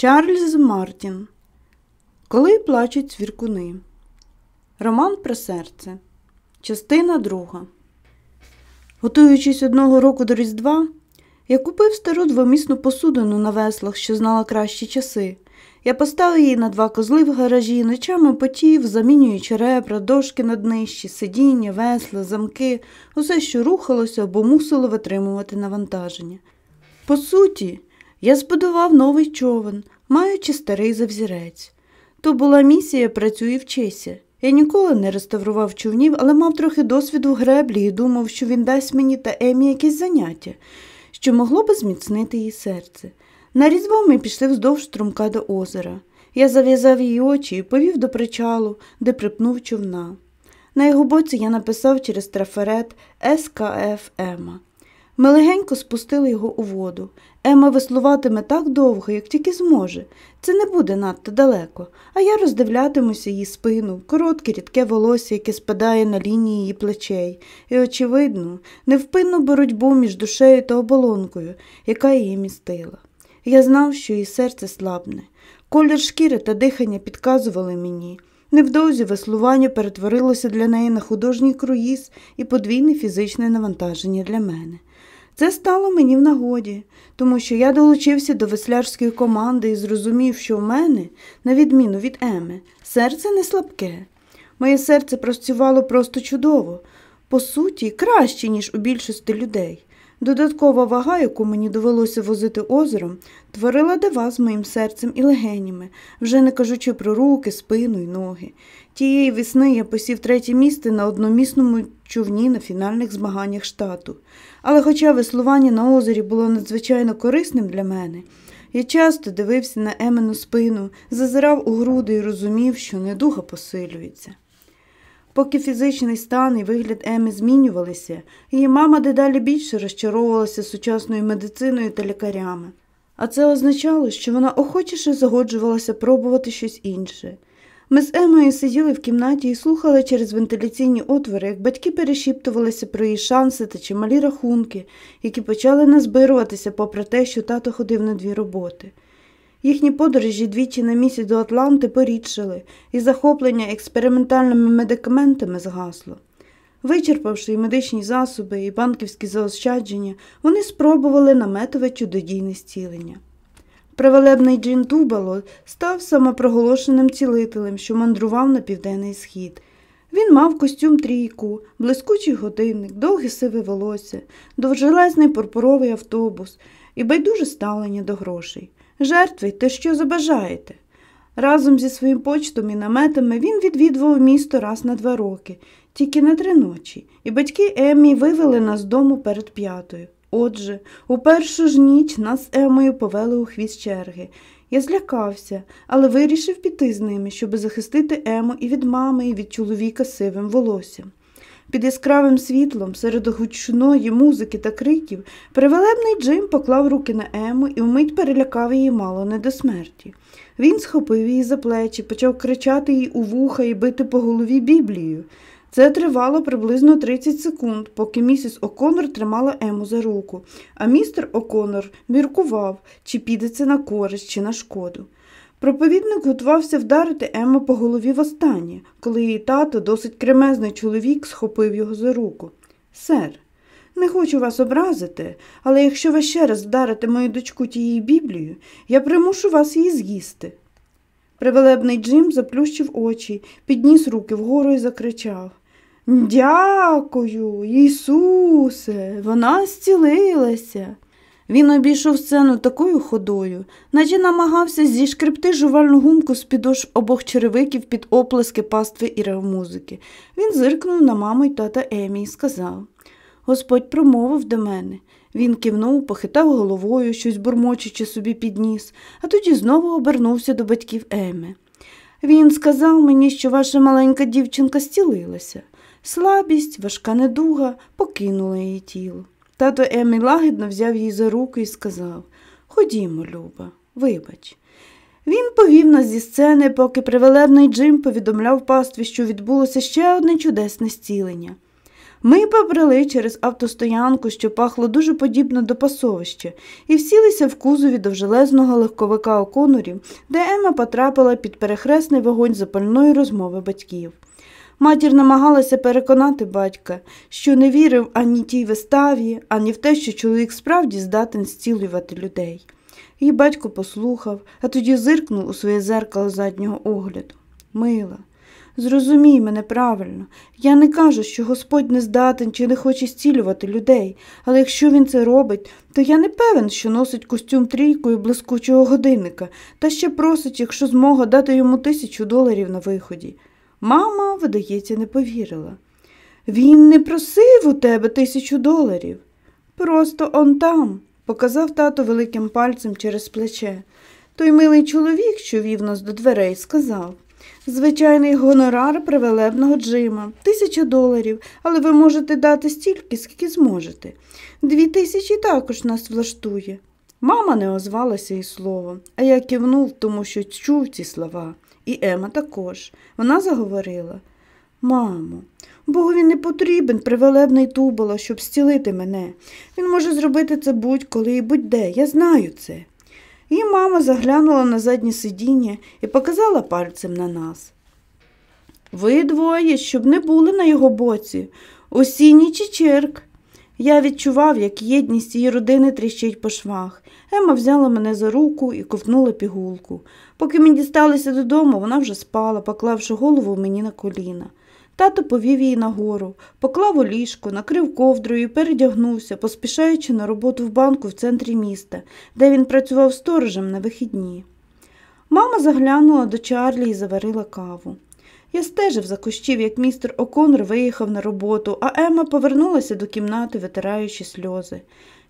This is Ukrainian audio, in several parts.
Чарльз Мартін. Коли плачуть цвіркуни. Роман про серце. Частина друга. Готуючись одного року до Різдва, я купив стару двомісну посудину на веслах, що знала кращі часи. Я поставив її на два козли в гаражі, ночами потів, замінюючи ребра, дошки на днищі, сидіння, весла, замки, усе, що рухалося або мусило витримувати навантаження. По суті, я збудував новий човен, маючи старий завзірець. То була місія працюй і вчися. Я ніколи не реставрував човнів, але мав трохи досвіду в греблі і думав, що він дасть мені та Емі якесь заняття, що могло би зміцнити її серце. На різдво ми пішли вздовж струмка до озера. Я зав'язав її очі і повів до причалу, де припнув човна. На його боці я написав через трафарет СКФ Ема. Ми легенько спустили його у воду. Ема веслуватиме так довго, як тільки зможе. Це не буде надто далеко, а я роздивлятимуся її спину, коротке рідке волосся, яке спадає на лінії її плечей, і, очевидно, невпинну боротьбу між душею та оболонкою, яка її містила. Я знав, що її серце слабне. Колір шкіри та дихання підказували мені. Невдовзі веслування перетворилося для неї на художній круїз і подвійне фізичне навантаження для мене. Це стало мені в нагоді, тому що я долучився до веслярської команди і зрозумів, що в мене, на відміну від Еми, серце не слабке. Моє серце працювало просто чудово, по суті, краще, ніж у більшості людей. Додаткова вага, яку мені довелося возити озером, творила дива з моїм серцем і легенями, вже не кажучи про руки, спину й ноги. Тієї весни я посів третє місце на одномісному човні на фінальних змаганнях штату. Але хоча веслування на озері було надзвичайно корисним для мене, я часто дивився на Емену спину, зазирав у груди і розумів, що недуга посилюється. Поки фізичний стан і вигляд Еми змінювалися, її мама дедалі більше розчаровувалася сучасною медициною та лікарями. А це означало, що вона охочіше загоджувалася пробувати щось інше. Ми з Емою сиділи в кімнаті і слухали через вентиляційні отвори, як батьки перешіптувалися про її шанси та чималі рахунки, які почали назбируватися попри те, що тато ходив на дві роботи. Їхні подорожі двічі на місяць до Атланти порідшили, і захоплення експериментальними медикаментами згасло. Вичерпавши і медичні засоби, і банківські заощадження, вони спробували наметове чудодійне зцілення. Привелебний Джин Тубало став самопроголошеним цілителем, що мандрував на південний схід. Він мав костюм трійку, блискучий годинник, довге сиве волосся, довжелезний пурпуровий автобус і байдуже ставлення до грошей. Жертвуйте, що забажаєте. Разом зі своїм почтом і наметами він відвідував місто раз на два роки, тільки на три ночі, і батьки Еммі вивели нас з дому перед п'ятою. Отже, у першу ж ніч нас Емою повели у хвіст черги. Я злякався, але вирішив піти з ними, щоб захистити Ему і від мами, і від чоловіка сивим волоссям. Під яскравим світлом, серед гучної музики та криків, привелебний Джим поклав руки на Ему і вмить перелякав її мало не до смерті. Він схопив її за плечі, почав кричати їй у вуха і бити по голові Біблією. Це тривало приблизно 30 секунд, поки місіс Оконор тримала Ему за руку, а містер Оконор міркував, чи піде це на користь, чи на шкоду. Проповідник готувався вдарити Ему по голові востаннє, коли її тато, досить кремезний чоловік, схопив його за руку. Сер, не хочу вас образити, але якщо ви ще раз вдарите мою дочку тією Біблією, я примушу вас її з'їсти. Привелебний Джим заплющив очі, підніс руки вгору і закричав Дякую, Ісусе, вона зцілилася. Він обійшов сцену такою ходою, наче намагався зішкребти жувальну гумку з під обох черевиків під оплески пастви і рев-музики. Він зиркнув на маму й тата Емі і сказав Господь промовив до мене. Він кивнув, похитав головою, щось бурмочучи собі підніс, а тоді знову обернувся до батьків Еми. Він сказав мені, що ваша маленька дівчинка зцілилася. Слабість, важка недуга покинула її тіло. Тато Емі лагідно взяв її за руку і сказав Ходімо, Люба, вибач. Він повів нас зі сцени, поки привелебний Джим повідомляв пастві, що відбулося ще одне чудесне зцілення. Ми побрели через автостоянку, що пахло дуже подібно до пасовища, і всілися в кузові довжелезного легковика оконурів, де Ема потрапила під перехресний вогонь запальної розмови батьків. Матір намагалася переконати батька, що не вірив ані тій виставі, ані в те, що чоловік справді здатен зцілювати людей. Її батько послухав, а тоді зиркнув у своє зеркало заднього огляду. Мила, зрозумій мене правильно. Я не кажу, що Господь не здатен чи не хоче зцілювати людей, але якщо він це робить, то я не певен, що носить костюм трійкою блискучого годинника, та ще просить, якщо змога, дати йому тисячу доларів на виході. Мама, видається, не повірила. Він не просив у тебе тисячу доларів. Просто он там, показав тато великим пальцем через плече. Той милий чоловік, що вів нас до дверей, сказав звичайний гонорар привелебного Джима, тисяча доларів, але ви можете дати стільки, скільки зможете. Дві тисячі також нас влаштує. Мама не озвалася і словом, а я кивнув, тому що чув ці слова. І Ема також. Вона заговорила Мамо, Богові не потрібен привелебний тубола, щоб зцілити мене. Він може зробити це будь-коли і будь-де. Я знаю це. Її мама заглянула на заднє сидіння і показала пальцем на нас. Ви двоє, щоб не були на його боці, осінній чечерк. Я відчував, як єдність її родини тріщить по швах. Ема взяла мене за руку і ковтнула пігулку. Поки ми дісталися додому, вона вже спала, поклавши голову мені на коліна. Тато повів її нагору, поклав у ліжко, накрив ковдрою і передягнувся, поспішаючи на роботу в банку в центрі міста, де він працював сторожем на вихідні. Мама заглянула до Чарлі і заварила каву. Я стежив за кущів, як містер Оконор виїхав на роботу, а Ема повернулася до кімнати, витираючи сльози.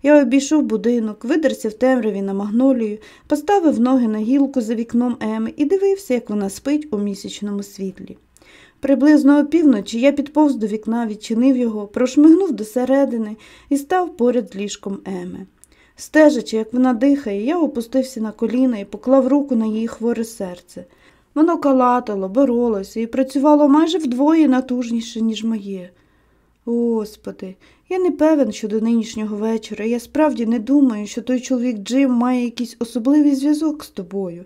Я обійшов будинок, видерся в темряві на магнолію, поставив ноги на гілку за вікном Еми і дивився, як вона спить у місячному світлі. Приблизно опівночі я підповз до вікна, відчинив його, прошмигнув до середини і став поряд з ліжком Еми. Стежачи, як вона дихає, я опустився на коліна і поклав руку на її хворе серце. Воно калатало, боролося і працювало майже вдвоє натужніше, ніж моє. Господи, я не певен щодо нинішнього вечора. Я справді не думаю, що той чоловік Джим має якийсь особливий зв'язок з тобою.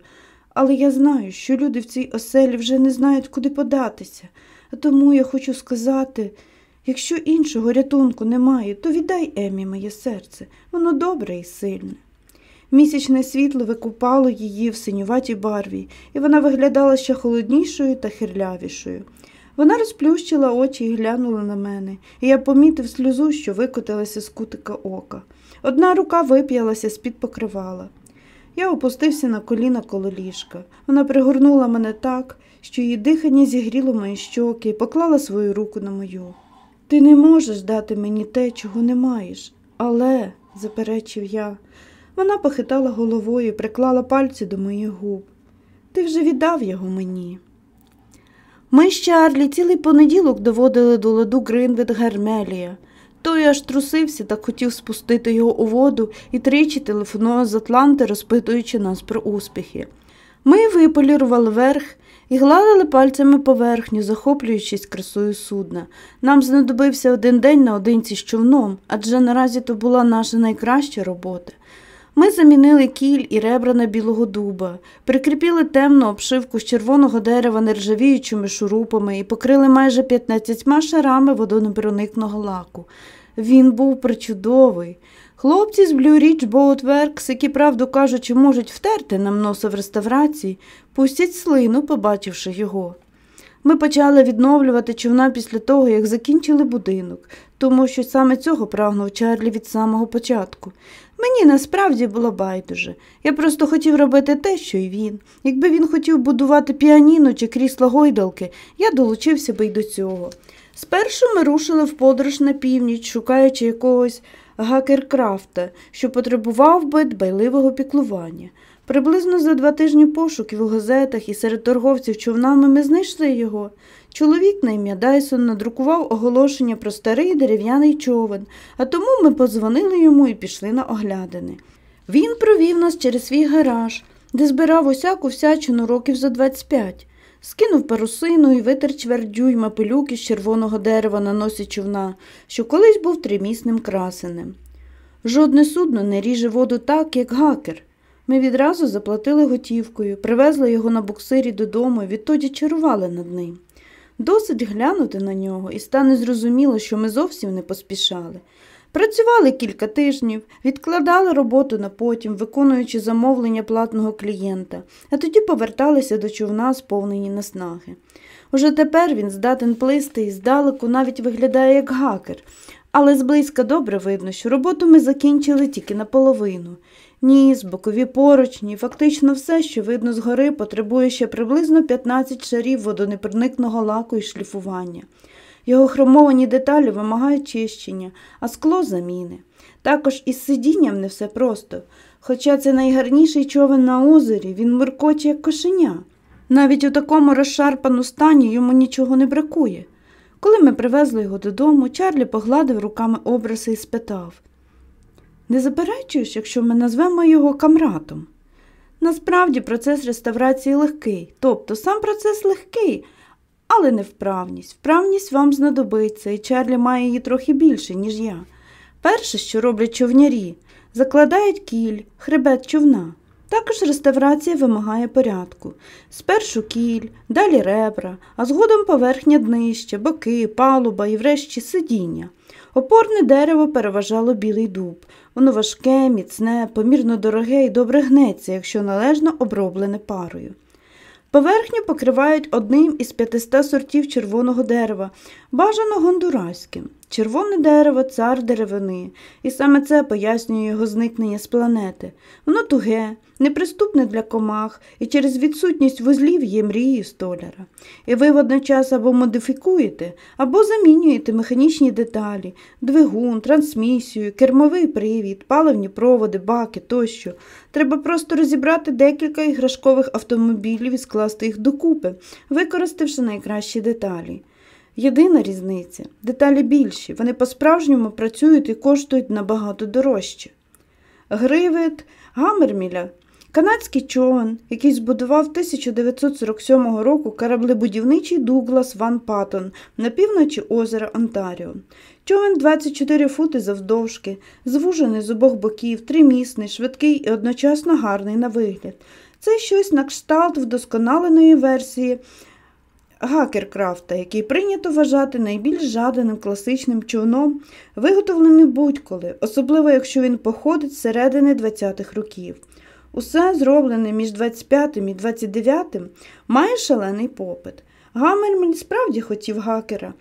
Але я знаю, що люди в цій оселі вже не знають, куди податися. А тому я хочу сказати якщо іншого рятунку немає, то віддай Емі моє серце, воно добре і сильне. Місячне світло викупало її в синюватій барві, і вона виглядала ще холоднішою та хирлявішою. Вона розплющила очі і глянула на мене, і я помітив сльозу, що викотилася з кутика ока. Одна рука вип'ялася з-під покривала. Я опустився на коліна коло ліжка. Вона пригорнула мене так, що її дихання зігріло мої щоки і поклала свою руку на мою. Ти не можеш дати мені те, чого не маєш. Але, заперечив я, вона похитала головою приклала пальці до моїх губ. Ти вже віддав його мені. Ми з Чарлі цілий понеділок доводили до ладу Гринвід Гермелія. Той аж трусився та хотів спустити його у воду і тричі телефонував з Атланти, розпитуючи нас про успіхи. Ми виполірували верх і гладили пальцями поверхню, захоплюючись красою судна. Нам знадобився один день наодинці з човном, адже наразі то була наша найкраща робота. Ми замінили кіль і ребра на білого дуба, прикріпіли темну обшивку з червоного дерева нержавіючими шурупами і покрили майже 15 шарами водонепроникного лаку. Він був причудовий. Хлопці з Blue Ridge Boat які, правду кажучи, можуть втерти нам носа в реставрації, пустять слину, побачивши його. Ми почали відновлювати човна після того, як закінчили будинок, тому що саме цього прагнув Чарлі від самого початку. Мені насправді було байдуже. Я просто хотів робити те, що й він. Якби він хотів будувати піаніно чи крісло гойдалки, я долучився би й до цього. Спершу ми рушили в подорож на північ, шукаючи якогось гакеркрафта, що потребував би дбайливого піклування. Приблизно за два тижні пошуків у газетах і серед торговців човнами ми знайшли його. Чоловік на ім'я Дайсон надрукував оголошення про старий дерев'яний човен, а тому ми подзвонили йому і пішли на оглядини. Він провів нас через свій гараж, де збирав усяку всячину років за 25. скинув парусину і витер чверть дюйма пилюки з червоного дерева на носі човна, що колись був тримісним красенем. Жодне судно не ріже воду так, як гакер. Ми відразу заплатили готівкою, привезли його на буксирі додому і відтоді чарували над ним. Досить глянути на нього, і стане зрозуміло, що ми зовсім не поспішали. Працювали кілька тижнів, відкладали роботу на потім, виконуючи замовлення платного клієнта, а тоді поверталися до човна, сповнені наснаги. Уже тепер він здатен плисти і здалеку навіть виглядає як гакер, але зблизька добре видно, що роботу ми закінчили тільки наполовину. Ніс, бокові поручні, фактично все, що видно згори, потребує ще приблизно 15 шарів водонепроникного лаку і шліфування. Його хромовані деталі вимагають чищення, а скло заміни. Також із сидінням не все просто. Хоча це найгарніший човен на озері, він муркоче, як кошеня. Навіть у такому розшарпану стані йому нічого не бракує. Коли ми привезли його додому, Чарлі погладив руками образи і спитав Не заперечуєш, якщо ми назвемо його камратом? Насправді процес реставрації легкий, тобто сам процес легкий, але не вправність. Вправність вам знадобиться, і Чарлі має її трохи більше, ніж я. Перше, що роблять човнярі, закладають кіль, хребет човна. Також реставрація вимагає порядку. Спершу кіль, далі ребра, а згодом поверхня днища, боки, палуба і врешті сидіння. Опорне дерево переважало білий дуб. Воно важке, міцне, помірно дороге і добре гнеться, якщо належно оброблене парою. Поверхню покривають одним із 500 сортів червоного дерева, бажано гондураським. Червоне дерево цар деревини, і саме це пояснює його зникнення з планети. Воно туге, неприступне для комах і через відсутність вузлів є мрією столяра. І ви водночас або модифікуєте, або замінюєте механічні деталі, двигун, трансмісію, кермовий привід, паливні проводи, баки тощо. Треба просто розібрати декілька іграшкових автомобілів і скласти їх докупи, використавши найкращі деталі. Єдина різниця деталі більші, вони по-справжньому працюють і коштують набагато дорожче. Гривет Гамерміля канадський човен, який збудував 1947 року кораблебудівничий Дуглас Ван Паттон на півночі озера Онтаріо. Човен 24 фути завдовжки, звужений з обох боків, тримісний, швидкий і одночасно гарний на вигляд. Це щось на кшталт вдосконаленої версії гакеркрафта, який прийнято вважати найбільш жаданим класичним човном, виготовлений будь-коли, особливо якщо він походить з середини 20-х років. Усе зроблене між 25 і 29 має шалений попит. Гамельмель справді хотів гакера,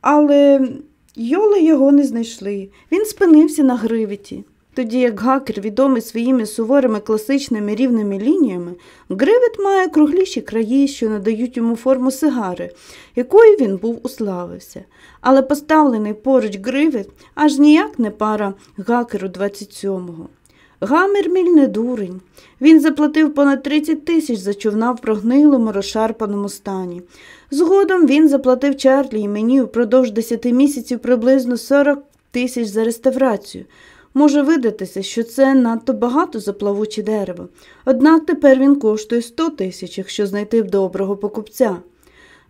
але йоли його не знайшли. Він спинився на гривіті. Тоді як гакер відомий своїми суворими класичними рівними лініями, гривет має кругліші краї, що надають йому форму сигари, якою він був уславився. Але поставлений поруч гривет аж ніяк не пара гакеру 27-го. Гамерміль не дурень. Він заплатив понад 30 тисяч за човна в прогнилому, розшарпаному стані. Згодом він заплатив Чарлі і мені впродовж 10 місяців приблизно 40 тисяч за реставрацію. Може видатися, що це надто багато за плавуче дерево, однак тепер він коштує 100 тисяч, якщо знайти доброго покупця.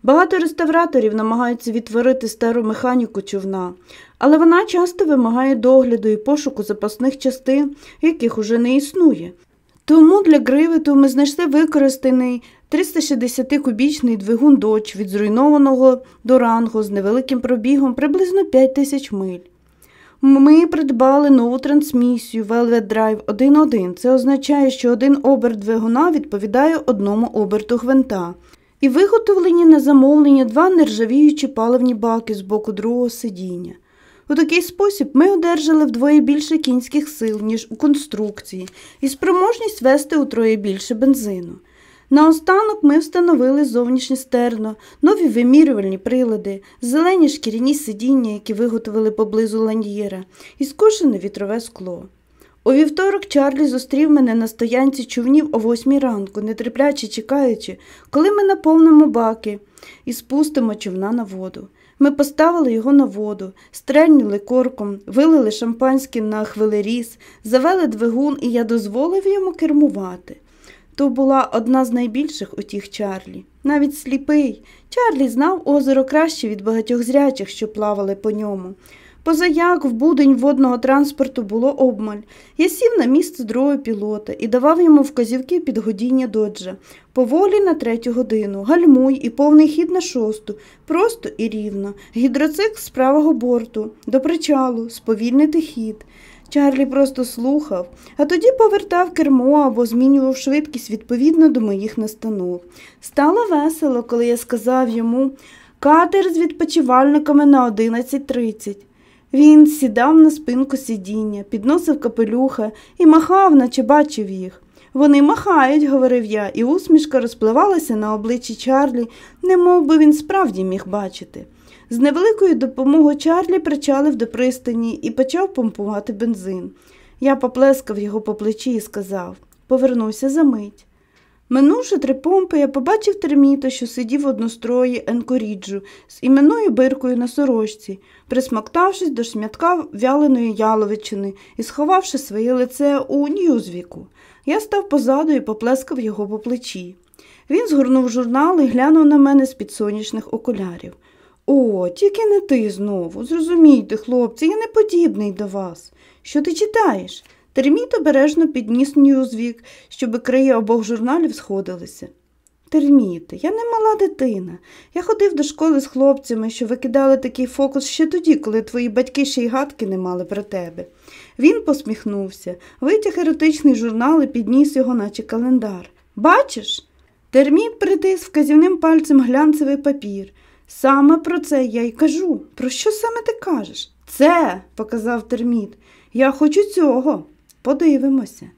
Багато реставраторів намагаються відтворити стару механіку човна, але вона часто вимагає догляду і пошуку запасних частин, яких уже не існує. Тому для гривиту ми знайшли використаний 360-кубічний двигун доч від зруйнованого до рангу з невеликим пробігом приблизно 5 тисяч миль. Ми придбали нову трансмісію Velvet Drive 1.1. Це означає, що один оберт двигуна відповідає одному оберту гвинта. І виготовлені на замовлення два нержавіючі паливні баки з боку другого сидіння. У такий спосіб ми одержали вдвоє більше кінських сил, ніж у конструкції, і спроможність вести утроє більше бензину. Наостанок ми встановили зовнішнє стерно, нові вимірювальні прилади, зелені шкіряні сидіння, які виготовили поблизу ланьєра, і скошене вітрове скло. У вівторок Чарлі зустрів мене на стоянці човнів о восьмій ранку, нетерпляче чекаючи, коли ми наповнимо баки і спустимо човна на воду. Ми поставили його на воду, стрельнули корком, вилили шампанське на хвилеріз, завели двигун, і я дозволив йому кермувати. То була одна з найбільших утіх Чарлі. Навіть сліпий. Чарлі знав озеро краще від багатьох зрячих, що плавали по ньому. Позаяк в будень водного транспорту було обмаль. Я сів на місце другого пілота і давав йому вказівки під годіння доджа. Поволі на третю годину, гальмуй і повний хід на шосту, просто і рівно, гідроцикл з правого борту, до причалу, сповільнити хід. Чарлі просто слухав, а тоді повертав кермо або змінював швидкість відповідно до моїх настанов. Стало весело, коли я сказав йому катер з відпочивальниками на 11.30. Він сідав на спинку сидіння, підносив капелюха і махав, наче бачив їх. Вони махають, говорив я, і усмішка розпливалася на обличчі Чарлі, не би він справді міг бачити. З невеликою допомогою Чарлі причалив до пристані і почав помпувати бензин. Я поплескав його по плечі і сказав повернуся за мить. Минувши три помпи, я побачив терміта, що сидів в однострої Енкоріджу з іменною биркою на сорочці, присмоктавшись до шмятка вяленої яловичини і сховавши своє лице у Ньюзвіку. Я став позаду і поплескав його по плечі. Він згорнув журнал і глянув на мене з під сонячних окулярів. О, тільки не ти знову. Зрозумійте, хлопці, я не подібний до вас. Що ти читаєш? Терміт обережно підніс Ньюзвік, щоб краї обох журналів сходилися. Терміте, я не мала дитина. Я ходив до школи з хлопцями, що викидали такий фокус ще тоді, коли твої батьки ще й гадки не мали про тебе. Він посміхнувся, витяг еротичний журнал і підніс його, наче календар. Бачиш? Терміт притис вказівним пальцем глянцевий папір. Саме про це я й кажу. Про що саме ти кажеш? Це, показав терміт. Я хочу цього. Подивимося.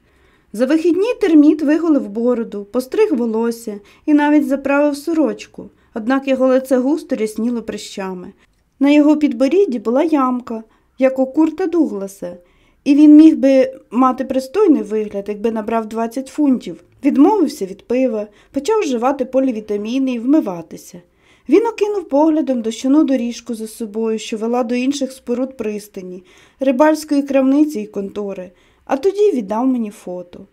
За вихідні терміт виголив бороду, постриг волосся і навіть заправив сорочку, однак його лице густо рясніло прищами. На його підборідді була ямка, як у Курта Дугласа, і він міг би мати пристойний вигляд, якби набрав 20 фунтів, відмовився від пива, почав вживати полівітаміни і вмиватися. Він окинув поглядом дощану доріжку за собою, що вела до інших споруд пристані, рибальської крамниці і контори, а тоді віддав мені фото.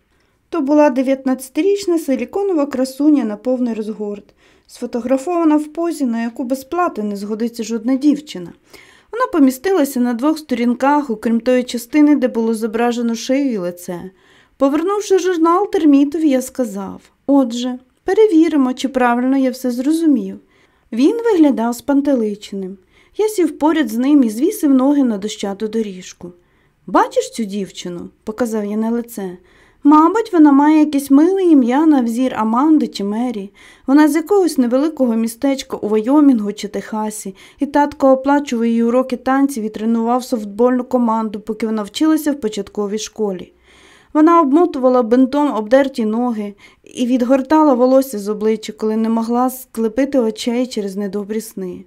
То була 19-річна силіконова красуня на повний розгорд, сфотографована в позі, на яку без плати не згодиться жодна дівчина. Вона помістилася на двох сторінках, окрім тої частини, де було зображено шию і лице. Повернувши журнал термітові, я сказав Отже, перевіримо, чи правильно я все зрозумів. Він виглядав спантеличеним. Я сів поряд з ним і звісив ноги на дощату доріжку. Бачиш цю дівчину? показав я на лице. Мабуть, вона має якесь миле ім'я на взір Аманди чи Мері. Вона з якогось невеликого містечка у Вайомінгу чи Техасі, і татко оплачував її уроки танців і тренував софтбольну команду, поки вона вчилася в початковій школі. Вона обмотувала бинтом обдерті ноги і відгортала волосся з обличчя, коли не могла склепити очей через недобрі сни.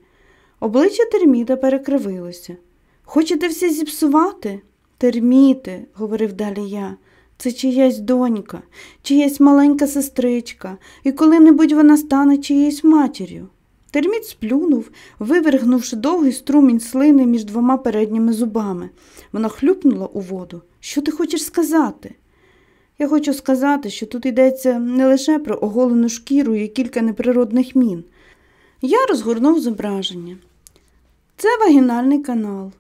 Обличчя терміта перекривилося. Хочете все зіпсувати? Терміти, говорив далі я, це чиясь донька, чиясь маленька сестричка, і коли-небудь вона стане чиєюсь матір'ю. Терміт сплюнув, вивергнувши довгий струмінь слини між двома передніми зубами. Вона хлюпнула у воду. Що ти хочеш сказати? Я хочу сказати, що тут йдеться не лише про оголену шкіру і кілька неприродних мін. Я розгорнув зображення. Це вагінальний канал.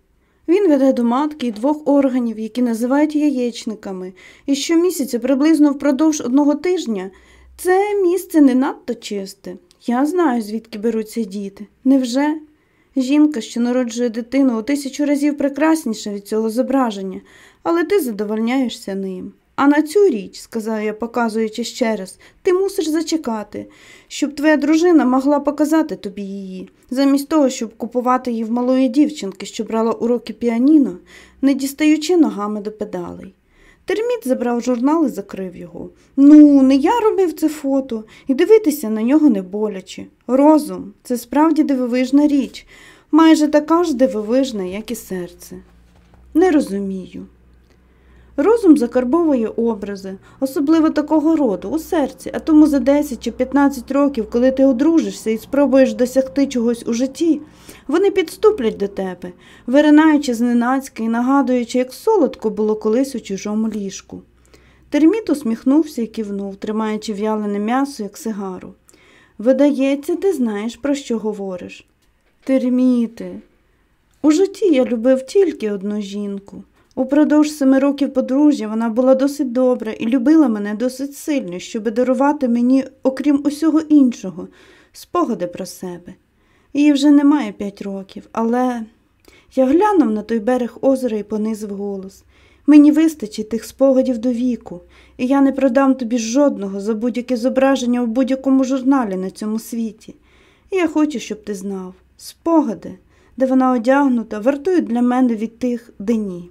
Він веде до матки і двох органів, які називають яєчниками, і щомісяця, приблизно впродовж одного тижня, це місце не надто чисте. Я знаю, звідки беруться діти. Невже? Жінка, що народжує дитину, у тисячу разів прекрасніша від цього зображення, але ти задовольняєшся ним. А на цю річ, сказав я, показуючи ще раз, ти мусиш зачекати, щоб твоя дружина могла показати тобі її, замість того, щоб купувати її в малої дівчинки, що брала уроки піаніно, не дістаючи ногами до педалей. Терміт забрав журнал і закрив його. Ну, не я робив це фото, і дивитися на нього не боляче. Розум це справді дивовижна річ, майже така ж дивовижна, як і серце. Не розумію. Розум закарбовує образи, особливо такого роду, у серці, а тому за 10 чи 15 років, коли ти одружишся і спробуєш досягти чогось у житті, вони підступлять до тебе, виринаючи зненацька і нагадуючи, як солодко було колись у чужому ліжку. Терміт усміхнувся і кивнув, тримаючи в'ялене м'ясо, як сигару. Видається, ти знаєш, про що говориш. Терміти. У житті я любив тільки одну жінку. Упродовж семи років подружжя вона була досить добра і любила мене досить сильно, щоби дарувати мені, окрім усього іншого, спогади про себе. Її вже немає п'ять років, але я глянув на той берег озера і понизив голос. Мені вистачить тих спогадів до віку, і я не продам тобі жодного за будь-яке зображення в будь-якому журналі на цьому світі. І я хочу, щоб ти знав, спогади, де вона одягнута, вартують для мене від тих, де ні.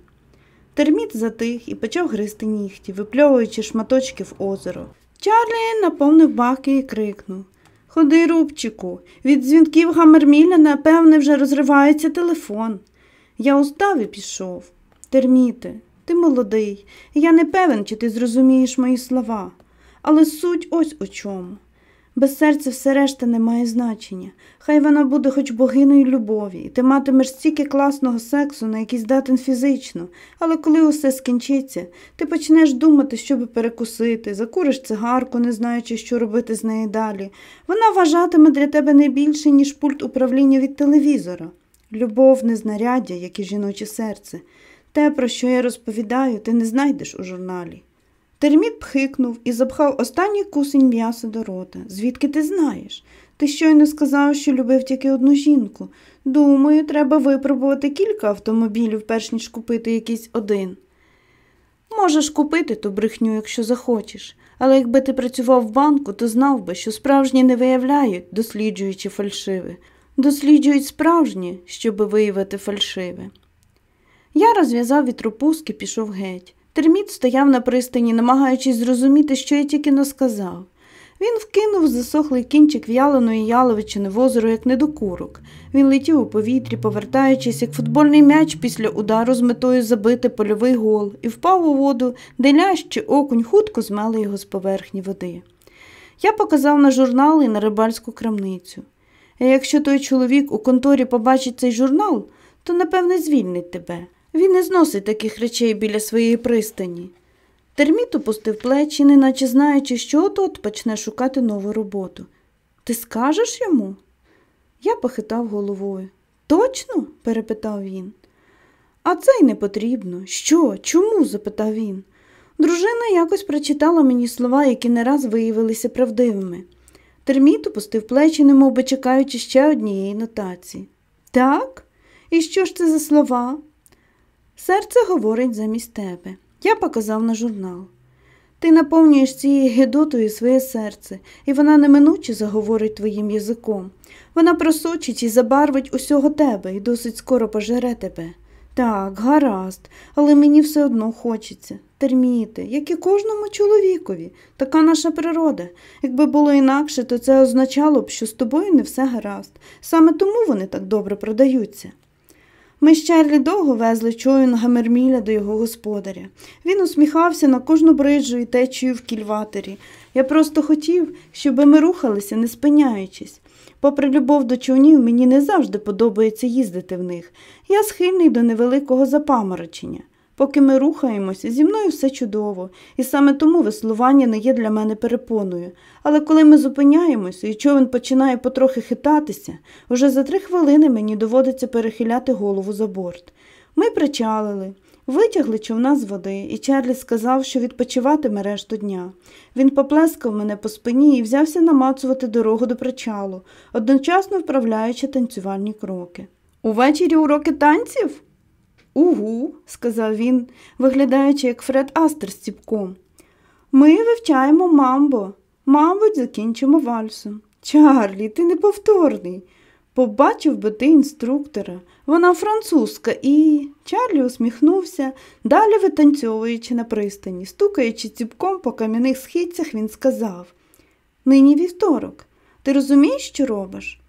Терміт затих і почав гризти нігті, випльовуючи шматочки в озеро. Чарлі наповнив баки і крикнув Ходи, рубчику, від дзвінків Гамерміля, напевне, вже розривається телефон. Я устав і пішов. Терміте, ти молодий, і я не певен, чи ти зрозумієш мої слова. Але суть ось у чому. Без серця все решта не має значення. Хай вона буде хоч богиною любові, і ти матимеш стільки класного сексу, на який здатен фізично, але коли усе скінчиться, ти почнеш думати, щоби перекусити, закуриш цигарку, не знаючи, що робити з нею далі. Вона вважатиме для тебе не більше, ніж пульт управління від телевізора. Любов не знаряддя, як і жіноче серце. Те, про що я розповідаю, ти не знайдеш у журналі. Терміт пхикнув і запхав останній кусень м'яса до рота. Звідки ти знаєш? Ти щойно сказав, що любив тільки одну жінку. Думаю, треба випробувати кілька автомобілів, перш ніж купити якийсь один. Можеш купити ту брехню, якщо захочеш, але якби ти працював в банку, то знав би, що справжні не виявляють, досліджуючи фальшиве, досліджують справжнє, щоби виявити фальшиве. Я розв'язав вітропуск і пішов геть. Терміт стояв на пристані, намагаючись зрозуміти, що я тільки не сказав. Він вкинув засохлий кінчик в'яленої яловичини в озеро, як недокурок. Він летів у повітрі, повертаючись, як футбольний м'яч після удару з метою забити польовий гол, і впав у воду, де лящ чи окунь хутко змели його з поверхні води. Я показав на журнал і на рибальську крамницю. А якщо той чоловік у конторі побачить цей журнал, то напевне звільнить тебе. Він не зносить таких речей біля своєї пристані. Терміт опустив плечі, неначе знаючи, що от почне шукати нову роботу. Ти скажеш йому? Я похитав головою. Точно? перепитав він. А це й не потрібно. Що? Чому? запитав він. Дружина якось прочитала мені слова, які не раз виявилися правдивими. Терміт опустив плечі, немов би чекаючи ще однієї нотації. Так? І що ж це за слова? Серце говорить замість тебе. Я показав на журнал. Ти наповнюєш цією гидотою своє серце, і вона неминуче заговорить твоїм язиком. Вона просочить і забарвить усього тебе і досить скоро пожере тебе. Так, гаразд, але мені все одно хочеться. Терміти, як і кожному чоловікові, така наша природа. Якби було інакше, то це означало б, що з тобою не все гаразд. Саме тому вони так добре продаються. Ми з Чарлі довго везли чою Гамерміля до його господаря. Він усміхався на кожну бриджу і течію в кільватері. Я просто хотів, щоб ми рухалися, не спиняючись. Попри любов до човнів, мені не завжди подобається їздити в них. Я схильний до невеликого запаморочення. Поки ми рухаємося, зі мною все чудово, і саме тому веслування не є для мене перепоною. Але коли ми зупиняємося і човен починає потрохи хитатися, уже за три хвилини мені доводиться перехиляти голову за борт. Ми причалили, витягли човна з води, і Чарлі сказав, що відпочиватиме решту дня. Він поплескав мене по спині і взявся намацувати дорогу до причалу, одночасно вправляючи танцювальні кроки. Увечері уроки танців? Угу, сказав він, виглядаючи, як Фред Астер з ціпком. Ми вивчаємо мамбо. Мабуть, закінчимо вальсом. Чарлі, ти неповторний. Побачив би ти інструктора. Вона французька і. Чарлі усміхнувся, далі витанцьовуючи на пристані, стукаючи ціпком по кам'яних східцях, він сказав Нині вівторок. Ти розумієш, що робиш?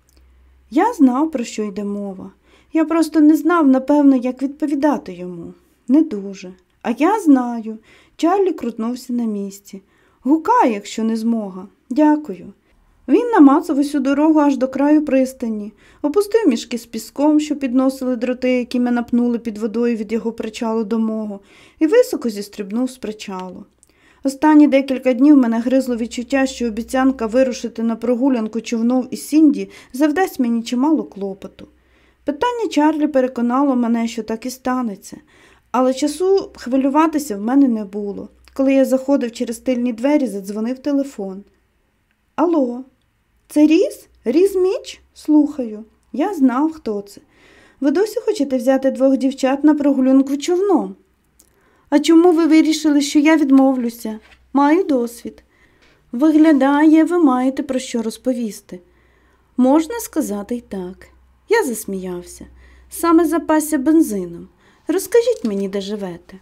Я знав, про що йде мова. Я просто не знав, напевно, як відповідати йому. Не дуже. А я знаю. Чарлі крутнувся на місці. Гукай, якщо не змога. Дякую. Він намацав усю дорогу аж до краю пристані, опустив мішки з піском, що підносили дроти, які ми напнули під водою від його причалу до мого, і високо зістрибнув з причалу. Останні декілька днів мене гризло відчуття, що обіцянка вирушити на прогулянку човнов із Сінді завдасть мені чимало клопоту. Питання Чарлі переконало мене, що так і станеться, але часу хвилюватися в мене не було. Коли я заходив через тильні двері, задзвонив телефон. Алло, це Різ? Різ Міч? Слухаю. Я знав, хто це. Ви досі хочете взяти двох дівчат на прогулянку човном? А чому ви вирішили, що я відмовлюся? Маю досвід. Виглядає, ви маєте про що розповісти. Можна сказати й так. Я засміявся, саме запасся бензином. Розкажіть мені, де живете.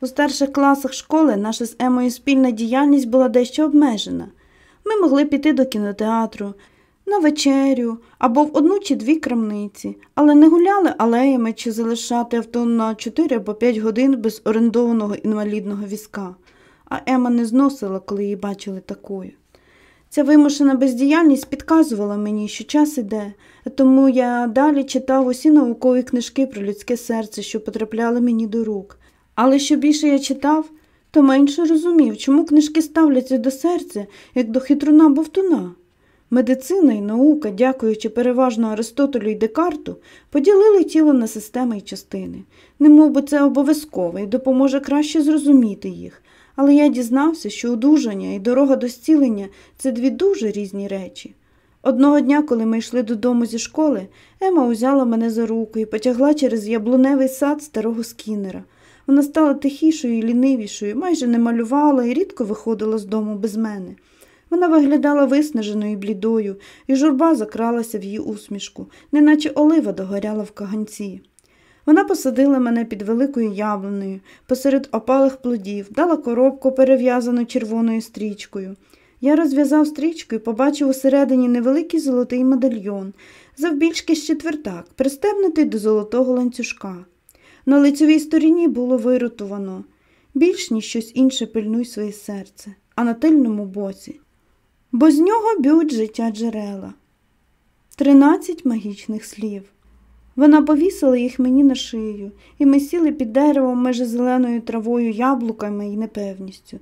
У старших класах школи наша з Емою спільна діяльність була дещо обмежена. Ми могли піти до кінотеатру, на вечерю або в одну чи дві крамниці, але не гуляли алеями чи залишати авто на 4 або 5 годин без орендованого інвалідного візка, а Ема не зносила, коли її бачили такою. Ця вимушена бездіяльність підказувала мені, що час іде, тому я далі читав усі наукові книжки про людське серце, що потрапляли мені до рук. Але що більше я читав, то менше розумів, чому книжки ставляться до серця, як до хитруна бовтуна. Медицина і наука, дякуючи переважно Аристотелю і Декарту, поділили тіло на системи і частини. Немов би це обов'язково і допоможе краще зрозуміти їх. Але я дізнався, що одужання і дорога до зцілення це дві дуже різні речі. Одного дня, коли ми йшли додому зі школи, Ема узяла мене за руку і потягла через яблуневий сад старого скінера. Вона стала тихішою і лінивішою, майже не малювала і рідко виходила з дому без мене. Вона виглядала виснаженою і блідою, і журба закралася в її усмішку, неначе олива догоряла в каганці. Вона посадила мене під великою яблунею, посеред опалих плодів, дала коробку, перев'язану червоною стрічкою. Я розв'язав стрічку і побачив усередині невеликий золотий медальйон, завбільшки з четвертак, пристебнутий до золотого ланцюжка. На лицевій стороні було вирутувано більш ніж щось інше пильнуй своє серце, а на тильному боці бо з нього б'ють життя джерела. Тринадцять магічних слів. Вона повісила їх мені на шию, і ми сіли під деревом межі зеленою травою, яблуками і непевністю.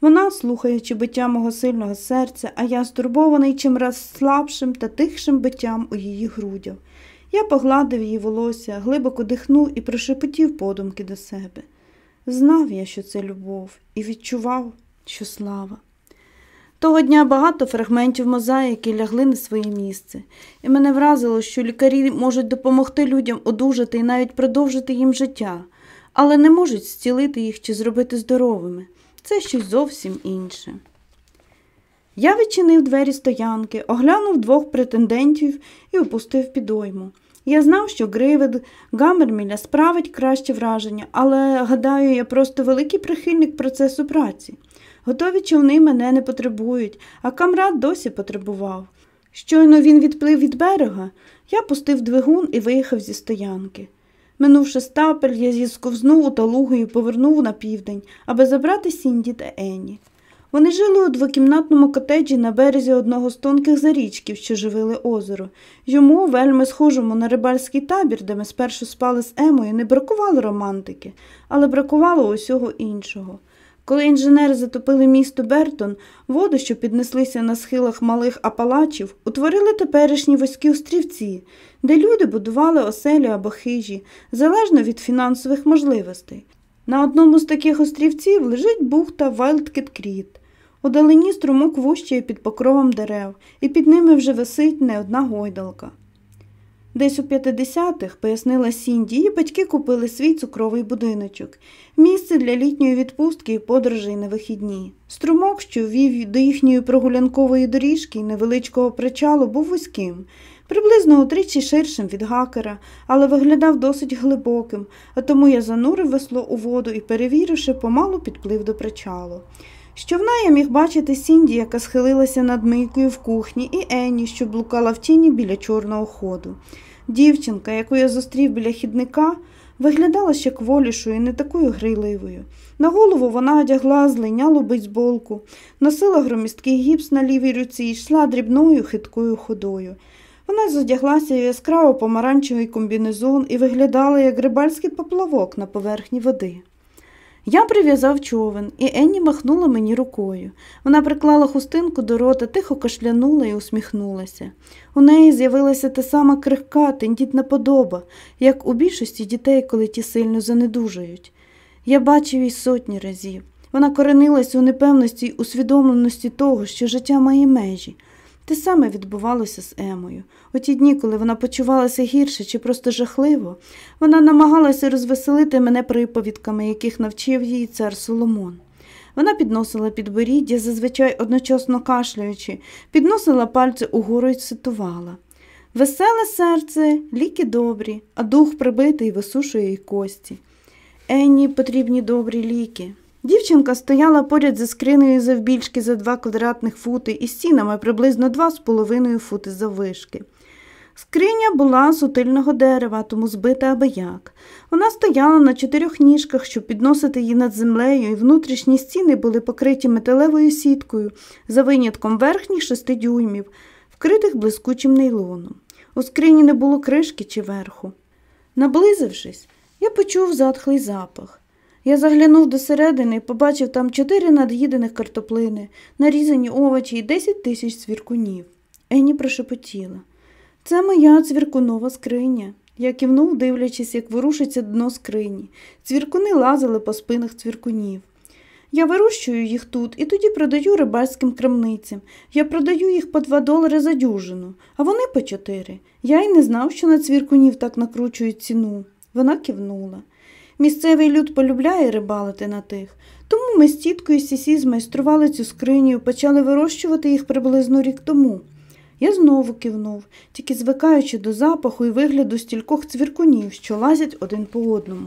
Вона, слухаючи биття мого сильного серця, а я стурбований чимраз слабшим та тихшим биттям у її грудях. Я погладив її волосся, глибоко дихнув і прошепотів подумки до себе. Знав я, що це любов, і відчував, що слава. Того дня багато фрагментів мозаїки лягли на своє місце, і мене вразило, що лікарі можуть допомогти людям одужати і навіть продовжити їм життя, але не можуть зцілити їх чи зробити здоровими. Це щось зовсім інше. Я відчинив двері стоянки, оглянув двох претендентів і опустив підойму. Я знав, що Гривид Гамерміля справить краще враження, але, гадаю, я просто великий прихильник процесу праці. Готові човни мене не потребують, а камрад досі потребував. Щойно він відплив від берега, я пустив двигун і виїхав зі стоянки. Минувши стапель, я зісковзнув у талугу і повернув на південь, аби забрати Сінді та Енні. Вони жили у двокімнатному котеджі на березі одного з тонких зарічків, що живили озеро. Йому, вельми схожому на рибальський табір, де ми спершу спали з Емою, не бракувало романтики, але бракувало усього іншого. Коли інженери затопили місто Бертон, воду, що піднеслися на схилах малих апалачів, утворили теперішні вузькі острівці, де люди будували оселі або хижі, залежно від фінансових можливостей. На одному з таких острівців лежить бухта Вайлдкет Кріт. У далині струмок вущає під покровом дерев, і під ними вже висить не одна гойдалка. Десь у 50-х, пояснила Сінді, її батьки купили свій цукровий будиночок, місце для літньої відпустки і подорожей на вихідні. Струмок, що вів до їхньої прогулянкової доріжки і невеличкого причалу, був вузьким, приблизно утричі ширшим від гакера, але виглядав досить глибоким, а тому я занурив весло у воду і, перевіривши, помалу підплив до причалу. Щовна я міг бачити Сінді, яка схилилася над мийкою в кухні, і Енні, що блукала в тіні біля чорного ходу. Дівчинка, яку я зустрів біля хідника, виглядала ще кволішою не такою грайливою. На голову вона одягла злинялу бейсболку, носила громісткий гіпс на лівій руці і йшла дрібною хиткою ходою. Вона задяглася в яскраво помаранчевий комбінезон і виглядала як рибальський поплавок на поверхні води. Я прив'язав човен, і Енні махнула мені рукою. Вона приклала хустинку до рота, тихо кашлянула і усміхнулася. У неї з'явилася та сама крихка, тендітна подоба, як у більшості дітей, коли ті сильно занедужають. Я бачив її сотні разів. Вона коренилась у непевності й усвідомленості того, що життя має межі. Те саме відбувалося з Емою. У ті дні, коли вона почувалася гірше чи просто жахливо, вона намагалася розвеселити мене приповідками, яких навчив її цар Соломон. Вона підносила підборіддя, зазвичай одночасно кашляючи, підносила пальці угору й цитувала. Веселе серце, ліки добрі, а дух прибитий висушує й кості. Енні потрібні добрі ліки. Дівчинка стояла поряд за скринею завбільшки за два квадратних фути і стінами приблизно два з половиною фути заввишки. Скриня була з утильного дерева, тому збита аби як. Вона стояла на чотирьох ніжках, щоб підносити її над землею, і внутрішні стіни були покриті металевою сіткою, за винятком верхніх шести дюймів, вкритих блискучим нейлоном. У скрині не було кришки чи верху. Наблизившись, я почув затхлий запах. Я заглянув до середини і побачив там чотири над'їдених картоплини, нарізані овочі і десять тисяч цвіркунів. Ені прошепотіла. Це моя цвіркунова скриня. Я кивнув, дивлячись, як ворушиться дно скрині. Цвіркуни лазили по спинах цвіркунів. Я вирощую їх тут і тоді продаю рибальським крамницям. Я продаю їх по два долари за дюжину, а вони по чотири. Я й не знав, що на цвіркунів так накручують ціну. Вона кивнула. Місцевий люд полюбляє рибалити на тих, тому ми з тіткою Сісі змайстрували цю скриню почали вирощувати їх приблизно рік тому. Я знову кивнув, тільки звикаючи до запаху і вигляду стількох цвіркунів, що лазять один по одному.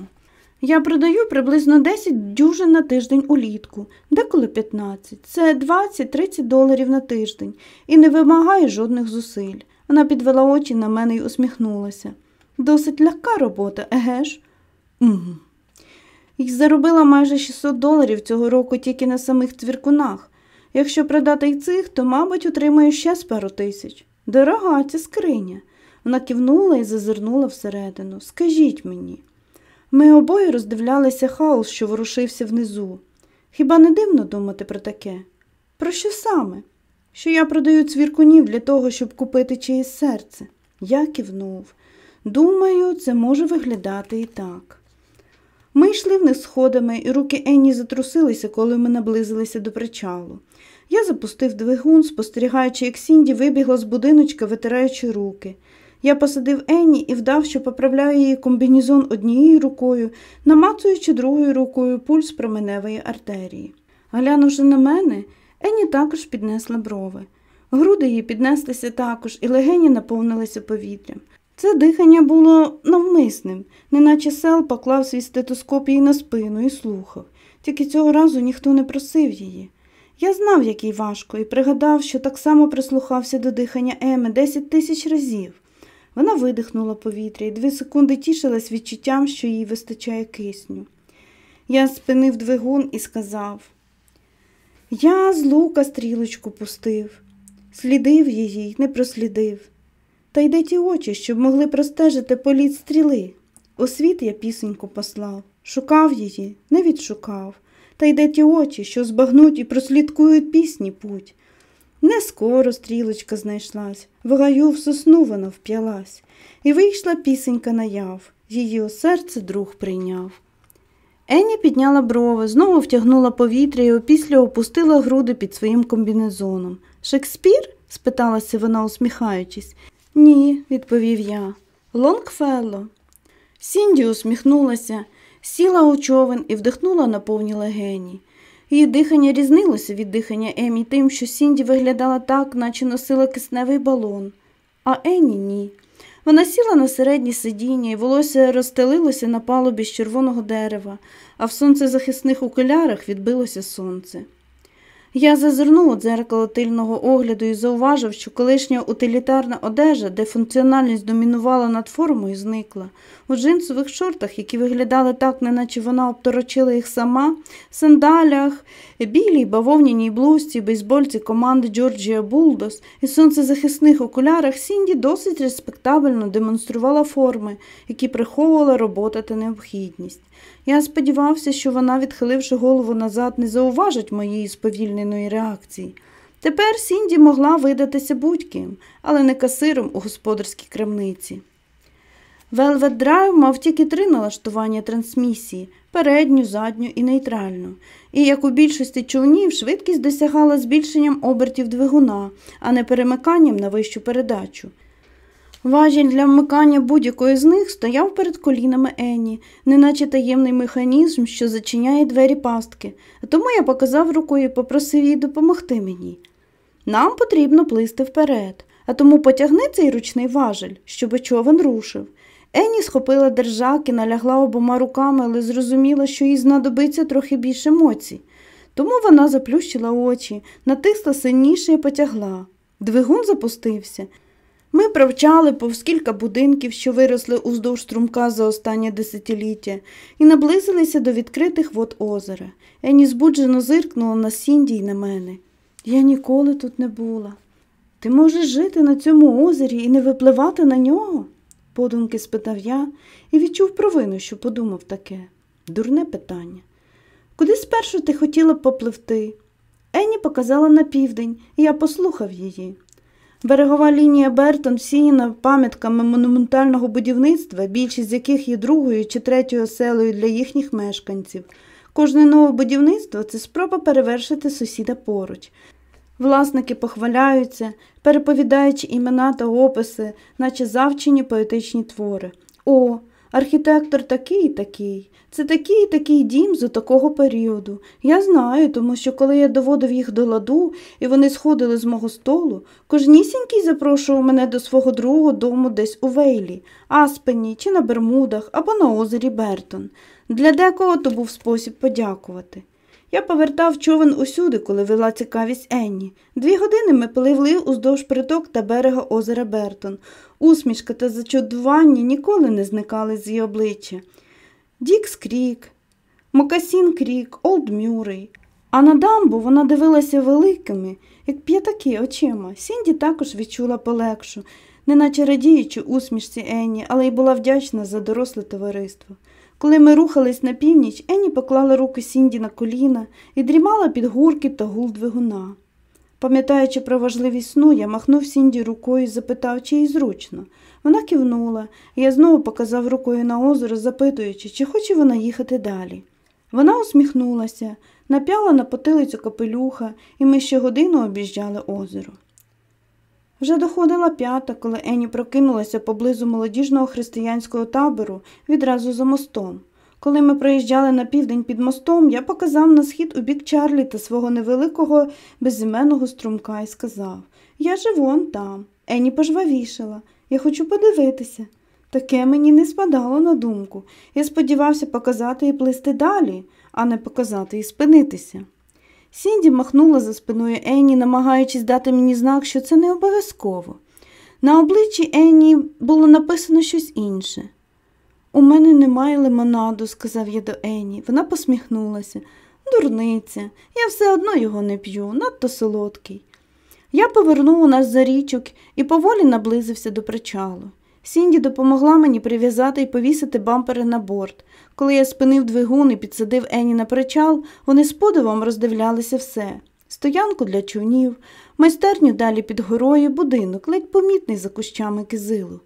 Я продаю приблизно 10 дюжин на тиждень улітку, деколи 15. Це 20-30 доларів на тиждень і не вимагає жодних зусиль. Вона підвела очі на мене і усміхнулася. Досить легка робота, еге ж? Угу. І заробила майже 600 доларів цього року тільки на самих цвіркунах. Якщо продати й цих, то, мабуть, отримаю ще з пару тисяч. Дорога ця скриня. Вона кивнула і зазирнула всередину. Скажіть мені. Ми обоє роздивлялися хаос, що ворушився внизу. Хіба не дивно думати про таке? Про що саме? Що я продаю цвіркунів для того, щоб купити чиєсь серце? Я кивнув. Думаю, це може виглядати і так. Ми йшли вниз сходами, і руки Енні затрусилися, коли ми наблизилися до причалу. Я запустив двигун, спостерігаючи, як Сінді вибігла з будиночка, витираючи руки. Я посадив Енні і вдав, що поправляю її комбінізон однією рукою, намацуючи другою рукою пульс променевої артерії. Глянувши на мене, Енні також піднесла брови. Груди її піднеслися також, і легені наповнилися повітрям. Це дихання було навмисним, неначе сел поклав свій стетоскоп їй на спину і слухав. Тільки цього разу ніхто не просив її. Я знав, як їй важко, і пригадав, що так само прислухався до дихання Еми десять тисяч разів. Вона видихнула повітря і дві секунди тішилась відчуттям, що їй вистачає кисню. Я спинив двигун і сказав Я з лука стрілочку пустив, слідив її не прослідив. Та й де ті очі, щоб могли простежити політ стріли. У світ я пісеньку послав, шукав її, не відшукав, та й де ті очі, що збагнуть і прослідкують пісні путь. Не скоро стрілочка знайшлась, в гаю в сосну вона вп'ялась, і вийшла пісенька наяв, її у серце друг прийняв. Енні підняла брови, знову втягнула повітря і опісля опустила груди під своїм комбінезоном. Шекспір? спиталася вона, усміхаючись. Ні, відповів я. Лонгфелло. Сінді усміхнулася, сіла у човен і вдихнула на повні легені. Її дихання різнилося від дихання Емі тим, що Сінді виглядала так, наче носила кисневий балон, а Ені ні. Вона сіла на середнє сидіння, і волосся розстелилося на палубі з червоного дерева, а в сонцезахисних окулярах відбилося сонце. Я зазирнув у дзеркало тильного огляду і зауважив, що колишня утилітарна одежа, де функціональність домінувала над формою, зникла. У джинсових шортах, які виглядали так, неначе вона обторочила їх сама, сандалях, білій бавовняній блузці, бейсбольці команди Джорджія Булдос і сонцезахисних окулярах Сінді досить респектабельно демонструвала форми, які приховувала робота та необхідність. Я сподівався, що вона, відхиливши голову назад, не зауважить моєї сповільненої реакції. Тепер Сінді могла видатися будь-ким, але не касиром у господарській крамниці. Velvet Drive мав тільки три налаштування трансмісії передню, задню і нейтральну. І, як у більшості човнів, швидкість досягала збільшенням обертів двигуна, а не перемиканням на вищу передачу. Важіль для вмикання будь-якої з них стояв перед колінами Енні, неначе таємний механізм, що зачиняє двері пастки, тому я показав рукою і попросив їй допомогти мені. Нам потрібно плисти вперед, а тому потягни цей ручний важель, щоб човен рушив. Енні схопила держак і налягла обома руками, але зрозуміла, що їй знадобиться трохи більше емоцій. Тому вона заплющила очі, натисла сильніше і потягла. Двигун запустився. Ми провчали повз кілька будинків, що виросли уздовж струмка за останнє десятиліття, і наблизилися до відкритих вод озера. Ені збуджено зиркнула на Сінді й на мене. Я ніколи тут не була. Ти можеш жити на цьому озері і не випливати на нього? подумки спитав я і відчув провину, що подумав таке. Дурне питання. Куди спершу ти хотіла б попливти? Енні показала на південь, і я послухав її. Берегова лінія Бертон всіяна пам'ятками монументального будівництва, більшість з яких є другою чи третьою оселею для їхніх мешканців. Кожне нове будівництво це спроба перевершити сусіда поруч. Власники похваляються, переповідаючи імена та описи, наче завчені поетичні твори. О, архітектор такий і такий. Це такий і такий дім з такого періоду. Я знаю, тому що коли я доводив їх до ладу, і вони сходили з мого столу, кожнісінький запрошував мене до свого другого дому десь у Вейлі, Аспені чи на Бермудах або на озері Бертон. Для декого то був спосіб подякувати. Я повертав човен усюди, коли вела цікавість Енні. Дві години ми пливли уздовж приток та берега озера Бертон. Усмішка та зачудування ніколи не зникали з її обличчя. Дікс Крік, Мокасін Крік, Олд Мюррей. А на дамбу вона дивилася великими, як п'ятаки очима. Сінді також відчула полегшу, неначе радіючи усмішці Енні, але й була вдячна за доросле товариство. Коли ми рухались на північ, Енні поклала руки Сінді на коліна і дрімала під гуркіт та гул двигуна. Пам'ятаючи про важливість сну, я махнув Сінді рукою і запитав, чи їй зручно. Вона кивнула, я знову показав рукою на озеро, запитуючи, чи хоче вона їхати далі. Вона усміхнулася, нап'яла на потилицю капелюха, і ми ще годину об'їжджали озеро. Вже доходила п'ята, коли Ені прокинулася поблизу молодіжного християнського табору відразу за мостом. Коли ми проїжджали на південь під мостом, я показав на схід у бік Чарлі та свого невеликого безіменного струмка і сказав Я живу он там. Ені пожвавішала. Я хочу подивитися. Таке мені не спадало на думку. Я сподівався показати і плисти далі, а не показати і спинитися. Сінді махнула за спиною Енні, намагаючись дати мені знак, що це не обов'язково. На обличчі Енні було написано щось інше. У мене немає лимонаду, сказав я до Енні. Вона посміхнулася. Дурниця, я все одно його не п'ю, надто солодкий. Я повернув у нас за річок і поволі наблизився до причалу. Сінді допомогла мені прив'язати і повісити бампери на борт. Коли я спинив двигун і підсадив Ені на причал, вони з подивом роздивлялися все стоянку для човнів, майстерню далі під горою, будинок, ледь помітний за кущами кизилу.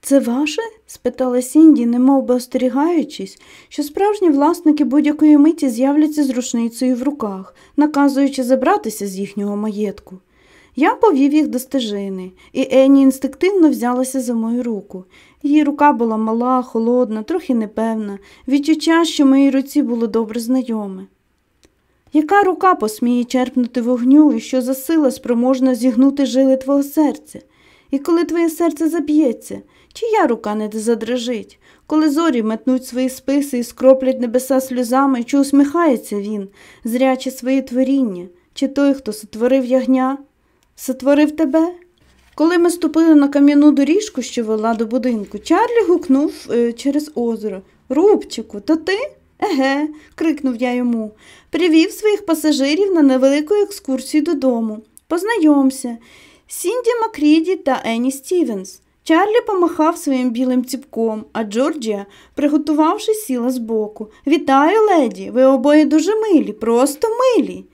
Це ваше? спитала Сінді, немов би остерігаючись, що справжні власники будь-якої миті з'являться з рушницею в руках, наказуючи забратися з їхнього маєтку. Я повів їх до стежини, і Ені інстинктивно взялася за мою руку. Її рука була мала, холодна, трохи непевна, відчуття, що моїй руці було добре знайоме. Яка рука посміє черпнути вогню і що за сила спроможна зігнути жили твого серця? І коли твоє серце заб'ється, чия рука не задрожить? Коли зорі метнуть свої списи і скроплять небеса сльозами, чи усміхається він, зрячи своє творіння, чи той, хто сотворив ягня? Сотворив тебе? Коли ми ступили на кам'яну доріжку, що вела до будинку, Чарлі гукнув е, через озеро Рубчику, то ти? Еге, крикнув я йому. Привів своїх пасажирів на невелику екскурсію додому. Познайомся, Сінді Макріді та Ені Стівенс. Чарлі помахав своїм білим ціпком, а Джорджія, приготувавшись, сіла збоку. Вітаю, леді, ви обоє дуже милі, просто милі.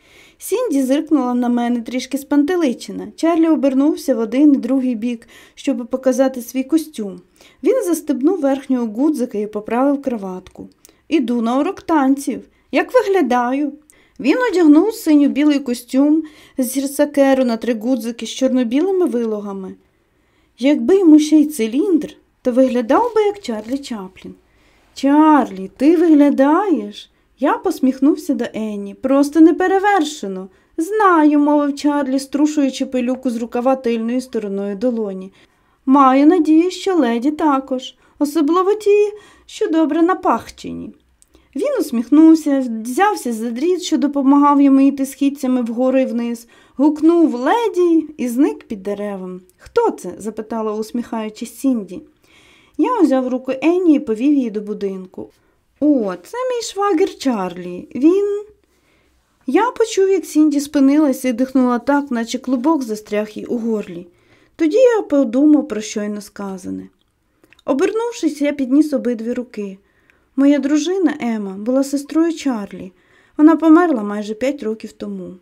Сінді зиркнула на мене трішки спантеличена. Чарлі обернувся в один і другий бік, щоб показати свій костюм. Він застебнув верхнього гудзика і поправив краватку. Іду на урок танців. Як виглядаю? Він одягнув синьо білий костюм з гірсакеру на три гудзики з чорно-білими вилогами. Якби йому ще й циліндр, то виглядав би як Чарлі Чаплін. Чарлі, ти виглядаєш? Я посміхнувся до Енні. Просто неперевершено. Знаю, мовив Чарлі, струшуючи пилюку з рукава тильною стороною долоні. Маю надію, що леді також, особливо ті, що добре напахчені. Він усміхнувся, взявся за дріт, що допомагав йому йти східцями вгору і вниз, гукнув леді і зник під деревом. Хто це? запитала, усміхаючись Сінді. Я узяв руку Енні і повів її до будинку. О, це мій швагер Чарлі. Він. Я почув, як Сінді спинилася і дихнула так, наче клубок застряг їй у горлі. Тоді я подумав про щойно сказане. Обернувшись, я підніс обидві руки. Моя дружина Ема була сестрою Чарлі. Вона померла майже п'ять років тому.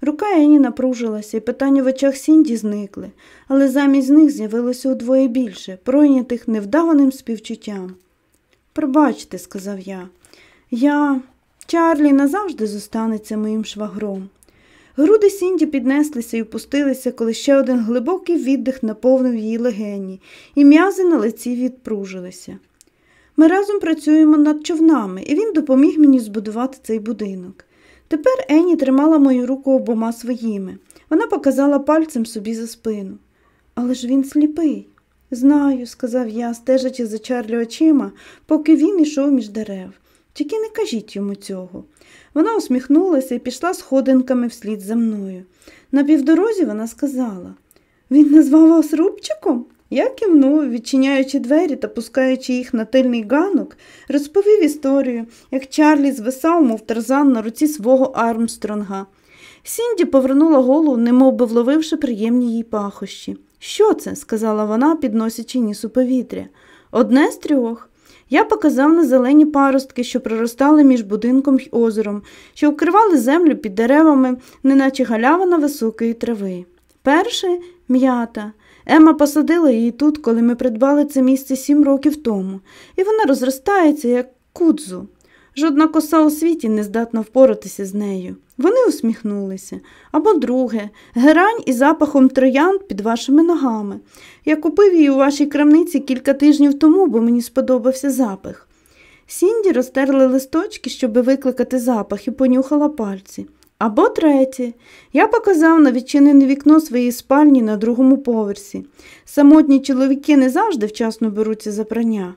Рука Ені напружилася, і питання в очах Сінді зникли, але замість них з'явилося удвоє більше, пройнятих невдаваним співчуттям. Пробачте, сказав я, я, Чарлі, назавжди зостанеться моїм швагром. Груди Сінді піднеслися і опустилися, коли ще один глибокий віддих наповнив її легені, і м'язи на лиці відпружилися. Ми разом працюємо над човнами, і він допоміг мені збудувати цей будинок. Тепер Ені тримала мою руку обома своїми. Вона показала пальцем собі за спину. Але ж він сліпий. Знаю, сказав я, стежачи за Чарлі очима, поки він ішов між дерев. Тільки не кажіть йому цього. Вона усміхнулася і пішла сходинками вслід за мною. На півдорозі вона сказала Він назвав вас Рубчиком? Я кивнув, відчиняючи двері та пускаючи їх на тильний ганок, розповів історію, як Чарлі звисав, мов тарзан на руці свого Армстронга. Сінді повернула голову, немов би вловивши приємні їй пахощі. Що це? сказала вона, підносячи ніс у повітря. Одне з трьох. Я показав на зелені паростки, що проростали між будинком й озером, що вкривали землю під деревами, неначе галявина високої трави. Перше м'ята. Ема посадила її тут, коли ми придбали це місце сім років тому, і вона розростається, як кудзу. Жодна коса у світі не здатна впоратися з нею. Вони усміхнулися. Або друге, герань із запахом троянд під вашими ногами. Я купив її у вашій крамниці кілька тижнів тому, бо мені сподобався запах. Сінді розтерли листочки, щоби викликати запах, і понюхала пальці. Або третє. Я показав на відчинене вікно своєї спальні на другому поверсі. Самотні чоловіки не завжди вчасно беруться за прання.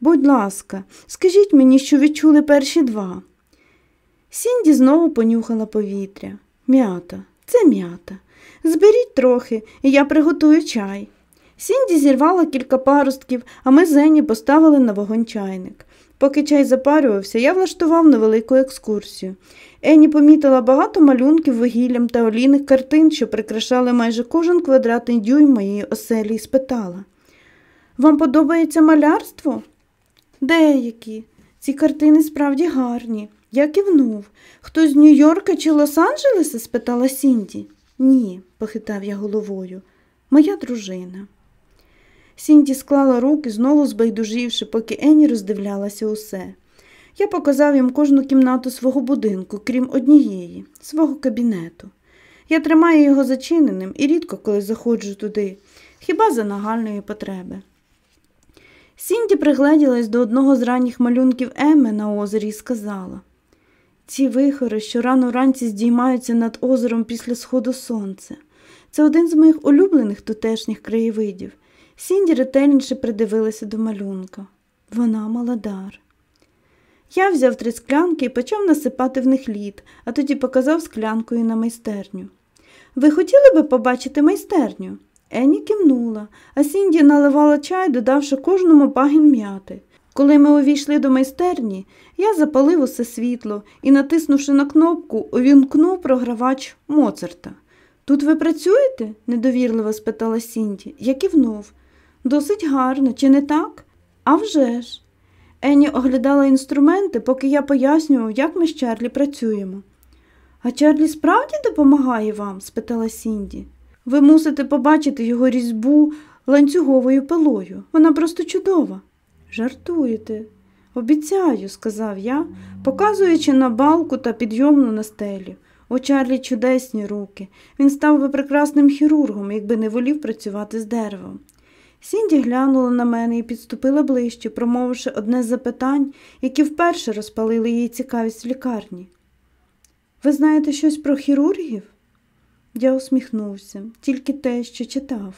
Будь ласка, скажіть мені, що відчули перші два. Сінді знову понюхала повітря. М'ята, це м'ята. Зберіть трохи, і я приготую чай. Сінді зірвала кілька паростків, а ми з Зені поставили на вогонь чайник. Поки чай запарювався, я влаштував невелику екскурсію. Ені помітила багато малюнків вугіллям та олійних картин, що прикрашали майже кожен квадратний дюйм моєї оселі, і спитала Вам подобається малярство? Деякі. Ці картини справді гарні. Я кивнув. Хтось з Нью-Йорка чи Лос-Анджелеса? спитала Сінді. Ні, похитав я головою. Моя дружина. Сінді склала руки, знову збайдуживши, поки Ені роздивлялася усе. Я показав їм кожну кімнату свого будинку, крім однієї, свого кабінету. Я тримаю його зачиненим і рідко коли заходжу туди, хіба за нагальної потреби. Сінді пригледілась до одного з ранніх малюнків Еми на озері і сказала ці вихори, що рано вранці здіймаються над озером після сходу сонця. Це один з моїх улюблених тутешніх краєвидів. Сінді ретельніше придивилася до малюнка. Вона молодар. Я взяв три склянки і почав насипати в них лід, а тоді показав склянкою на майстерню. Ви хотіли би побачити майстерню? Ені кивнула, а Сінді наливала чай, додавши кожному багін м'яти. Коли ми увійшли до майстерні, я запалив усе світло і, натиснувши на кнопку, увімкнув програвач Моцарта. Тут ви працюєте? недовірливо спитала Сінді. Я кивнув. Досить гарно, чи не так? «А вже ж!» Ені оглядала інструменти, поки я пояснював, як ми з Чарлі працюємо. А Чарлі справді допомагає вам? спитала Сінді. Ви мусите побачити його різьбу ланцюговою пилою. Вона просто чудова. Жартуєте. Обіцяю, сказав я, показуючи на балку та підйомну на стелі. У Чарлі чудесні руки. Він став би прекрасним хірургом, якби не волів працювати з деревом. Сінді глянула на мене і підступила ближче, промовивши одне з запитань, які вперше розпалили її цікавість в лікарні. Ви знаєте щось про хірургів? Я усміхнувся, тільки те, що читав.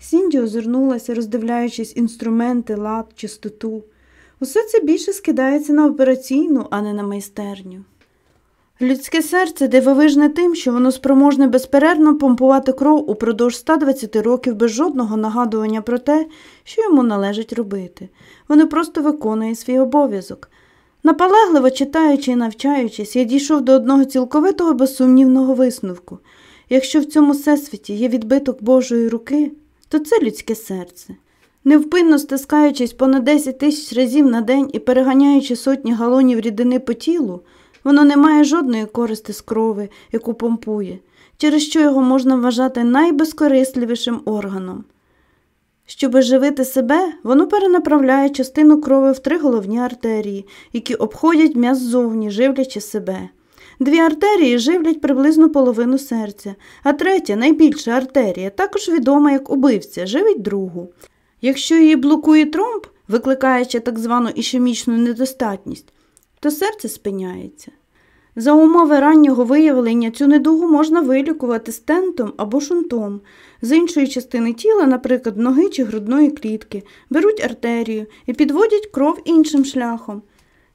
Сінді озирнулася, роздивляючись інструменти, лад, чистоту. Усе це більше скидається на операційну, а не на майстерню. Людське серце дивовижне тим, що воно спроможне безперервно помпувати кров упродовж 120 років без жодного нагадування про те, що йому належить робити. Воно просто виконує свій обов'язок. Наполегливо читаючи і навчаючись, я дійшов до одного цілковитого безсумнівного висновку. Якщо в цьому всесвіті є відбиток Божої руки, то це людське серце. Невпинно стискаючись понад 10 тисяч разів на день і переганяючи сотні галонів рідини по тілу, воно не має жодної користи з крови, яку помпує, через що його можна вважати найбезкорисливішим органом. Щоб живити себе, воно перенаправляє частину крови в три головні артерії, які обходять м'яз ззовні, живлячи себе. Дві артерії живлять приблизно половину серця, а третя, найбільша артерія, також відома як убивця, живить другу. Якщо її блокує тромб, викликаючи так звану ішемічну недостатність, то серце спиняється. За умови раннього виявлення цю недугу можна вилікувати стентом або шунтом. З іншої частини тіла, наприклад, ноги чи грудної клітки, беруть артерію і підводять кров іншим шляхом.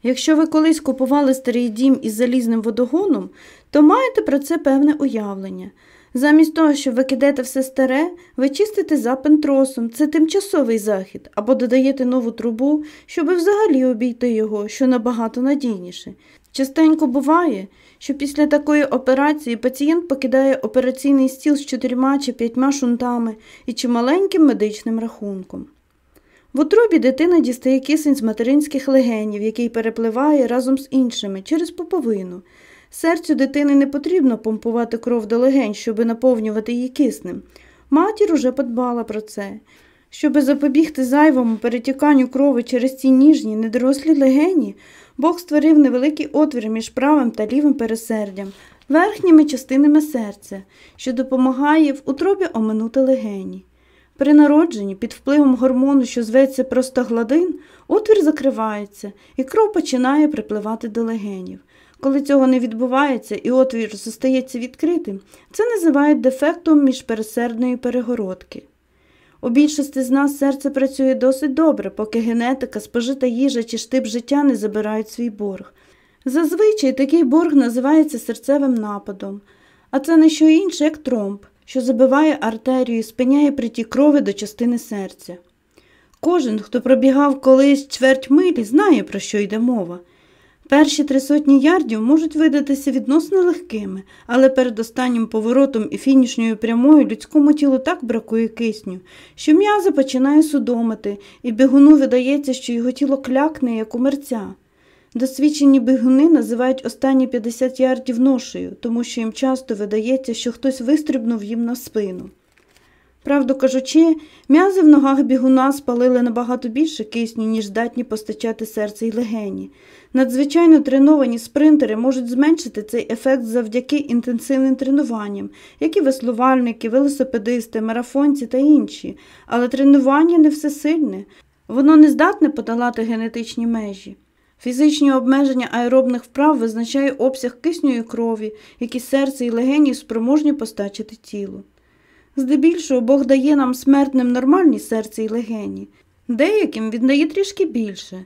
Якщо ви колись купували старий дім із залізним водогоном, то маєте про це певне уявлення. Замість того, що ви кидаєте все старе, ви чистите запин тросом, це тимчасовий захід, або додаєте нову трубу, щоб взагалі обійти його, що набагато надійніше. Частенько буває, що після такої операції пацієнт покидає операційний стіл з чотирма чи п'ятьма шунтами і чималеньким медичним рахунком. В утробі дитина дістає кисень з материнських легенів, який перепливає разом з іншими через поповину. Серцю дитини не потрібно помпувати кров до легень, щоби наповнювати її киснем. Матір уже подбала про це. Щоби запобігти зайвому перетіканню крови через ці ніжні, недорослі легені, Бог створив невеликий отвір між правим та лівим пересердям, верхніми частинами серця, що допомагає в утробі оминути легені. При народженні під впливом гормону, що зветься простагладин, отвір закривається і кров починає припливати до легенів. Коли цього не відбувається і отвір зостається відкритим, це називають дефектом міжпересердної перегородки. У більшості з нас серце працює досить добре, поки генетика, спожита їжа чи штип життя не забирають свій борг. Зазвичай такий борг називається серцевим нападом, а це не що інше, як тромб, що забиває артерію і спиняє притік крови до частини серця. Кожен, хто пробігав колись чверть милі, знає, про що йде мова. Перші три сотні ярдів можуть видатися відносно легкими, але перед останнім поворотом і фінішньою прямою людському тілу так бракує кисню, що м'язо починає судомити, і бігуну видається, що його тіло клякне, як у мерця. Досвідчені бігуни називають останні 50 ярдів ношею, тому що їм часто видається, що хтось вистрибнув їм на спину. Правду кажучи, м'язи в ногах бігуна спалили набагато більше кисню, ніж здатні постачати серце й легені. Надзвичайно треновані спринтери можуть зменшити цей ефект завдяки інтенсивним тренуванням, як і веслувальники, велосипедисти, марафонці та інші, але тренування не всесильне, воно не здатне подолати генетичні межі. Фізичні обмеження аеробних вправ визначає обсяг кисню і крові, які серце і легені спроможні постачити тілу. Здебільшого Бог дає нам смертним нормальні серце і легені, деяким він дає трішки більше.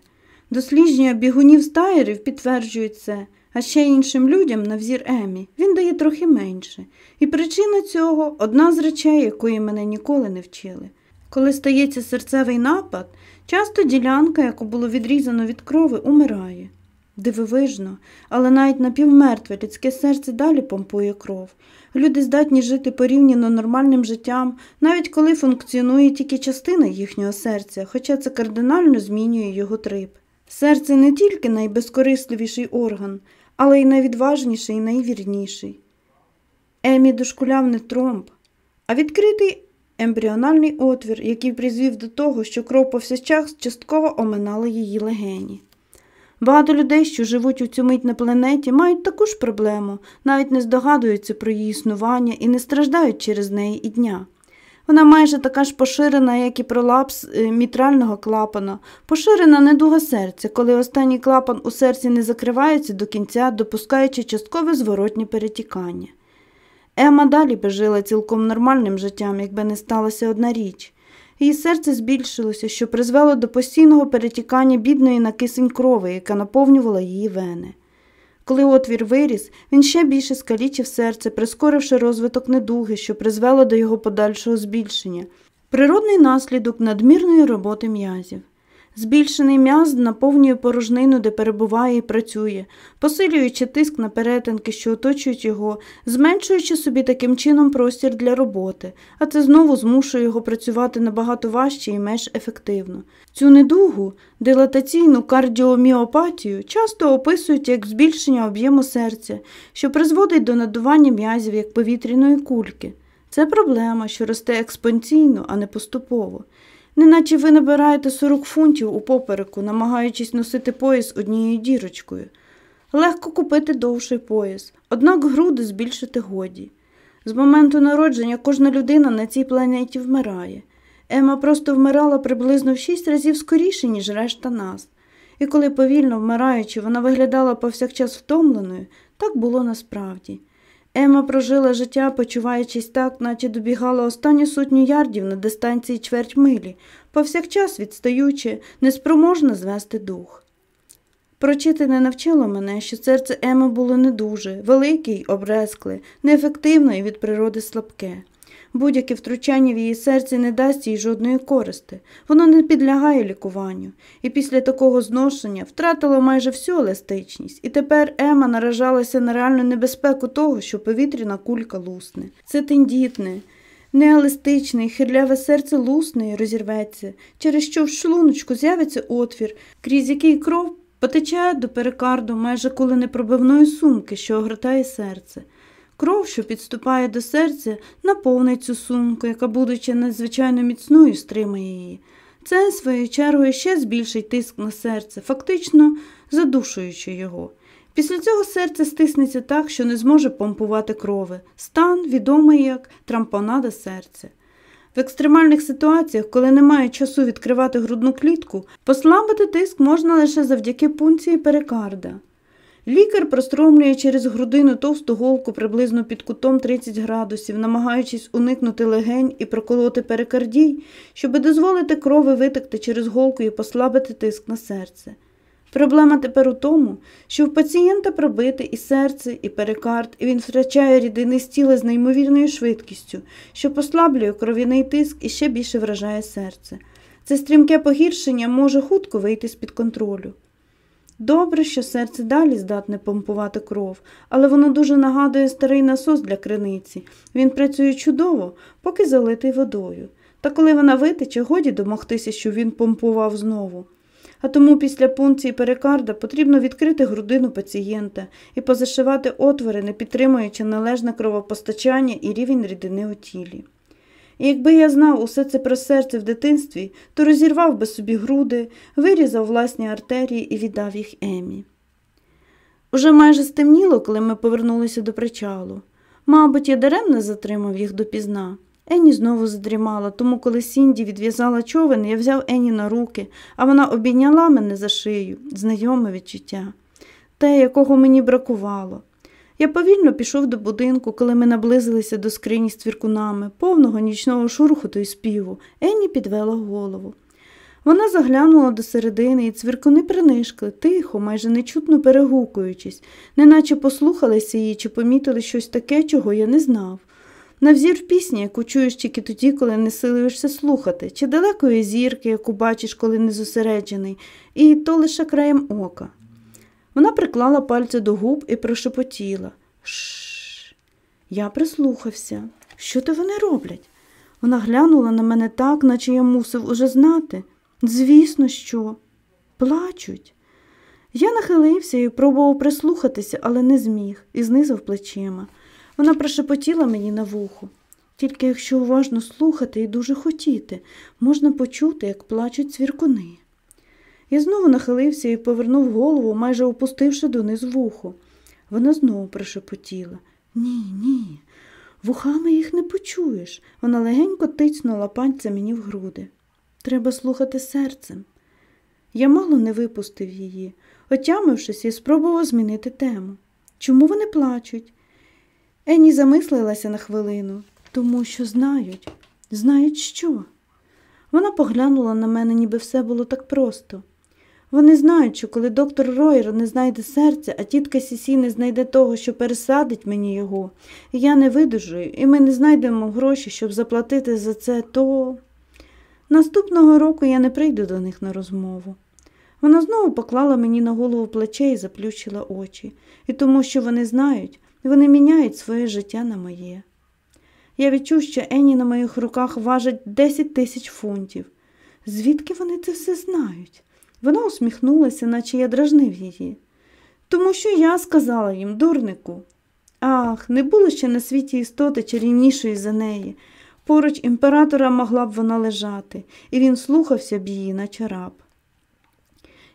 Дослідження бігунів стаєрів підтверджують це, а ще іншим людям, на взір Емі, він дає трохи менше. І причина цього одна з речей, якої мене ніколи не вчили. Коли стається серцевий напад, часто ділянка, яку було відрізано від крови, умирає. Дивовижно, але навіть напівмертве людське серце далі помпує кров. Люди здатні жити порівняно нормальним життям, навіть коли функціонує тільки частина їхнього серця, хоча це кардинально змінює його трип. Серце не тільки найбезкорисливіший орган, але й найвідважніший і найвірніший. Емі дошкуляв не тромб, а відкритий ембріональний отвір, який призвів до того, що кров повсякчас частково оминала її легені. Багато людей, що живуть у цю мить на планеті, мають таку ж проблему, навіть не здогадуються про її існування і не страждають через неї і дня. Вона майже така ж поширена, як і пролапс е, мітрального клапана, поширена недуга серця, коли останній клапан у серці не закривається до кінця, допускаючи часткове зворотнє перетікання. Ема далі би жила цілком нормальним життям, якби не сталася одна річ. Її серце збільшилося, що призвело до постійного перетікання бідної на кисень крови, яка наповнювала її вени. Коли отвір виріс, він ще більше скалічив серце, прискоривши розвиток недуги, що призвело до його подальшого збільшення, природний наслідок надмірної роботи м'язів. Збільшений м'яз наповнює порожнину, де перебуває і працює, посилюючи тиск на перетинки, що оточують його, зменшуючи собі таким чином простір для роботи, а це знову змушує його працювати набагато важче і менш ефективно. Цю недугу, дилатаційну кардіоміопатію, часто описують як збільшення об'єму серця, що призводить до надування м'язів як повітряної кульки. Це проблема, що росте експонційно, а не поступово неначе ви набираєте 40 фунтів у попереку, намагаючись носити пояс однією дірочкою. Легко купити довший пояс, однак груди збільшити годі. З моменту народження кожна людина на цій планеті вмирає. Ема просто вмирала приблизно в шість разів скоріше, ніж решта нас. І коли повільно вмираючи, вона виглядала повсякчас втомленою, так було насправді. Ема прожила життя, почуваючись так, наче добігала останню сотню ярдів на дистанції чверть милі, повсякчас відстаючи, неспроможна звести дух. Прочитане навчило мене, що серце Еми було не дуже, велике й обрескле, неефективне і від природи слабке. Будь-яке втручання в її серці не дасть їй жодної користи, воно не підлягає лікуванню, і після такого зношення втратило майже всю еластичність, і тепер Ема наражалася на реальну небезпеку того, що повітряна кулька лусне. Це тендітне, нееластичне хирляве серце лусне і розірветься, через що в шлуночку з'явиться отвір, крізь який кров потече до перикарду майже коли непробивної сумки, що огортає серце. Кров, що підступає до серця, наповнить цю сумку, яка, будучи надзвичайно міцною, стримає її. Це, своєю чергою, ще збільшить тиск на серце, фактично задушуючи його. Після цього серце стиснеться так, що не зможе помпувати крови. Стан відомий як трампонада серця. В екстремальних ситуаціях, коли немає часу відкривати грудну клітку, послабити тиск можна лише завдяки пункції перикарда. Лікар простромлює через грудину товсту голку приблизно під кутом 30 градусів, намагаючись уникнути легень і проколоти перикардій, щоби дозволити крови витекти через голку і послабити тиск на серце. Проблема тепер у тому, що в пацієнта пробите і серце, і перикард, і він втрачає рідини з тіла з неймовірною швидкістю, що послаблює кров'яний тиск і ще більше вражає серце. Це стрімке погіршення може хутко вийти з під контролю. Добре, що серце далі здатне помпувати кров, але воно дуже нагадує старий насос для криниці. Він працює чудово, поки залитий водою. Та коли вона витече, годі домогтися, що він помпував знову. А тому після пункції перикарда потрібно відкрити грудину пацієнта і позашивати отвори, не підтримуючи належне кровопостачання і рівень рідини у тілі. І якби я знав усе це про серце в дитинстві, то розірвав би собі груди, вирізав власні артерії і віддав їх Емі. Уже майже стемніло, коли ми повернулися до причалу. Мабуть, я даремно затримав їх допізна. Ені знову задрімала, тому коли Сінді відв'язала човен, я взяв Ені на руки, а вона обійняла мене за шию, знайоме відчуття, те, якого мені бракувало. Я повільно пішов до будинку, коли ми наблизилися до скрині з твіркунами, повного нічного шурхоту і співу. Енні підвела голову. Вона заглянула до середини, і цвіркуни принишкли, тихо, майже нечутно перегукуючись, неначе послухалися її чи помітили щось таке, чого я не знав. Навзір пісні, яку чуєш тільки тоді, коли не силуєшся слухати, чи далекої зірки, яку бачиш, коли не зосереджений, і то лише краєм ока. Вона приклала пальці до губ і прошепотіла. Шш. Я прислухався. Що то вони роблять? Вона глянула на мене так, наче я мусив уже знати. Звісно, що. Плачуть. Я нахилився і пробував прислухатися, але не зміг, і знизав плечима. Вона прошепотіла мені на вухо. Тільки якщо уважно слухати і дуже хотіти, можна почути, як плачуть цвіркуни. Я знову нахилився і повернув голову, майже опустивши донизу вухо. Вона знову прошепотіла Ні, ні, вухами їх не почуєш. Вона легенько тицнула пальцем мені в груди. Треба слухати серцем. Я мало не випустив її. Отямившись, я спробував змінити тему. Чому вони плачуть? Ені замислилася на хвилину, тому що знають, знають що. Вона поглянула на мене, ніби все було так просто. Вони знають, що коли доктор Ройер не знайде серця, а тітка Сісі не знайде того, що пересадить мені його, я не видужую, і ми не знайдемо гроші, щоб заплатити за це, то наступного року я не прийду до них на розмову. Вона знову поклала мені на голову плече і заплющила очі, і тому, що вони знають, вони міняють своє життя на моє. Я відчув, що Ені на моїх руках важить 10 тисяч фунтів. Звідки вони це все знають? Вона усміхнулася, наче я дражнив її. Тому що я сказала їм, дурнику. Ах, не було ще на світі істоти чарівнішої за неї. Поруч імператора могла б вона лежати, і він слухався б її, наче раб.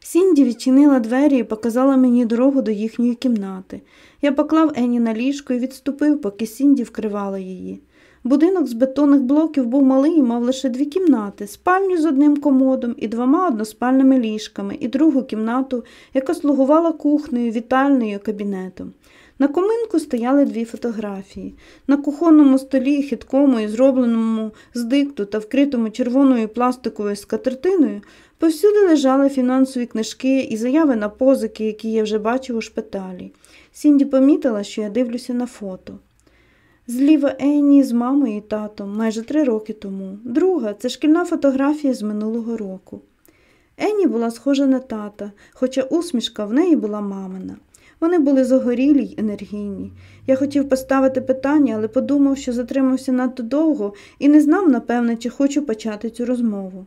Сінді відчинила двері і показала мені дорогу до їхньої кімнати. Я поклав Ені на ліжко і відступив, поки Сінді вкривала її. Будинок з бетонних блоків був малий і мав лише дві кімнати, спальню з одним комодом і двома односпальними ліжками, і другу кімнату, яка слугувала кухнею, вітальною кабінетом. На коминку стояли дві фотографії. На кухонному столі, хиткому і зробленому з дикту та вкритому червоною пластиковою скатертиною, повсюди лежали фінансові книжки і заяви на позики, які я вже бачив у шпиталі. Сінді помітила, що я дивлюся на фото. Зліва Енні з мамою і татом майже три роки тому. Друга це шкільна фотографія з минулого року. Енні була схожа на тата, хоча усмішка в неї була мамина. Вони були загорілі й енергійні. Я хотів поставити питання, але подумав, що затримався надто довго і не знав, напевне, чи хочу почати цю розмову.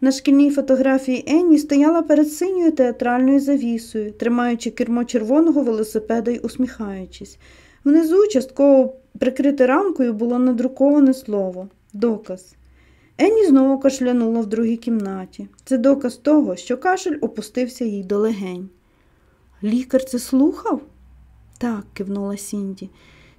На шкільній фотографії Енні стояла перед синьою театральною завісою, тримаючи кермо червоного велосипеда й усміхаючись. Внизу частково прикрите рамкою було надруковане слово доказ. Енні знову кашлянула в другій кімнаті. Це доказ того, що кашель опустився їй до легень. Лікар це слухав? Так, кивнула Сінді.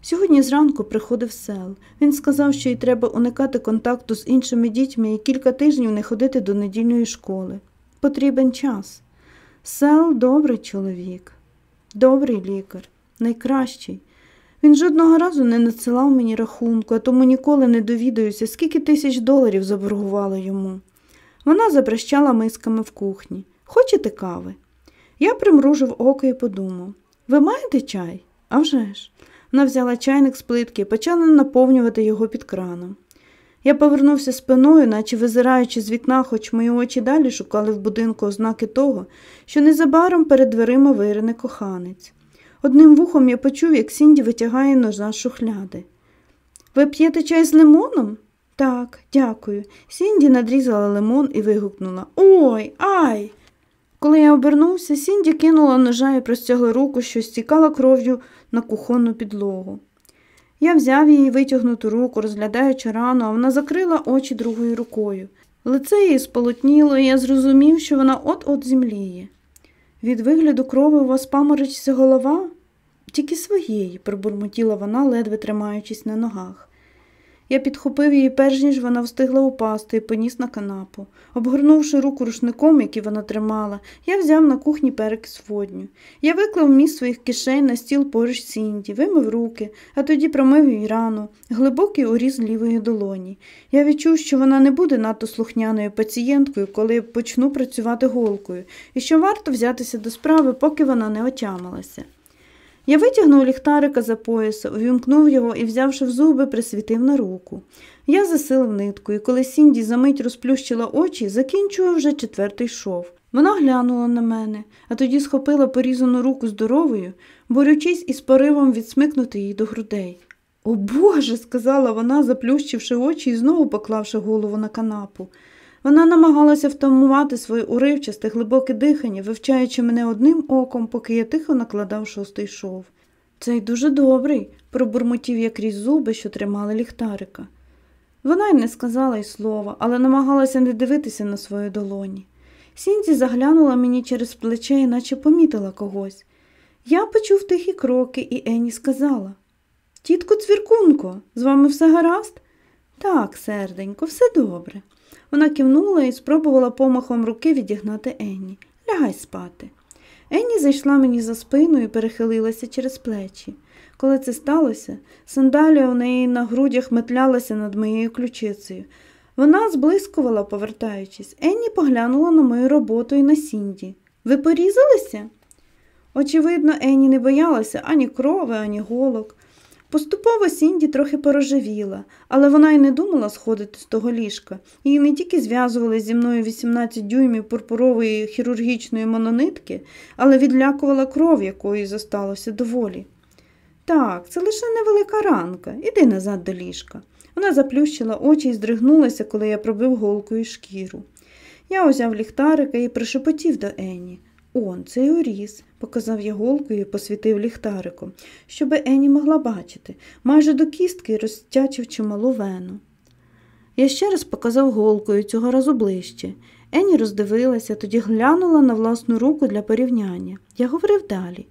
Сьогодні зранку приходив сел. Він сказав, що їй треба уникати контакту з іншими дітьми і кілька тижнів не ходити до недільної школи. Потрібен час. Сел добрий чоловік, добрий лікар, найкращий. Він жодного разу не надсилав мені рахунку, а тому ніколи не довідаюся, скільки тисяч доларів заборгувала йому. Вона забрещала мисками в кухні. Хочете кави? Я примружив око і подумав ви маєте чай? «А вже ж!» Вона взяла чайник з плитки і почала наповнювати його під краном. Я повернувся спиною, наче визираючи з вікна, хоч мої очі далі шукали в будинку ознаки того, що незабаром перед дверима вирине коханець. Одним вухом я почув, як Сінді витягає ножа з шухляди. Ви п'єте чай з лимоном? Так, дякую. Сінді надрізала лимон і вигукнула Ой, ай! Коли я обернувся, Сінді кинула ножа і простягла руку, що стікала кров'ю на кухонну підлогу. Я взяв її витягнуту руку, розглядаючи рану, а вона закрила очі другою рукою. Лице її сполотніло, і я зрозумів, що вона от-от зімліє. Від вигляду крови у вас паморочиться голова? Тільки своєї, пробурмотіла вона, ледве тримаючись на ногах. Я підхопив її, перш ніж вона встигла упасти і поніс на канапу. Обгорнувши руку рушником, який вона тримала, я взяв на кухні перекис водню. Я виклав міст своїх кишень на стіл поруч Сінді, вимив руки, а тоді промив їй рану, глибокий уріз лівої долоні. Я відчув, що вона не буде надто слухняною пацієнткою, коли почну працювати голкою, і що варто взятися до справи, поки вона не отямилася. Я витягнув ліхтарика за пояса, увімкнув його і, взявши в зуби, присвітив на руку. Я засилив нитку, і коли Сінді за мить розплющила очі, закінчував вже четвертий шов. Вона глянула на мене, а тоді схопила порізану руку здоровою, борючись із поривом відсмикнути її до грудей. О Боже, сказала вона, заплющивши очі і знову поклавши голову на канапу. Вона намагалася втамувати своє уривчасте, глибоке дихання, вивчаючи мене одним оком, поки я тихо накладав шостий шов. Цей дуже добрий, пробурмотів я крізь зуби, що тримали ліхтарика. Вона й не сказала й слова, але намагалася не дивитися на свої долоні. Сінзі заглянула мені через плече, і наче помітила когось. Я почув тихі кроки, і Ені сказала Тітко цвіркунко, з вами все гаразд? Так, серденько, все добре. Вона кивнула і спробувала помахом руки відігнати Енні. Лягай спати. Енні зайшла мені за спину і перехилилася через плечі. Коли це сталося, сандалія у неї на грудях метлялася над моєю ключицею. Вона зблискувала, повертаючись. Енні поглянула на мою роботу і на Сінді. Ви порізалися? Очевидно, Енні не боялася ані крови, ані голок. Поступово Сінді трохи порожевіла, але вона й не думала сходити з того ліжка. Її не тільки зв'язували зі мною 18 дюймів пурпурової хірургічної мононитки, але відлякувала кров, якої зосталося доволі. Так, це лише невелика ранка. Іди назад до ліжка. Вона заплющила очі і здригнулася, коли я пробив голкою шкіру. Я узяв ліхтарика і пришепотів до Ені. Он, цей оріз, показав я голкою і посвітив ліхтариком, щоб Ені могла бачити, майже до кістки розтячив чималу вену. Я ще раз показав голкою цього разу ближче. Ені роздивилася, тоді глянула на власну руку для порівняння. Я говорив далі.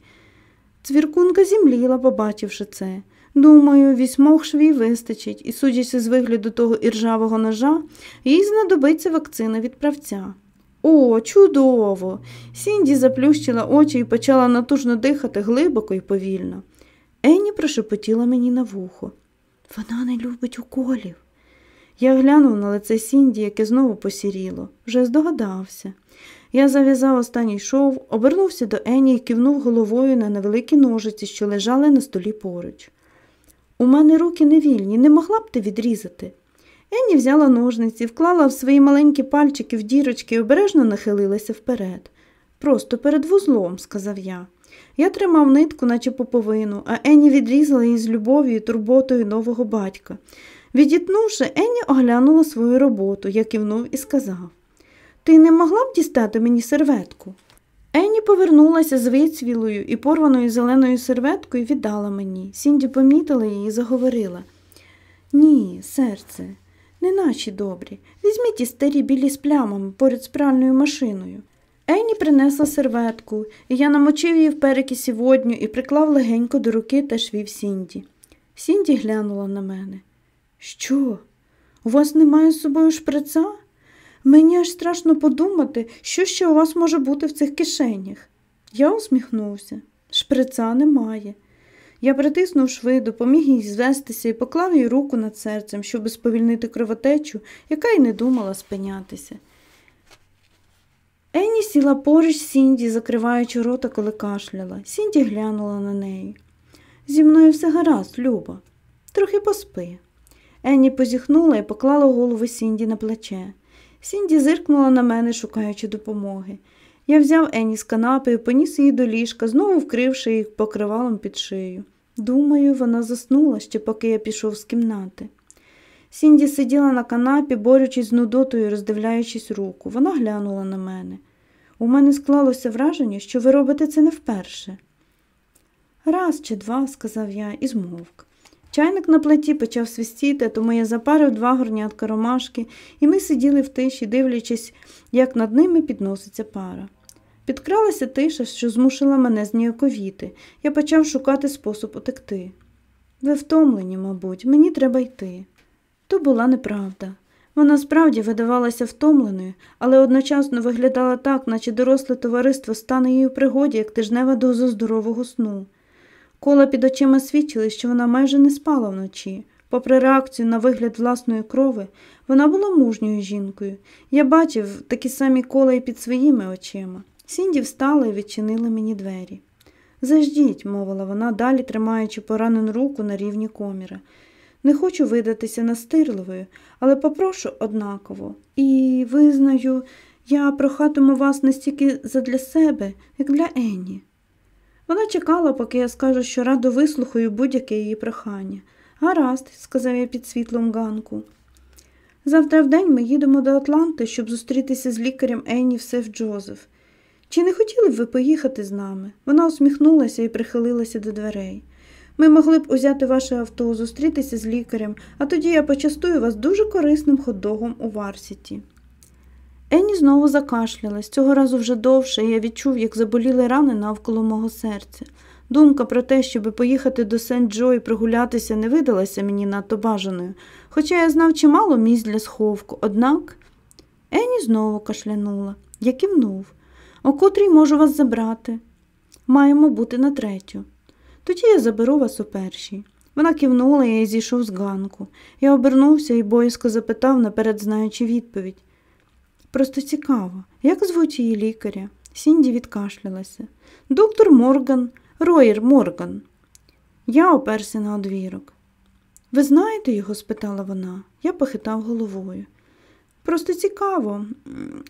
Цвіркунка зімліла, побачивши це. Думаю, вісьмох швій вистачить, і, судячи з вигляду того іржавого ножа, їй знадобиться вакцина від правця. О, чудово! Сінді заплющила очі і почала натужно дихати глибоко і повільно. Енні прошепотіла мені на вухо. Вона не любить уколів. Я глянув на лице Сінді, яке знову посіріло, вже здогадався. Я зав'язав останній шов, обернувся до Ені і кивнув головою на невеликі ножиці, що лежали на столі поруч. У мене руки не вільні, не могла б ти відрізати. Енні взяла ножниці, вклала в свої маленькі пальчики в дірочки і обережно нахилилася вперед. Просто перед вузлом, сказав я. Я тримав нитку, наче поповину, а Енні відрізала її з любов'ю і турботою нового батька. Відітнувши, Енні оглянула свою роботу, я кивнув і сказав Ти не могла б дістати мені серветку? Енні повернулася з вицвілою і порваною зеленою серветкою віддала мені. Сінді помітила її і заговорила. Ні, серце, не наші добрі. Візьміть ті старі білі з плямами поряд з пральною машиною. Енні принесла серветку, і я намочив її в перекисі водню і приклав легенько до руки та швів Сінді. Сінді глянула на мене. Що? У вас немає з собою шприца? Мені аж страшно подумати, що ще у вас може бути в цих кишенях. Я усміхнувся. Шприца немає. Я притиснув шви, допоміг їй звестися і поклав їй руку над серцем, щоб сповільнити кровотечу, яка й не думала спинятися. Енні сіла поруч Сінді, закриваючи рота, коли кашляла. Сінді глянула на неї. Зі мною все гаразд, Люба. Трохи поспи. Енні позіхнула і поклала голову Сінді на плече. Сінді зиркнула на мене, шукаючи допомоги. Я взяв Енні з канапи і поніс її до ліжка, знову вкривши їх покривалом під шию. Думаю, вона заснула ще, поки я пішов з кімнати. Сінді сиділа на канапі, борючись з нудотою, роздивляючись руку. Вона глянула на мене. У мене склалося враження, що ви робите це не вперше. Раз чи два, сказав я і змовк. Чайник на плиті почав свистіти, тому я запарив два горнятка ромашки, і ми сиділи в тиші, дивлячись, як над ними підноситься пара. Підкралася тиша, що змусила мене зніяковіти. Я почав шукати спосіб утекти. Ви втомлені, мабуть, мені треба йти. То була неправда. Вона справді видавалася втомленою, але одночасно виглядала так, наче доросле товариство стане їй у пригоді, як тижнева доза здорового сну. Кола під очима свідчили, що вона майже не спала вночі. Попри реакцію на вигляд власної крови, вона була мужньою жінкою. Я бачив такі самі кола і під своїми очима. Сінді встала і відчинила мені двері. Заждіть, мовила вона, далі тримаючи поранену руку на рівні коміра. Не хочу видатися настирливою, але попрошу однаково. І визнаю, Я прохатиму вас не стільки задля себе, як для Енні. Вона чекала, поки я скажу, що радо вислухаю будь-яке її прохання. Гаразд, сказав я під світлом ганку. Завтра в день ми їдемо до Атланти, щоб зустрітися з лікарем Енні Сеф Джозеф. Чи не хотіли б ви поїхати з нами? Вона усміхнулася і прихилилася до дверей. Ми могли б узяти ваше авто, зустрітися з лікарем, а тоді я почастую вас дуже корисним хот-догом у Варсіті. Енні знову закашлялась, цього разу вже довше, і я відчув, як заболіли рани навколо мого серця. Думка про те, щоби поїхати до Сент-Джо і прогулятися, не видалася мені надто бажаною, хоча я знав чимало місць для сховку. Однак Енні знову кашлянула. Я кивнув. О котрій можу вас забрати? Маємо бути на третю. Тоді я заберу вас у першій. Вона кивнула, я зійшов з ганку. Я обернувся і боязко запитав, наперед знаючи відповідь. Просто цікаво, як звуть її лікаря? Сінді відкашлялася. Доктор Морган, Роєр Морган. Я оперся на одвірок. Ви знаєте його? спитала вона. Я похитав головою. Просто цікаво,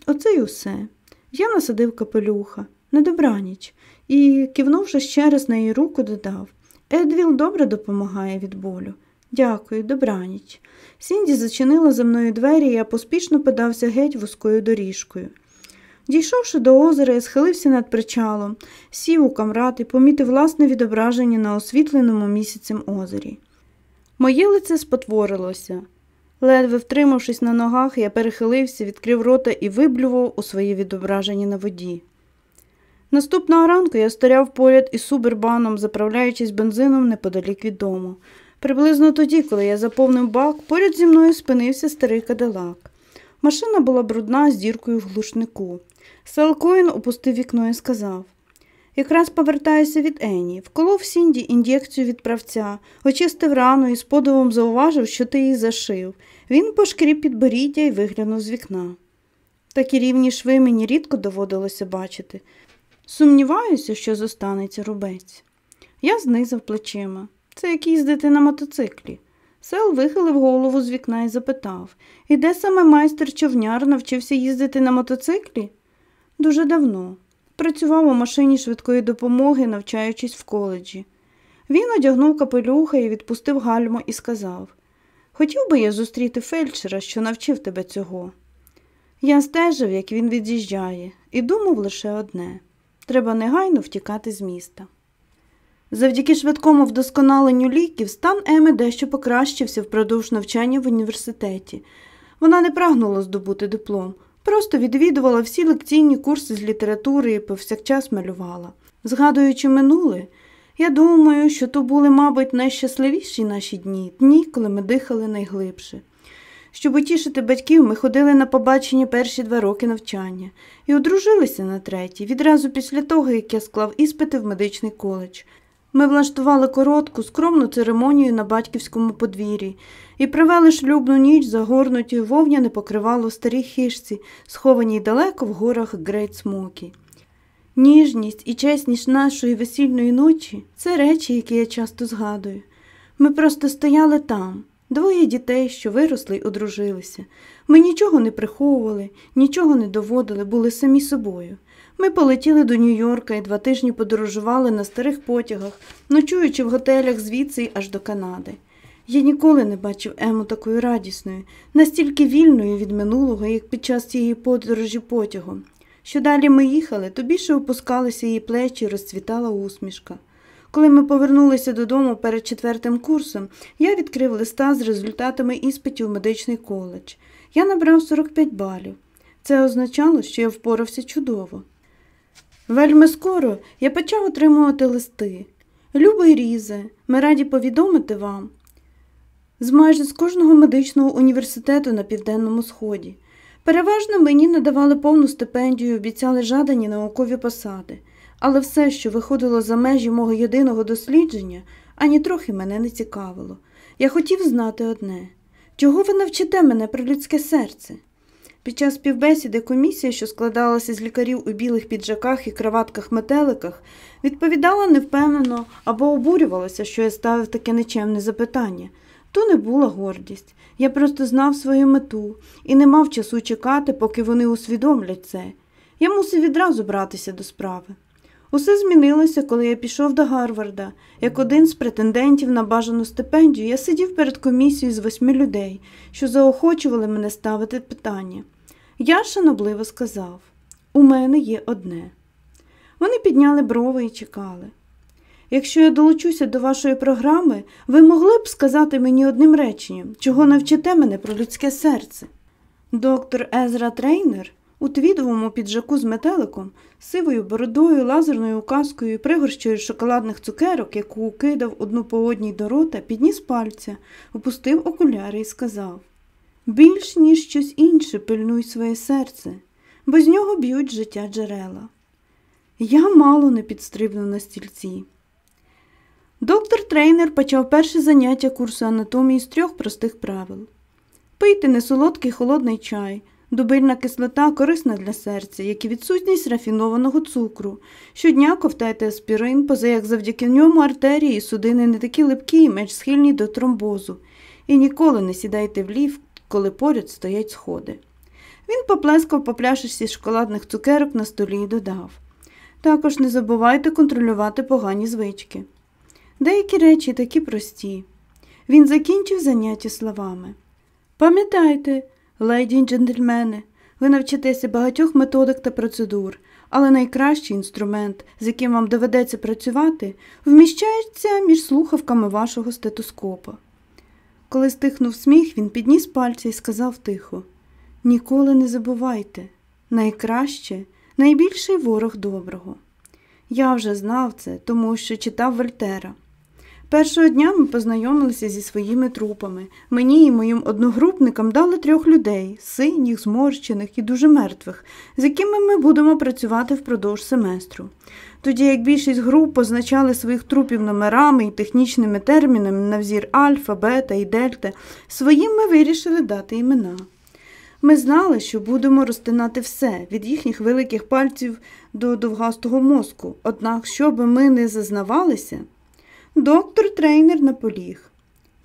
оце й усе. Я насадив капелюха, на добраніч, і, кивнувши ще раз на її руку, додав Едвіл добре допомагає від болю. Дякую, добраніч. Сінді зачинила за мною двері, і я поспішно подався геть вузькою доріжкою. Дійшовши до озера, я схилився над причалом, сів у камрат і помітив власне відображення на освітленому місяцем озері. Моє лице спотворилося. Ледве втримавшись на ногах, я перехилився, відкрив рота і виблював у своє відображення на воді. Наступного ранку я стояв поряд із субербаном, заправляючись бензином неподалік від дому. Приблизно тоді, коли я заповнив бак, поряд зі мною спинився старий кадилак. Машина була брудна з діркою в глушнику. Селкоїн опустив вікно і сказав Якраз повертаюся від Ені, вколов Сінді ін'єкцію від правця, очистив рану і з подивом зауважив, що ти її зашив. Він пошкріб підборіддя і виглянув з вікна. Такі рівні шви мені рідко доводилося бачити. Сумніваюся, що зостанеться рубець. Я знизав плечима. Це як їздити на мотоциклі. Сел вихилив голову з вікна і запитав І де саме майстер човняр навчився їздити на мотоциклі? Дуже давно. Працював у машині швидкої допомоги, навчаючись в коледжі. Він одягнув капелюха і відпустив гальмо і сказав Хотів би я зустріти фельдшера, що навчив тебе цього. Я стежив, як він від'їжджає, і думав лише одне треба негайно втікати з міста. Завдяки швидкому вдосконаленню ліків стан Еми дещо покращився впродовж навчання в університеті. Вона не прагнула здобути диплом, просто відвідувала всі лекційні курси з літератури і повсякчас малювала. Згадуючи минуле, я думаю, що то були, мабуть, найщасливіші наші дні, дні, коли ми дихали найглибше. Щоб утішити батьків, ми ходили на побачення перші два роки навчання і одружилися на третій, відразу після того, як я склав іспити в медичний коледж. Ми влаштували коротку, скромну церемонію на батьківському подвір'ї і провели шлюбну ніч загорнуті вовняне покривало в старій хижці, схованій далеко в горах Грейт Смокі. Ніжність і чесність нашої весільної ночі це речі, які я часто згадую. Ми просто стояли там, двоє дітей, що виросли й одружилися. Ми нічого не приховували, нічого не доводили, були самі собою. Ми полетіли до Нью-Йорка і два тижні подорожували на старих потягах, ночуючи в готелях звідси аж до Канади. Я ніколи не бачив Ему такою радісною, настільки вільною від минулого, як під час цієї подорожі потягом. Що далі ми їхали, то більше опускалися її плечі і розцвітала усмішка. Коли ми повернулися додому перед четвертим курсом, я відкрив листа з результатами іспитів у медичний коледж. Я набрав 45 балів. Це означало, що я впорався чудово. Вельми скоро я почав отримувати листи. Любий різе, ми раді повідомити вам. З майже з кожного медичного університету на Південному Сході. Переважно мені надавали повну стипендію обіцяли жадані наукові посади, але все, що виходило за межі мого єдиного дослідження, ані трохи мене не цікавило. Я хотів знати одне чого ви навчите мене про людське серце? Під час співбесіди комісія, що складалася з лікарів у білих піджаках і краватках-метеликах, відповідала невпевнено або обурювалася, що я ставив таке нечемне запитання. То не була гордість. Я просто знав свою мету і не мав часу чекати, поки вони усвідомлять це. Я мусив відразу братися до справи. Усе змінилося, коли я пішов до Гарварда. Як один з претендентів на бажану стипендію, я сидів перед комісією з восьми людей, що заохочували мене ставити питання. Я шанобливо сказав: у мене є одне. Вони підняли брови і чекали. Якщо я долучуся до вашої програми, ви могли б сказати мені одним реченням, чого навчите мене про людське серце. Доктор Езра Трейнер у твідовому піджаку з метеликом, сивою бородою, лазерною указкою пригорщою шоколадних цукерок, яку кидав одну по одній до рота, підніс пальця, опустив окуляри і сказав більш ніж щось інше пильнуй своє серце, бо з нього б'ють життя джерела. Я мало не підстрибнув на стільці. Доктор трейнер почав перше заняття курсу анатомії з трьох простих правил. Пийте несолодкий холодний чай, дубильна кислота корисна для серця, як і відсутність рафінованого цукру. Щодня ковтайте аспірин, поза як завдяки ньому артерії і судини не такі липкі і менш схильні до тромбозу. І ніколи не сідайте в ліфт, коли поряд стоять сходи. Він поплескав по пляшечці шоколадних цукерок на столі і додав також не забувайте контролювати погані звички. Деякі речі такі прості. Він закінчив заняття словами. Пам'ятайте, леді й джентльмени, ви навчитеся багатьох методик та процедур, але найкращий інструмент, з яким вам доведеться працювати, вміщається між слухавками вашого стетоскопа. Коли стихнув сміх, він підніс пальці і сказав тихо Ніколи не забувайте, найкраще найбільший ворог доброго. Я вже знав це, тому що читав Вольтера. Першого дня ми познайомилися зі своїми трупами. Мені і моїм одногрупникам дали трьох людей синіх, зморщених і дуже мертвих, з якими ми будемо працювати впродовж семестру. Тоді як більшість груп позначали своїх трупів номерами і технічними термінами на взір альфа, бета і дельта, своїм ми вирішили дати імена. Ми знали, що будемо розтинати все від їхніх великих пальців до довгастого мозку, однак, щоб ми не зазнавалися, доктор трейнер наполіг.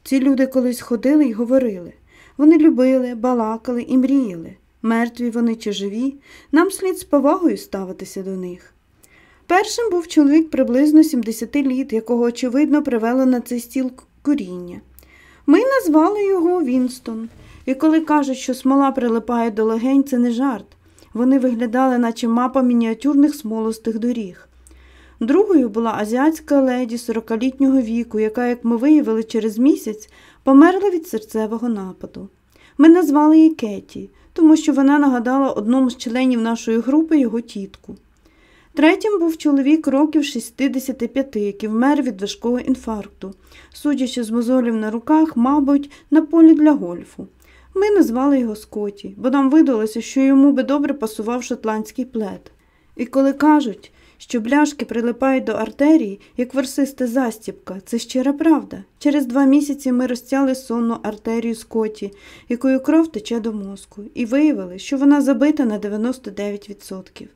Ці люди колись ходили і говорили. Вони любили, балакали і мріяли. Мертві вони чи живі, нам слід з повагою ставитися до них. Першим був чоловік приблизно 70 літ, якого, очевидно, привело на цей стіл куріння. Ми назвали його Вінстон. І коли кажуть, що смола прилипає до легень, це не жарт. Вони виглядали, наче мапа мініатюрних смолостих доріг. Другою була азіатська леді 40-літнього віку, яка, як ми виявили через місяць, померла від серцевого нападу. Ми назвали її Кеті, тому що вона нагадала одному з членів нашої групи його тітку. Третім був чоловік років 65, який вмер від важкого інфаркту, судячи з мозолів на руках, мабуть, на полі для гольфу. Ми назвали його Скоті, бо нам видалося, що йому би добре пасував шотландський плед. І коли кажуть, що бляшки прилипають до артерії, як версиста застіпка, це щира правда. Через два місяці ми розтяли сонну артерію Скоті, якою кров тече до мозку, і виявили, що вона забита на 99%.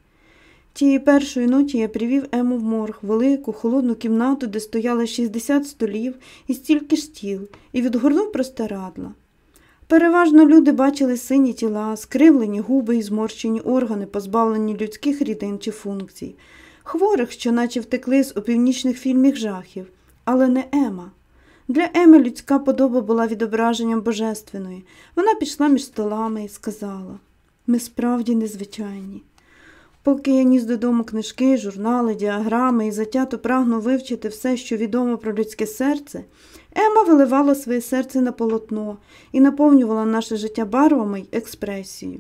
Тієї першої ночі я привів Ему в морг, велику, холодну кімнату, де стояло 60 столів і стільки ж стіл, і відгорнув простирадла. Переважно люди бачили сині тіла, скривлені губи і зморщені органи, позбавлені людських рідин чи функцій, хворих, що наче втекли з опівнічних фільмів жахів, але не Ема. Для Еми людська подоба була відображенням божественної. Вона пішла між столами і сказала ми справді незвичайні. Поки я ніс додому книжки, журнали, діаграми і затято прагнув вивчити все, що відомо про людське серце, Ема виливала своє серце на полотно і наповнювала наше життя барвами й експресією.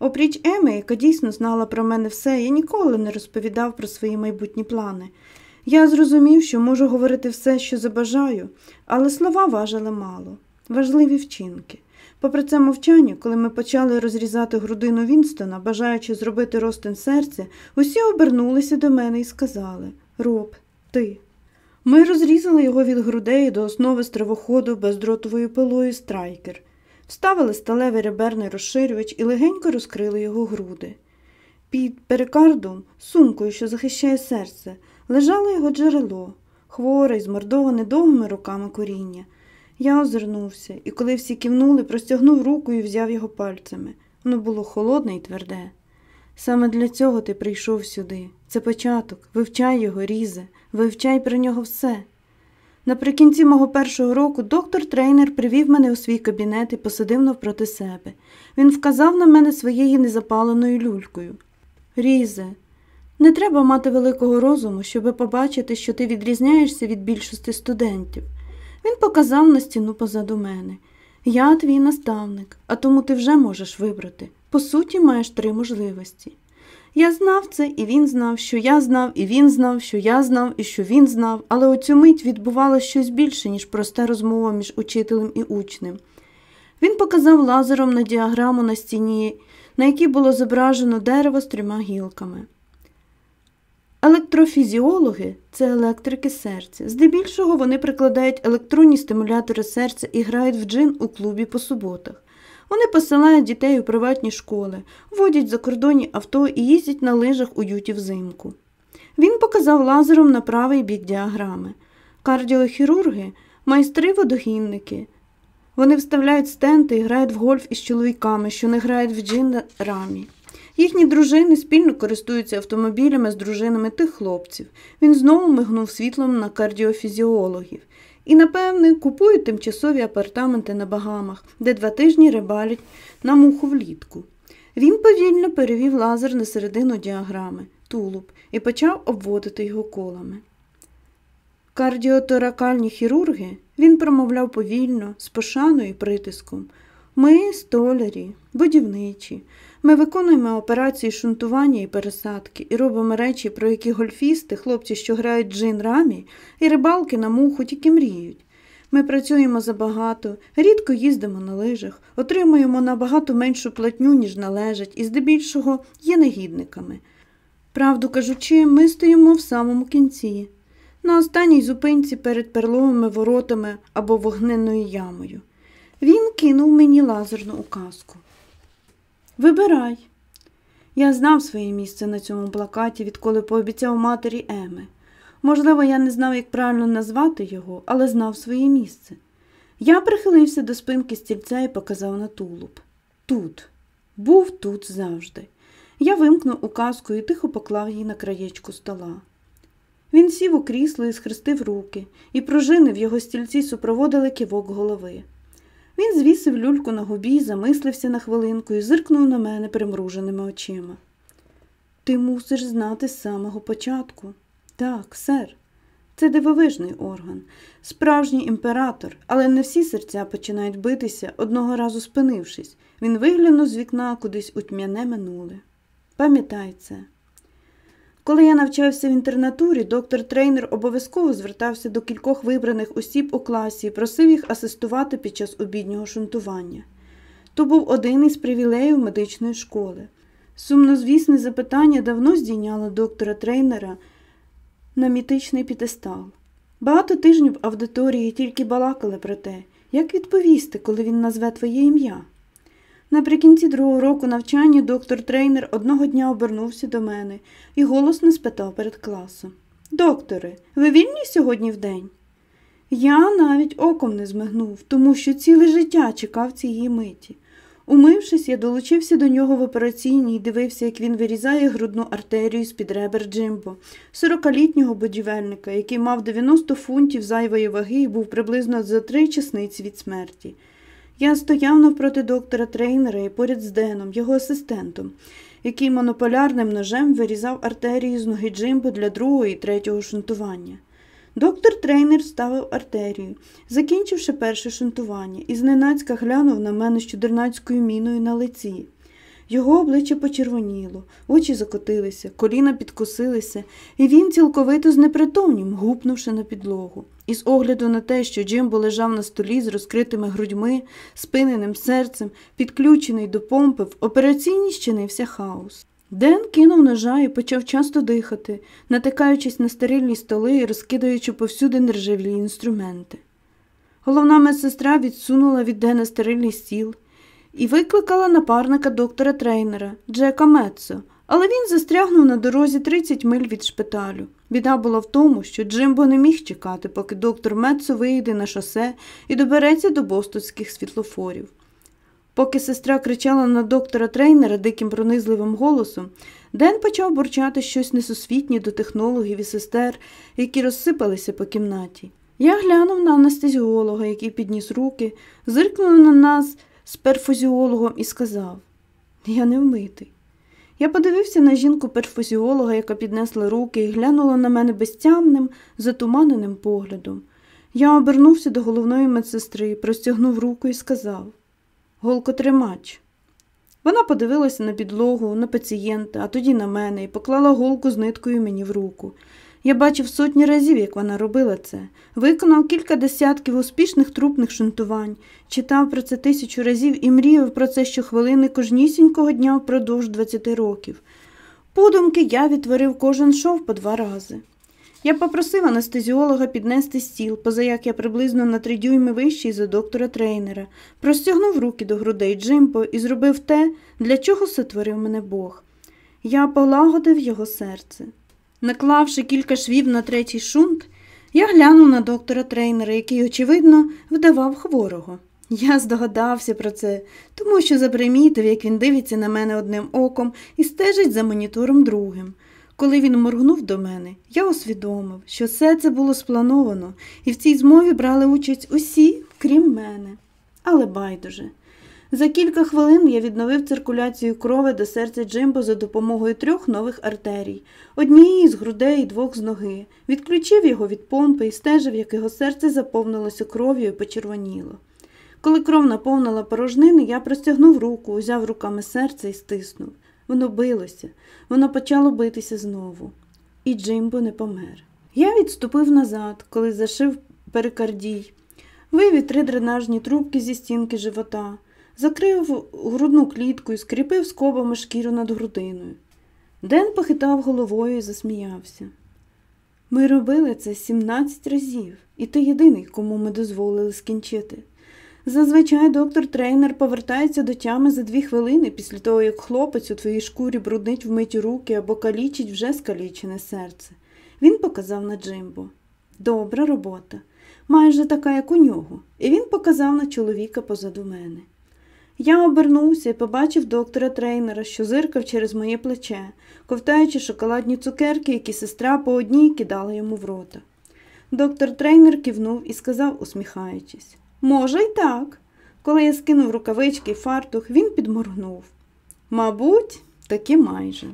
Опріч Еми, яка дійсно знала про мене все, я ніколи не розповідав про свої майбутні плани. Я зрозумів, що можу говорити все, що забажаю, але слова важили мало, важливі вчинки. Попри це мовчання, коли ми почали розрізати грудину Вінстона, бажаючи зробити ростин серця, усі обернулися до мене і сказали Роб, ти. Ми розрізали його від грудей до основи стравоходу бездротовою пилою страйкер, вставили сталевий реберний розширювач і легенько розкрили його груди. Під перикардом, сумкою, що захищає серце, лежало його джерело, хворе й змордоване довгими руками коріння. Я озирнувся, і коли всі кивнули, простягнув руку і взяв його пальцями. Воно було холодне і тверде. Саме для цього ти прийшов сюди. Це початок. Вивчай його, різе, вивчай про нього все. Наприкінці мого першого року доктор трейнер привів мене у свій кабінет і посадив навпроти себе. Він вказав на мене своєю незапаленою люлькою. Різе, не треба мати великого розуму, щоб побачити, що ти відрізняєшся від більшості студентів. Він показав на стіну позаду мене. Я твій наставник, а тому ти вже можеш вибрати. По суті, маєш три можливості. Я знав це, і він знав, що я знав, і він знав, що я знав, і що він знав, але у цю мить відбувалося щось більше, ніж проста розмова між учителем і учнем. Він показав лазером на діаграму на стіні, на якій було зображено дерево з трьома гілками. Електрофізіологи це електрики серця. Здебільшого вони прикладають електронні стимулятори серця і грають в джин у клубі по суботах. Вони посилають дітей у приватні школи, водять закордонні авто і їздять на лижах у юті взимку. Він показав лазером на правий бік діаграми. Кардіохірурги майстри водогінники. Вони вставляють стенти і грають в гольф із чоловіками, що не грають в джин на рамі. Їхні дружини спільно користуються автомобілями з дружинами тих хлопців. Він знову мигнув світлом на кардіофізіологів. І, напевне, купують тимчасові апартаменти на багамах, де два тижні рибалять на муху влітку. Він повільно перевів лазер на середину діаграми, тулуб, і почав обводити його колами. Кардіоторакальні хірурги він промовляв повільно, з пошаною і притиском. Ми столярі, будівничі. Ми виконуємо операції шунтування і пересадки і робимо речі, про які гольфісти, хлопці, що грають джин рамі, і рибалки на муху тільки мріють. Ми працюємо забагато, рідко їздимо на лижах, отримуємо набагато меншу платню, ніж належать, і здебільшого є негідниками. Правду кажучи, ми стоїмо в самому кінці, на останній зупинці перед перловими воротами або вогненною ямою. Він кинув мені лазерну указку. Вибирай. Я знав своє місце на цьому плакаті, відколи пообіцяв матері Еми. Можливо, я не знав, як правильно назвати його, але знав своє місце. Я прихилився до спинки стільця і показав на тулуб. Тут, був тут завжди. Я вимкнув указку і тихо поклав її на краєчку стола. Він сів у крісло і схрестив руки, і пружини в його стільці супроводили кивок голови. Він звісив люльку на губі, замислився на хвилинку і зиркнув на мене примруженими очима. Ти мусиш знати з самого початку. Так, сер, це дивовижний орган, справжній імператор, але не всі серця починають битися, одного разу спинившись. Він виглянув з вікна кудись у тьмяне минуле. Пам'ятай це. Коли я навчався в інтернатурі, доктор трейнер обов'язково звертався до кількох вибраних осіб у класі і просив їх асистувати під час обіднього шунтування. То був один із привілеїв медичної школи. Сумнозвісне запитання давно здійняло доктора трейнера на мітичний пітестал. Багато тижнів аудиторії тільки балакали про те, як відповісти, коли він назве твоє ім'я. Наприкінці другого року навчання доктор трейнер одного дня обернувся до мене і голосно спитав перед класом Докторе, ви вільні сьогодні в день?» Я навіть оком не змигнув, тому що ціле життя чекав цієї миті. Умившись, я долучився до нього в операційній і дивився, як він вирізає грудну артерію з під ребер Джимбо, сорокалітнього будівельника, який мав 90 фунтів зайвої ваги і був приблизно за три часниці від смерті. Я стояв навпроти доктора трейнера і поряд з Деном, його асистентом, який монополярним ножем вирізав артерію з ноги Джимбо для другого і третього шунтування. Доктор трейнер ставив артерію, закінчивши перше шунтування, і зненацька глянув на мене з чудернацькою міною на лиці. Його обличчя почервоніло, очі закотилися, коліна підкосилися, і він цілковито знепритомнім, гупнувши на підлогу. І з огляду на те, що Джимбо лежав на столі з розкритими грудьми, спиненим серцем, підключений до помпи, в операційній щинився хаос. Ден кинув ножа і почав часто дихати, натикаючись на стерильні столи і розкидаючи повсюди нержаві інструменти. Головна медсестра відсунула від Дена стерильний стіл і викликала напарника доктора трейнера Джека Метсо, Але він застрягнув на дорозі 30 миль від шпиталю. Біда була в тому, що Джимбо не міг чекати, поки доктор Мецо вийде на шосе і добереться до бостонських світлофорів. Поки сестра кричала на доктора трейнера диким пронизливим голосом, Ден почав бурчати щось несусвітнє до технологів і сестер, які розсипалися по кімнаті. Я глянув на анестезіолога, який підніс руки, зиркнув на нас з перфузіологом і сказав Я не вмитий. Я подивився на жінку перфузіолога, яка піднесла руки і глянула на мене безтямним, затуманеним поглядом. Я обернувся до головної медсестри, простягнув руку і сказав Голкотримач. Вона подивилася на підлогу, на пацієнта, а тоді на мене і поклала голку з ниткою мені в руку. Я бачив сотні разів, як вона робила це, виконав кілька десятків успішних трупних шунтувань, читав про це тисячу разів і мріяв про це щохвилини кожнісінького дня впродовж 20 років. Подумки я відтворив кожен шов по два рази. Я попросив анестезіолога піднести стіл, поза як я приблизно на три дюйми вищий за доктора трейнера, простягнув руки до грудей Джимпо і зробив те, для чого сотворив мене Бог. Я полагодив його серце. Наклавши кілька швів на третій шунт, я глянув на доктора трейнера, який, очевидно, вдавав хворого. Я здогадався про це, тому що запримітив, як він дивиться на мене одним оком і стежить за монітором другим. Коли він моргнув до мене, я усвідомив, що все це було сплановано, і в цій змові брали участь усі, крім мене. Але байдуже. За кілька хвилин я відновив циркуляцію крови до серця Джимбо за допомогою трьох нових артерій, однієї з грудей і двох з ноги, відключив його від помпи і стежив, як його серце заповнилося кров'ю і почервоніло. Коли кров наповнила порожнини, я простягнув руку, узяв руками серце і стиснув. Воно билося, воно почало битися знову. І Джимбо не помер. Я відступив назад, коли зашив перикардій, вивів три дренажні трубки зі стінки живота закрив грудну клітку і скріпив скобами шкіру над грудиною. Ден похитав головою і засміявся. Ми робили це 17 разів, і ти єдиний, кому ми дозволили скінчити. Зазвичай доктор трейнер повертається до тями за дві хвилини після того, як хлопець у твоїй шкурі бруднить вмиті руки або калічить вже скалічене серце. Він показав на Джимбо. Добра робота, майже така, як у нього, і він показав на чоловіка позаду мене. Я обернувся і побачив доктора трейнера, що зиркав через моє плече, ковтаючи шоколадні цукерки, які сестра по одній кидала йому в рота. Доктор трейнер кивнув і сказав, усміхаючись Може, й так. Коли я скинув рукавички й фартух, він підморгнув. Мабуть, таки майже.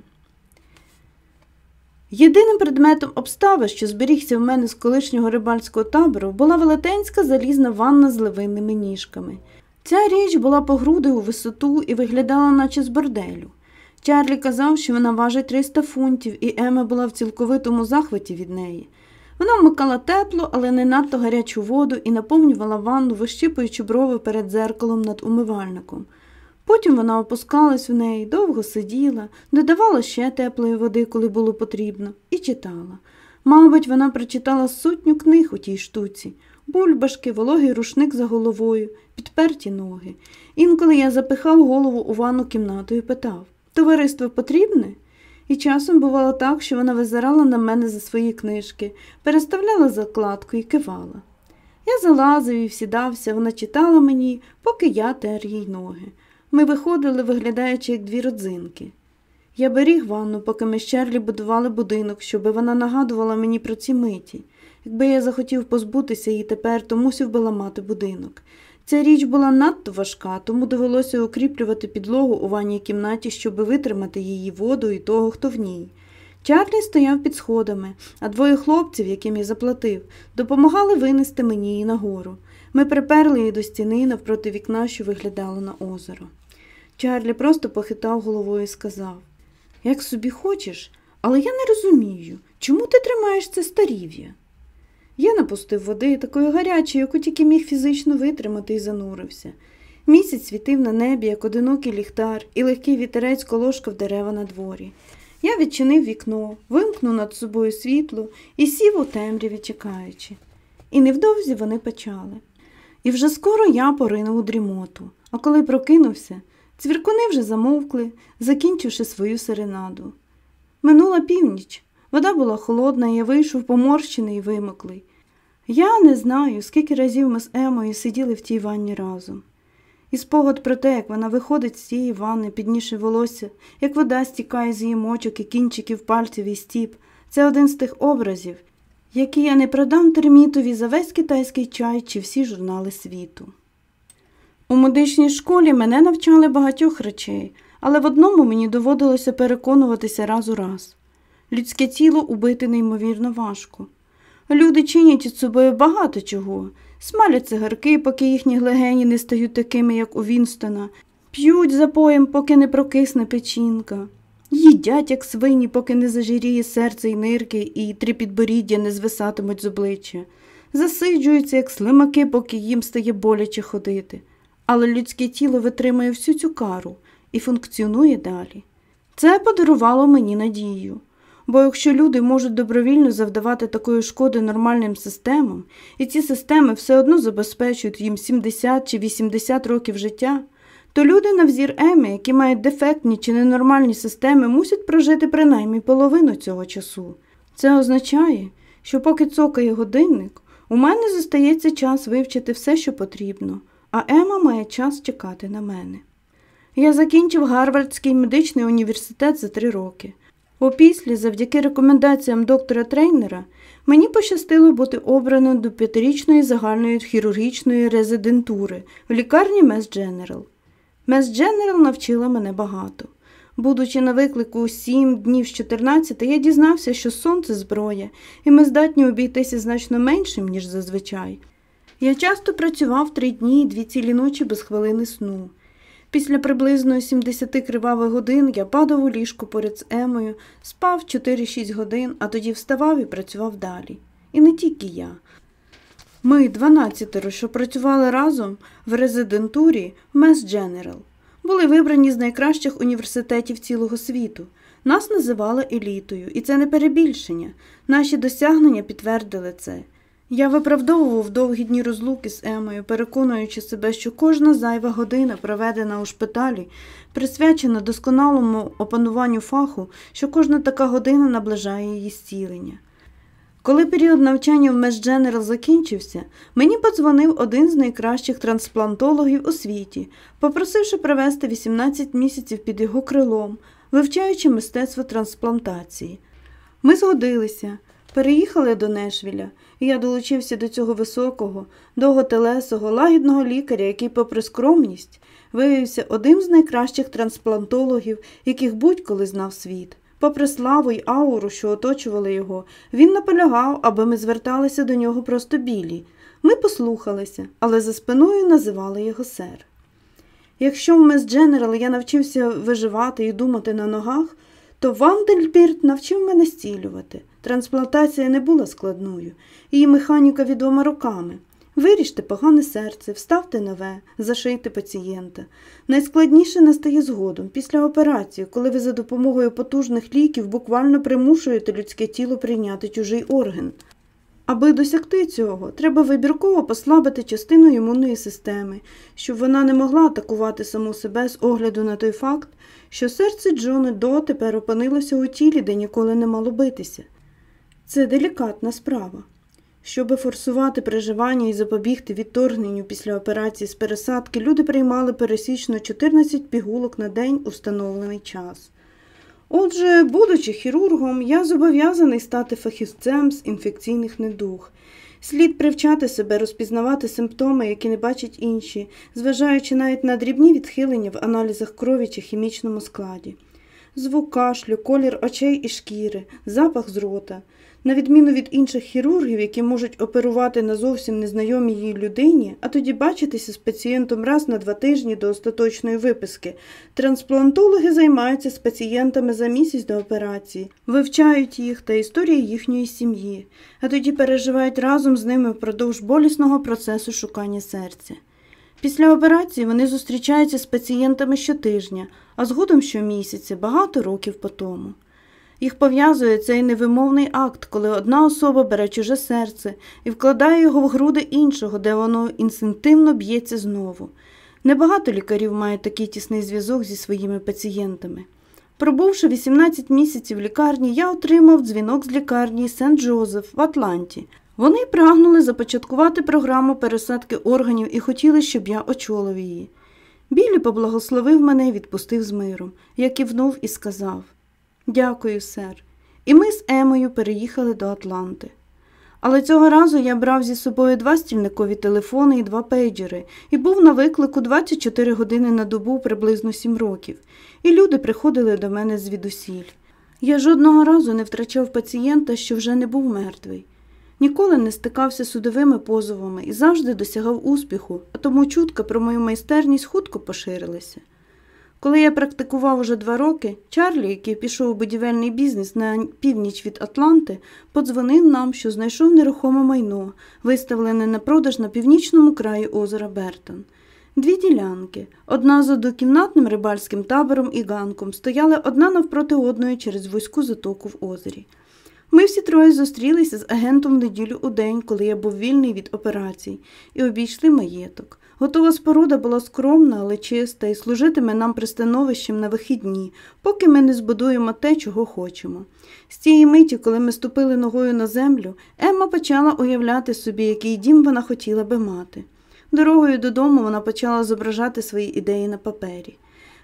Єдиним предметом обстави, що зберігся в мене з колишнього рибальського табору, була велетенська залізна ванна з левинними ніжками. Ця річ була по груди у висоту і виглядала, наче з борделю. Чарлі казав, що вона важить 300 фунтів, і Ема була в цілковитому захваті від неї. Вона вмикала теплу, але не надто гарячу воду і наповнювала ванну, вищипуючи брови перед дзеркалом над умивальником. Потім вона опускалась в неї, довго сиділа, додавала ще теплої води, коли було потрібно, і читала. Мабуть, вона прочитала сотню книг у тій штуці бульбашки, вологий рушник за головою, підперті ноги. Інколи я запихав голову у ванну кімнату і питав Товариство потрібне? І часом бувало так, що вона визирала на мене за свої книжки, переставляла закладку і кивала. Я залазив і всідався, вона читала мені, поки я тер їй ноги. Ми виходили, виглядаючи, як дві родзинки. Я беріг ванну, поки ми з Черлі будували будинок, щоби вона нагадувала мені про ці миті. Якби я захотів позбутися її тепер, то мусив би ламати будинок. Ця річ була надто важка, тому довелося укріплювати підлогу у ванній кімнаті, щоб витримати її воду і того, хто в ній. Чарлі стояв під сходами, а двоє хлопців, яким я заплатив, допомагали винести мені її нагору. Ми приперли її до стіни навпроти вікна, що виглядало на озеро. Чарлі просто похитав головою і сказав Як собі хочеш, але я не розумію, чому ти тримаєш це старів'я? Я напустив води такої гарячої, яку тільки міг фізично витримати і занурився. Місяць світив на небі, як одинокий ліхтар, і легкий вітерець колошкав дерева на дворі. Я відчинив вікно, вимкнув над собою світло і сів у темряві, чекаючи. І невдовзі вони почали. І вже скоро я поринув у дрімоту, а коли прокинувся, Цвіркуни вже замовкли, закінчивши свою серенаду. Минула північ, вода була холодна, я вийшов поморщений і вимоклий. Я не знаю, скільки разів ми з Емою сиділи в тій ванні разом. І спогад про те, як вона виходить з цієї ванни, піднісши волосся, як вода стікає з її мочок і кінчиків пальців і стіп, це один з тих образів, які я не продам термітові за весь китайський чай чи всі журнали світу. У медичній школі мене навчали багатьох речей, але в одному мені доводилося переконуватися раз у раз. Людське тіло убити неймовірно важко. Люди чинять із собою багато чого, смалять цигарки, поки їхні глегені не стають такими, як у Вінстона, п'ють запоєм, поки не прокисне печінка, їдять, як свині, поки не зажиріє серце й нирки, і три підборіддя не звисатимуть з обличчя, засиджуються, як слимаки, поки їм стає боляче ходити. Але людське тіло витримує всю цю кару і функціонує далі. Це подарувало мені надію. Бо якщо люди можуть добровільно завдавати такої шкоди нормальним системам, і ці системи все одно забезпечують їм 70 чи 80 років життя, то люди на взір Еми, які мають дефектні чи ненормальні системи, мусять прожити принаймні половину цього часу. Це означає, що поки цокає годинник, у мене зостається час вивчити все, що потрібно, а Ема має час чекати на мене. Я закінчив Гарвардський медичний університет за три роки. Опісля, завдяки рекомендаціям доктора трейнера, мені пощастило бути обрано до п'ятирічної загальної хірургічної резидентури в лікарні Мес Дженерал. Мес Дженерал навчила мене багато. Будучи на виклику 7 днів з 14, я дізнався, що сонце зброя, і ми здатні обійтися значно меншим, ніж зазвичай. Я часто працював три дні і дві цілі ночі без хвилини сну. Після приблизно 70 кривавих годин я падав у ліжку поряд з Емою, спав 4-6 годин, а тоді вставав і працював далі. І не тільки я. Ми, 12, що працювали разом в резидентурі Мес Дженерал, були вибрані з найкращих університетів цілого світу. Нас називали елітою, і це не перебільшення. Наші досягнення підтвердили це. Я виправдовував довгі дні розлуки з Емою, переконуючи себе, що кожна зайва година, проведена у шпиталі, присвячена досконалому опануванню фаху, що кожна така година наближає її зцілення. Коли період навчання в Мес Дженерал закінчився, мені подзвонив один з найкращих трансплантологів у світі, попросивши провести 18 місяців під його крилом, вивчаючи мистецтво трансплантації. Ми згодилися, переїхали до Нешвіля я долучився до цього високого, довготелесого, лагідного лікаря, який, попри скромність, виявився одним з найкращих трансплантологів, яких будь-коли знав світ. Попри славу й ауру, що оточували його, він наполягав, аби ми зверталися до нього просто білі. Ми послухалися, але за спиною називали його сер. Якщо в Мес Дженерал я навчився виживати і думати на ногах, то Вандельбірт навчив мене стілювати. Трансплантація не була складною, її механіка відома роками. Виріжте погане серце, вставте нове, зашийте пацієнта. Найскладніше настає згодом, після операції, коли ви за допомогою потужних ліків буквально примушуєте людське тіло прийняти чужий орган. Аби досягти цього, треба вибірково послабити частину імунної системи, щоб вона не могла атакувати саму себе з огляду на той факт, що серце Джони До тепер опинилося у тілі, де ніколи не мало битися. Це делікатна справа. Щоби форсувати переживання і запобігти відторгненню після операції з пересадки, люди приймали пересічно 14 пігулок на день у встановлений час. Отже, будучи хірургом, я зобов'язаний стати фахівцем з інфекційних недуг. Слід привчати себе розпізнавати симптоми, які не бачать інші, зважаючи навіть на дрібні відхилення в аналізах крові чи хімічному складі. Звук кашлю, колір очей і шкіри, запах з рота. На відміну від інших хірургів, які можуть оперувати на зовсім незнайомій їй людині, а тоді бачитися з пацієнтом раз на два тижні до остаточної виписки, трансплантологи займаються з пацієнтами за місяць до операції, вивчають їх та історії їхньої сім'ї, а тоді переживають разом з ними впродовж болісного процесу шукання серця. Після операції вони зустрічаються з пацієнтами щотижня, а згодом щомісяця, багато років по тому. Їх пов'язує цей невимовний акт, коли одна особа бере чуже серце і вкладає його в груди іншого, де воно інстинктивно б'ється знову. Небагато лікарів мають такий тісний зв'язок зі своїми пацієнтами. Пробувши 18 місяців в лікарні, я отримав дзвінок з лікарні Сент Джозеф в Атланті. Вони прагнули започаткувати програму пересадки органів і хотіли, щоб я очолив її. Білі поблагословив мене і відпустив з миром. Я кивнув і сказав Дякую, сер. І ми з Емою переїхали до Атланти. Але цього разу я брав зі собою два стільникові телефони і два пейджери і був на виклику 24 години на добу приблизно 7 років, і люди приходили до мене звідусіль. Я жодного разу не втрачав пацієнта, що вже не був мертвий. Ніколи не стикався з судовими позовами і завжди досягав успіху, а тому чутка про мою майстерність хутко поширилася. Коли я практикував уже два роки, Чарлі, який пішов у будівельний бізнес на північ від Атланти, подзвонив нам, що знайшов нерухоме майно, виставлене на продаж на північному краї озера Бертон. Дві ділянки, одна з однокімнатним рибальським табором і ганком, стояли одна навпроти одної через вузьку затоку в озері. Ми всі троє зустрілися з агентом в неділю у день, коли я був вільний від операцій, і обійшли маєток. Готова споруда була скромна, але чиста, і служитиме нам пристановищем на вихідні, поки ми не збудуємо те, чого хочемо. З тієї миті, коли ми ступили ногою на землю, Емма почала уявляти собі, який дім вона хотіла би мати. Дорогою додому вона почала зображати свої ідеї на папері.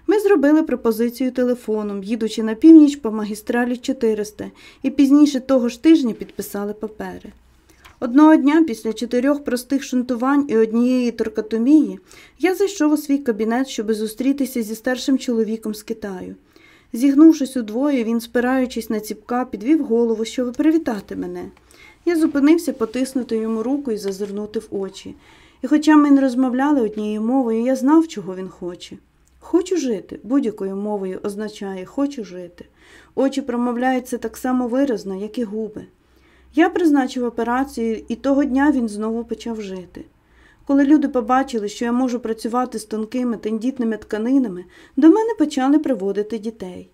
Ми зробили пропозицію телефоном, їдучи на північ по магістралі 400, і пізніше того ж тижня підписали папери. Одного дня, після чотирьох простих шунтувань і однієї торкатомії, я зайшов у свій кабінет, щоб зустрітися зі старшим чоловіком з Китаю. Зігнувшись удвоє, він, спираючись на ціпка, підвів голову, щоб привітати мене. Я зупинився потиснути йому руку і зазирнути в очі. І хоча ми не розмовляли однією мовою, я знав, чого він хоче. Хочу жити будь-якою мовою означає хочу жити. Очі промовляються так само виразно, як і губи. Я призначив операцію, і того дня він знову почав жити. Коли люди побачили, що я можу працювати з тонкими тендітними тканинами, до мене почали приводити дітей.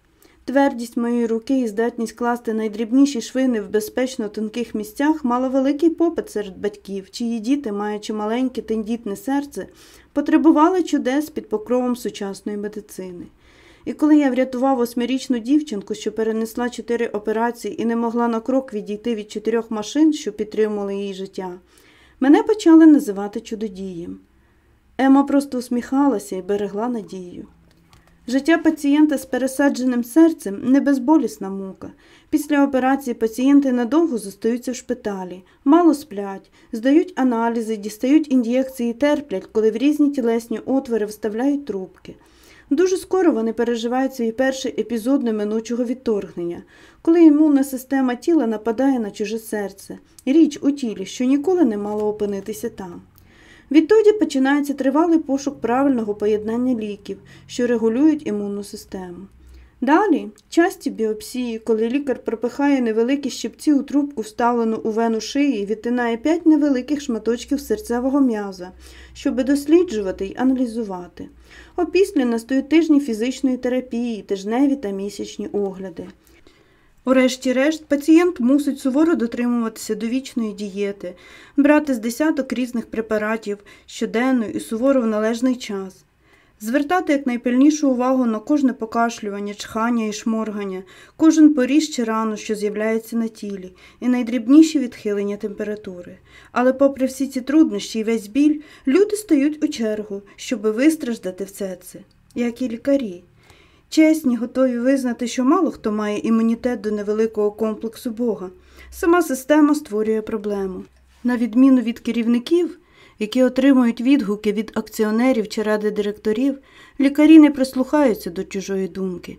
Твердість моєї руки і здатність класти найдрібніші швини в безпечно тонких місцях мала великий попит серед батьків, чиї діти, маючи маленьке тендітне серце, потребували чудес під покровом сучасної медицини. І коли я врятував восьмирічну дівчинку, що перенесла чотири операції і не могла на крок відійти від чотирьох машин, що підтримували її життя, мене почали називати чудодієм. Ема просто усміхалася і берегла надію. Життя пацієнта з пересадженим серцем не безболісна мука. Після операції пацієнти надовго зостаються в шпиталі, мало сплять, здають аналізи, дістають ін'єкції, терплять, коли в різні тілесні отвори вставляють трубки. Дуже скоро вони переживають свій перший епізод неминучого відторгнення, коли імунна система тіла нападає на чуже серце, річ у тілі, що ніколи не мало опинитися там. Відтоді починається тривалий пошук правильного поєднання ліків, що регулюють імунну систему. Далі часті біопсії, коли лікар пропихає невеликі щипці у трубку, вставлену у вену шиї, відтинає п'ять невеликих шматочків серцевого м'яза, щоб досліджувати й аналізувати. Опісля настають тижні фізичної терапії, тижневі та місячні огляди. Урешті-решт, пацієнт мусить суворо дотримуватися довічної дієти, брати з десяток різних препаратів щоденно і суворо в належний час, звертати якнайпильнішу увагу на кожне покашлювання, чхання і шморгання, кожен поріж чи рану, що з'являється на тілі, і найдрібніші відхилення температури. Але, попри всі ці труднощі і весь біль, люди стають у чергу, щоби вистраждати все це, як і лікарі. Чесні, готові визнати, що мало хто має імунітет до невеликого комплексу Бога. Сама система створює проблему. На відміну від керівників, які отримують відгуки від акціонерів чи ради директорів, лікарі не прислухаються до чужої думки.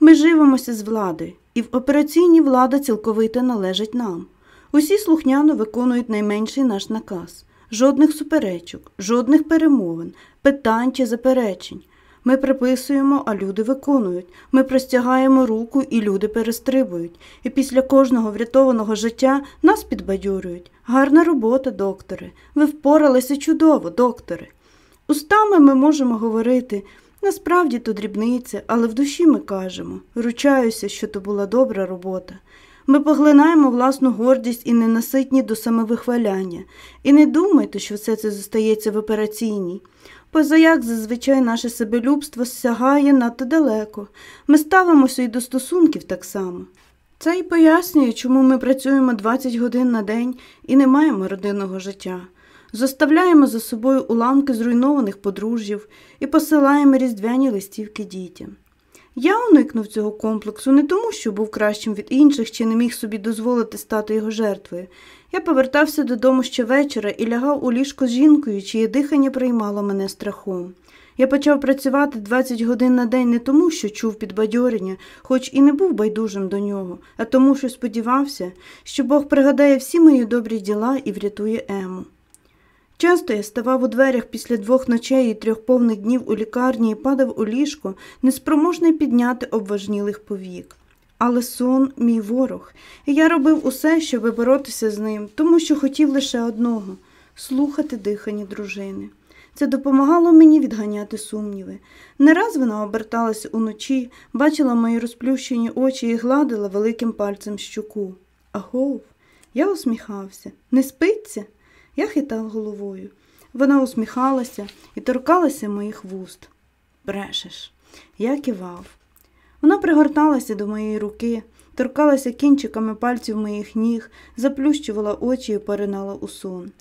Ми живемося з влади, і в операційній влада цілковито належить нам. Усі слухняно виконують найменший наш наказ. Жодних суперечок, жодних перемовин, питань чи заперечень. Ми приписуємо, а люди виконують. Ми простягаємо руку, і люди перестрибують. І після кожного врятованого життя нас підбадьорюють. Гарна робота, докторе. Ви впоралися чудово, докторе. Устами ми можемо говорити. Насправді то дрібниця, але в душі ми кажемо ручаюся, що то була добра робота. Ми поглинаємо власну гордість і ненаситні до самовихваляння. І не думайте, що все це зостається в операційній. Позаяк зазвичай наше себелюбство сягає надто далеко. Ми ставимося і до стосунків так само. Це і пояснює, чому ми працюємо 20 годин на день і не маємо родинного життя. Зоставляємо за собою уламки зруйнованих подружжів і посилаємо різдвяні листівки дітям. Я уникнув цього комплексу не тому, що був кращим від інших чи не міг собі дозволити стати його жертвою. Я повертався додому щовечора і лягав у ліжко з жінкою, чиє дихання приймало мене страхом. Я почав працювати 20 годин на день не тому, що чув підбадьорення, хоч і не був байдужим до нього, а тому, що сподівався, що Бог пригадає всі мої добрі діла і врятує Ему. Часто я ставав у дверях після двох ночей і трьох повних днів у лікарні і падав у ліжко, неспроможний підняти обважнілих повік. Але сон мій ворог, і я робив усе, щоб боротися з ним, тому що хотів лише одного слухати дихання дружини. Це допомагало мені відганяти сумніви. Не раз вона оберталася уночі, бачила мої розплющені очі і гладила великим пальцем щуку. Агов, я усміхався. Не спиться? Я хитав головою. Вона усміхалася і торкалася моїх вуст. Брешеш, я кивав. Вона пригорталася до моєї руки, торкалася кінчиками пальців моїх ніг, заплющувала очі і поринала у сон.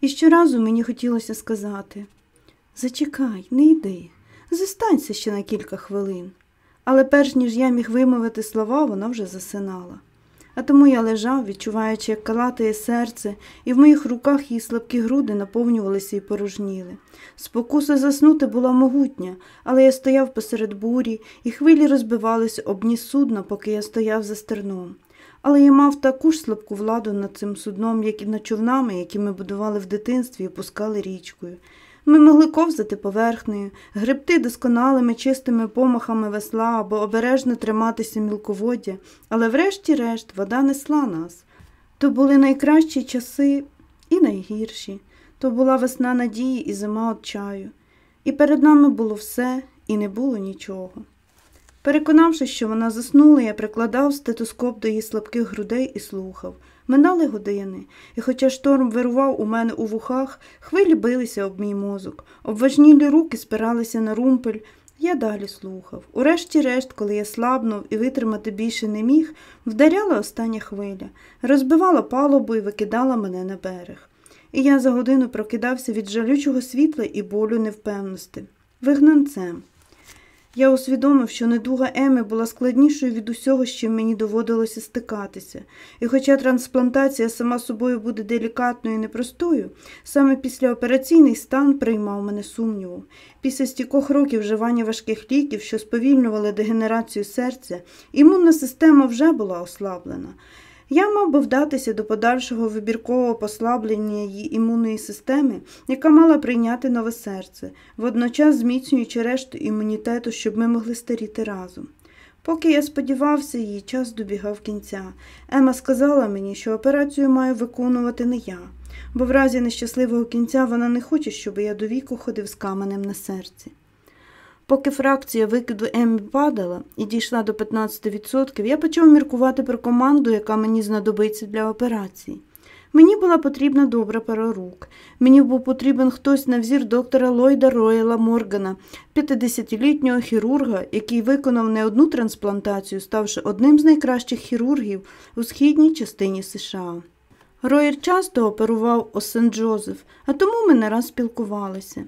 І щоразу мені хотілося сказати Зачекай, не йди, зостанься ще на кілька хвилин. Але перш ніж я міг вимовити слова, вона вже засинала. А тому я лежав, відчуваючи, як калатає серце, і в моїх руках її слабкі груди наповнювалися і порожніли. Спокуса заснути була могутня, але я стояв посеред бурі, і хвилі розбивалися об ні судна, поки я стояв за стерном. Але я мав таку ж слабку владу над цим судном, як і над човнами, які ми будували в дитинстві і пускали річкою. Ми могли ковзати поверхнею, гребти досконалими чистими помахами весла або обережно триматися мілководдя, але врешті-решт вода несла нас. То були найкращі часи і найгірші. То була весна надії і зима отчаю. І перед нами було все, і не було нічого. Переконавшись, що вона заснула, я прикладав стетоскоп до її слабких грудей і слухав. Минали години, і хоча шторм вирував у мене у вухах, хвилі билися об мій мозок, обважнілі руки спиралися на румпель. Я далі слухав. Урешті-решт, коли я слабнув і витримати більше не міг, вдаряла остання хвиля, розбивала палубу і викидала мене на берег. І я за годину прокидався від жалючого світла і болю невпевності. Вигнанцем. Я усвідомив, що недуга Еми була складнішою від усього, з чим мені доводилося стикатися, і хоча трансплантація сама собою буде делікатною і непростою, саме післяопераційний стан приймав мене сумніву. Після стількох років вживання важких ліків, що сповільнювали дегенерацію серця, імунна система вже була ослаблена. Я мав би вдатися до подальшого вибіркового послаблення її імунної системи, яка мала прийняти нове серце, водночас зміцнюючи решту імунітету, щоб ми могли старіти разом. Поки я сподівався, її час добігав кінця. Ема сказала мені, що операцію маю виконувати не я, бо в разі нещасливого кінця вона не хоче, щоб я до віку ходив з каменем на серці. Поки фракція викиду Еммі падала і дійшла до 15%, я почав міркувати про команду, яка мені знадобиться для операції. Мені була потрібна добра пара рук. Мені був потрібен хтось на взір доктора Ллойда Роєла Моргана, 50-літнього хірурга, який виконав не одну трансплантацію, ставши одним з найкращих хірургів у східній частині США. Роєр часто оперував у Сент Джозеф, а тому ми не раз спілкувалися.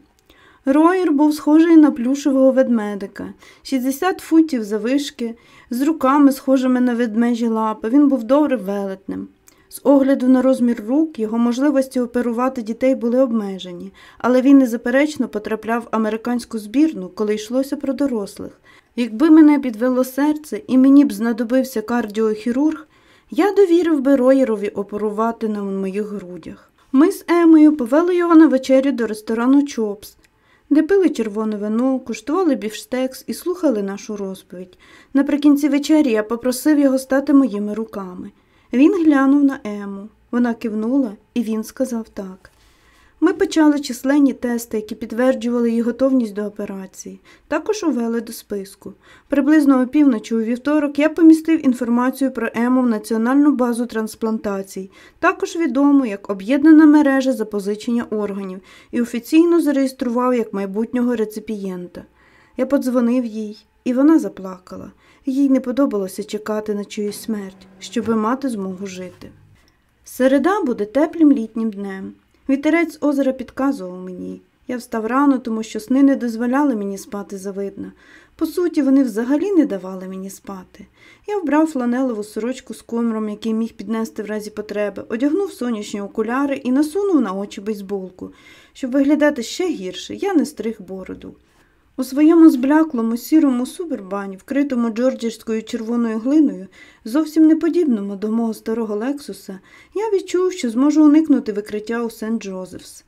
Роєр був схожий на плюшевого ведмедика, 60 футів завишки, з руками, схожими на ведмежі лапи. Він був добре велетним. З огляду на розмір рук, його можливості оперувати дітей були обмежені, але він незаперечно потрапляв в американську збірну, коли йшлося про дорослих. Якби мене підвело серце і мені б знадобився кардіохірург, я довірив би Роєрові оперувати на моїх грудях. Ми з Емою повели його на вечерю до ресторану Чопс де пили червоне вино, куштували біфштекс і слухали нашу розповідь. Наприкінці вечері я попросив його стати моїми руками. Він глянув на Ему. Вона кивнула, і він сказав так. Ми почали численні тести, які підтверджували її готовність до операції. Також увели до списку. Приблизно опівночі у вівторок я помістив інформацію про ему в Національну базу трансплантацій, також відому як об'єднана мережа запозичення органів, і офіційно зареєстрував як майбутнього реципієнта. Я подзвонив їй, і вона заплакала. Їй не подобалося чекати на чиюсь смерть, щоби мати змогу жити. Середа буде теплим літнім днем. Вітерець озера підказував мені. Я встав рано, тому що сни не дозволяли мені спати завидно. По суті, вони взагалі не давали мені спати. Я вбрав фланелеву сорочку з комром, який міг піднести в разі потреби, одягнув сонячні окуляри і насунув на очі бейсболку. Щоб виглядати ще гірше, я не стриг бороду. У своєму збляклому сірому субербані, вкритому джорджерською червоною глиною, зовсім не подібному до мого старого Лексуса, я відчув, що зможу уникнути викриття у Сент Джозефс.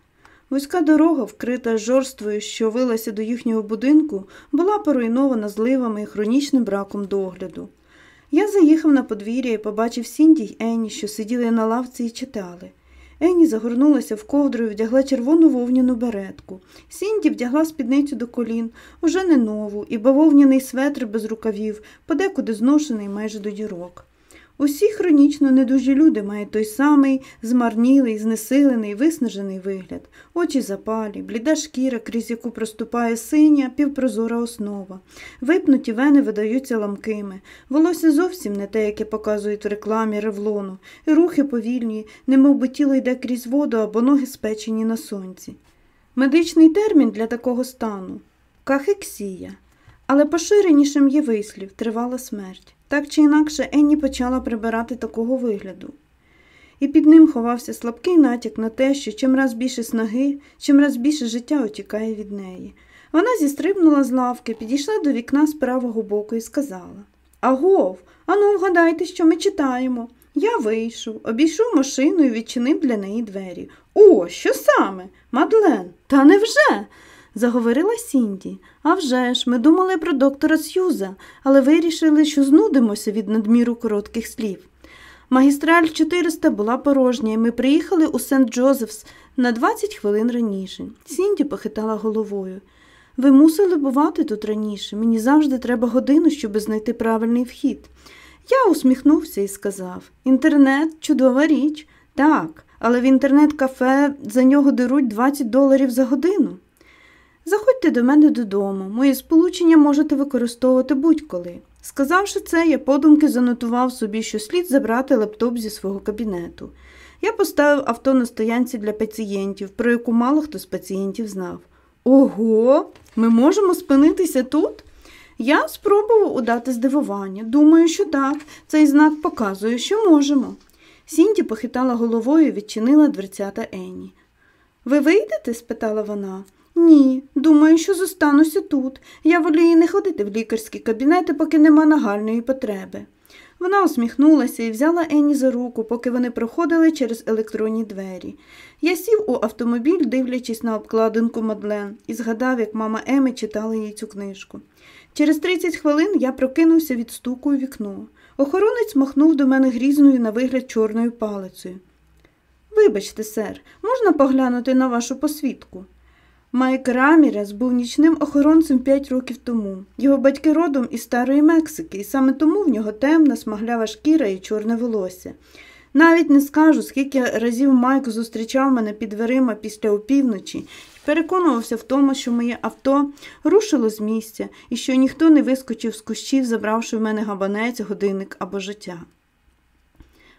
Вузька дорога, вкрита жорствою, що вилася до їхнього будинку, була поруйнована зливами і хронічним браком догляду. Я заїхав на подвір'я і побачив Сінді й Енні, що сиділи на лавці і читали. Енні загорнулася в ковдру і вдягла червону вовняну беретку. Сінді вдягла спідницю до колін, уже не нову, і бавовняний светр без рукавів, подекуди зношений майже до дірок. Усі хронічно недужі люди мають той самий змарнілий, знесилений, виснажений вигляд, очі запалі, бліда шкіра, крізь яку проступає синя, півпрозора основа. Випнуті вени видаються ламкими, волосся зовсім не те, яке показують в рекламі ревлону, і рухи повільні, немов би тіло йде крізь воду або ноги спечені на сонці. Медичний термін для такого стану кахексія. Але поширенішим є вислів тривала смерть. Так чи інакше Енні почала прибирати такого вигляду. І під ним ховався слабкий натяк на те, що чим раз більше снаги, чим раз більше життя утікає від неї. Вона зістрибнула з лавки, підійшла до вікна з правого боку і сказала Агов, ану, вгадайте, що ми читаємо. Я вийшов, обійшов машину і відчинив для неї двері. О, що саме? Мадлен, та невже? Заговорила Сінді. «А вже ж, ми думали про доктора Сьюза, але вирішили, що знудимося від надміру коротких слів. Магістраль 400 була порожня, і ми приїхали у Сент Джозефс на 20 хвилин раніше. Сінді похитала головою. Ви мусили бувати тут раніше. Мені завжди треба годину, щоб знайти правильний вхід. Я усміхнувся і сказав Інтернет чудова річ. Так, але в інтернет-кафе за нього деруть 20 доларів за годину. Заходьте до мене додому, мої сполучення можете використовувати будь-коли. Сказавши це, я подумки занотував собі, що слід забрати лептоп зі свого кабінету. Я поставив авто на стоянці для пацієнтів, про яку мало хто з пацієнтів знав. Ого, ми можемо спинитися тут? Я спробував удати здивування. Думаю, що так. Цей знак показує, що можемо. Сінті похитала головою і відчинила дверцята Енні. Ви вийдете? спитала вона. Ні, думаю, що зостануся тут. Я волію не ходити в лікарські кабінети, поки нема нагальної потреби. Вона усміхнулася і взяла Енні за руку, поки вони проходили через електронні двері. Я сів у автомобіль, дивлячись на обкладинку Мадлен, і згадав, як мама Еми читала їй цю книжку. Через 30 хвилин я прокинувся від стуку у вікно. Охоронець махнув до мене грізною на вигляд чорною палицею. Вибачте, сер, можна поглянути на вашу посвідку? Майк Рамірес був нічним охоронцем п'ять років тому. Його батьки родом із старої Мексики, і саме тому в нього темна, смаглява шкіра і чорне волосся. Навіть не скажу, скільки разів Майк зустрічав мене під дверима після опівночі і переконувався в тому, що моє авто рушило з місця і що ніхто не вискочив з кущів, забравши в мене габанець, годинник або життя.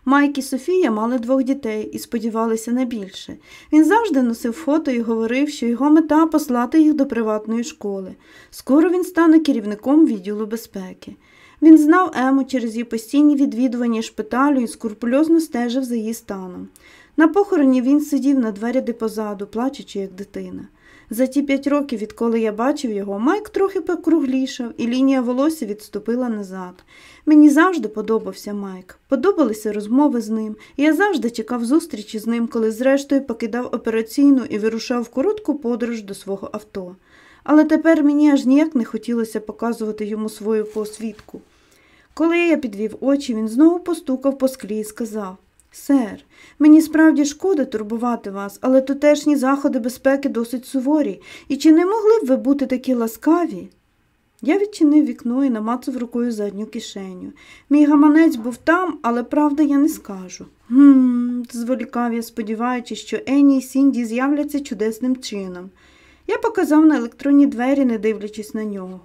Майк і Софія мали двох дітей і сподівалися на більше. Він завжди носив фото і говорив, що його мета послати їх до приватної школи. Скоро він стане керівником відділу безпеки. Він знав Ему через її постійні відвідування шпиталю і скрупульозно стежив за її станом. На похороні він сидів на двері позаду, плачучи, як дитина. За ті п'ять років, відколи я бачив його, Майк трохи покруглішав, і лінія волосся відступила назад. Мені завжди подобався Майк, подобалися розмови з ним, і я завжди чекав зустрічі з ним, коли зрештою покидав операційну і вирушав в коротку подорож до свого авто. Але тепер мені аж ніяк не хотілося показувати йому свою посвідку. Коли я підвів очі, він знову постукав по склі і сказав Сер, мені справді шкода турбувати вас, але тутешні заходи безпеки досить суворі, і чи не могли б ви бути такі ласкаві? Я відчинив вікно і намацав рукою задню кишеню. Мій гаманець був там, але правда я не скажу. Гм, зволікав я, сподіваючись, що Енні і Сінді з'являться чудесним чином. Я показав на електронні двері, не дивлячись на нього.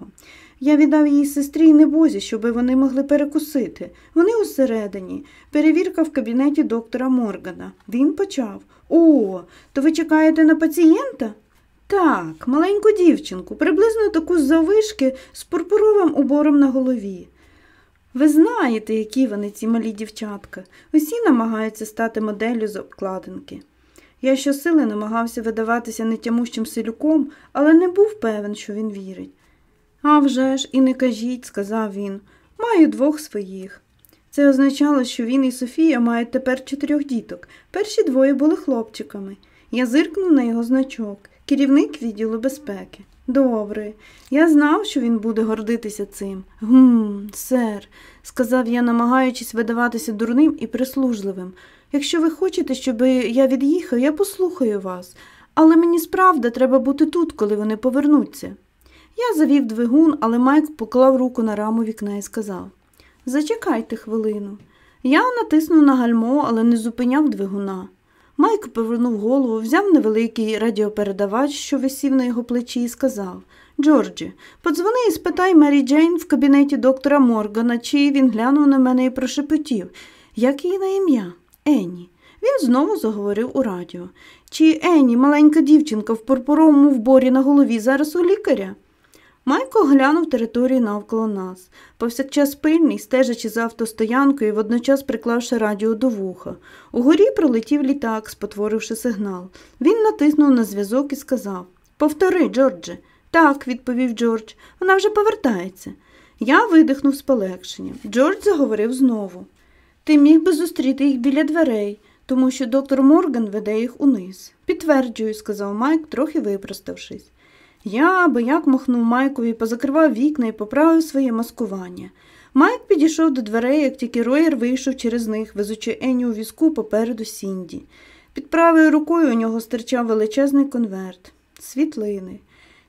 Я віддав її сестрі і небозі, щоби вони могли перекусити. Вони усередині. Перевірка в кабінеті доктора Моргана. Він почав. О, то ви чекаєте на пацієнта? Так, маленьку дівчинку, приблизно таку з завишки з пурпуровим убором на голові. Ви знаєте, які вони, ці малі дівчатка. Усі намагаються стати моделлю з обкладинки. Я щосили намагався видаватися нетямущим селюком, але не був певен, що він вірить. «А вже ж, і не кажіть, сказав він, маю двох своїх. Це означало, що він і Софія мають тепер чотирьох діток. Перші двоє були хлопчиками. Я зиркнув на його значок, керівник відділу безпеки. Добре, я знав, що він буде гордитися цим. Гм, сер, сказав я, намагаючись видаватися дурним і прислужливим. Якщо ви хочете, щоб я від'їхав, я послухаю вас, але мені справді треба бути тут, коли вони повернуться. Я завів двигун, але Майк поклав руку на раму вікна і сказав Зачекайте хвилину. Я натиснув на гальмо, але не зупиняв двигуна. Майк повернув голову, взяв невеликий радіопередавач, що висів на його плечі, і сказав Джорджі, подзвони і спитай Мері Джейн в кабінеті доктора Моргана, чи він глянув на мене і прошепотів. Як її на ім'я? Енні. Він знову заговорив у радіо. Чи Енні, маленька дівчинка в пурпуровому вборі на голові, зараз у лікаря? Майко глянув територію навколо нас, повсякчас пильний, стежачи за автостоянкою і водночас приклавши радіо до вуха. Угорі пролетів літак, спотворивши сигнал. Він натиснув на зв'язок і сказав Повтори, Джордже. Так, відповів Джордж, вона вже повертається. Я видихнув з полегшенням. Джордж заговорив знову. Ти міг би зустріти їх біля дверей, тому що доктор Морган веде їх униз. Підтверджую, сказав Майк, трохи випроставшись. Я аби як махнув Майкові, позакривав вікна і поправив своє маскування. Майк підійшов до дверей, як тільки Роєр вийшов через них, везучи Ені у візку попереду Сінді. Під правою рукою у нього стирчав величезний конверт, світлини.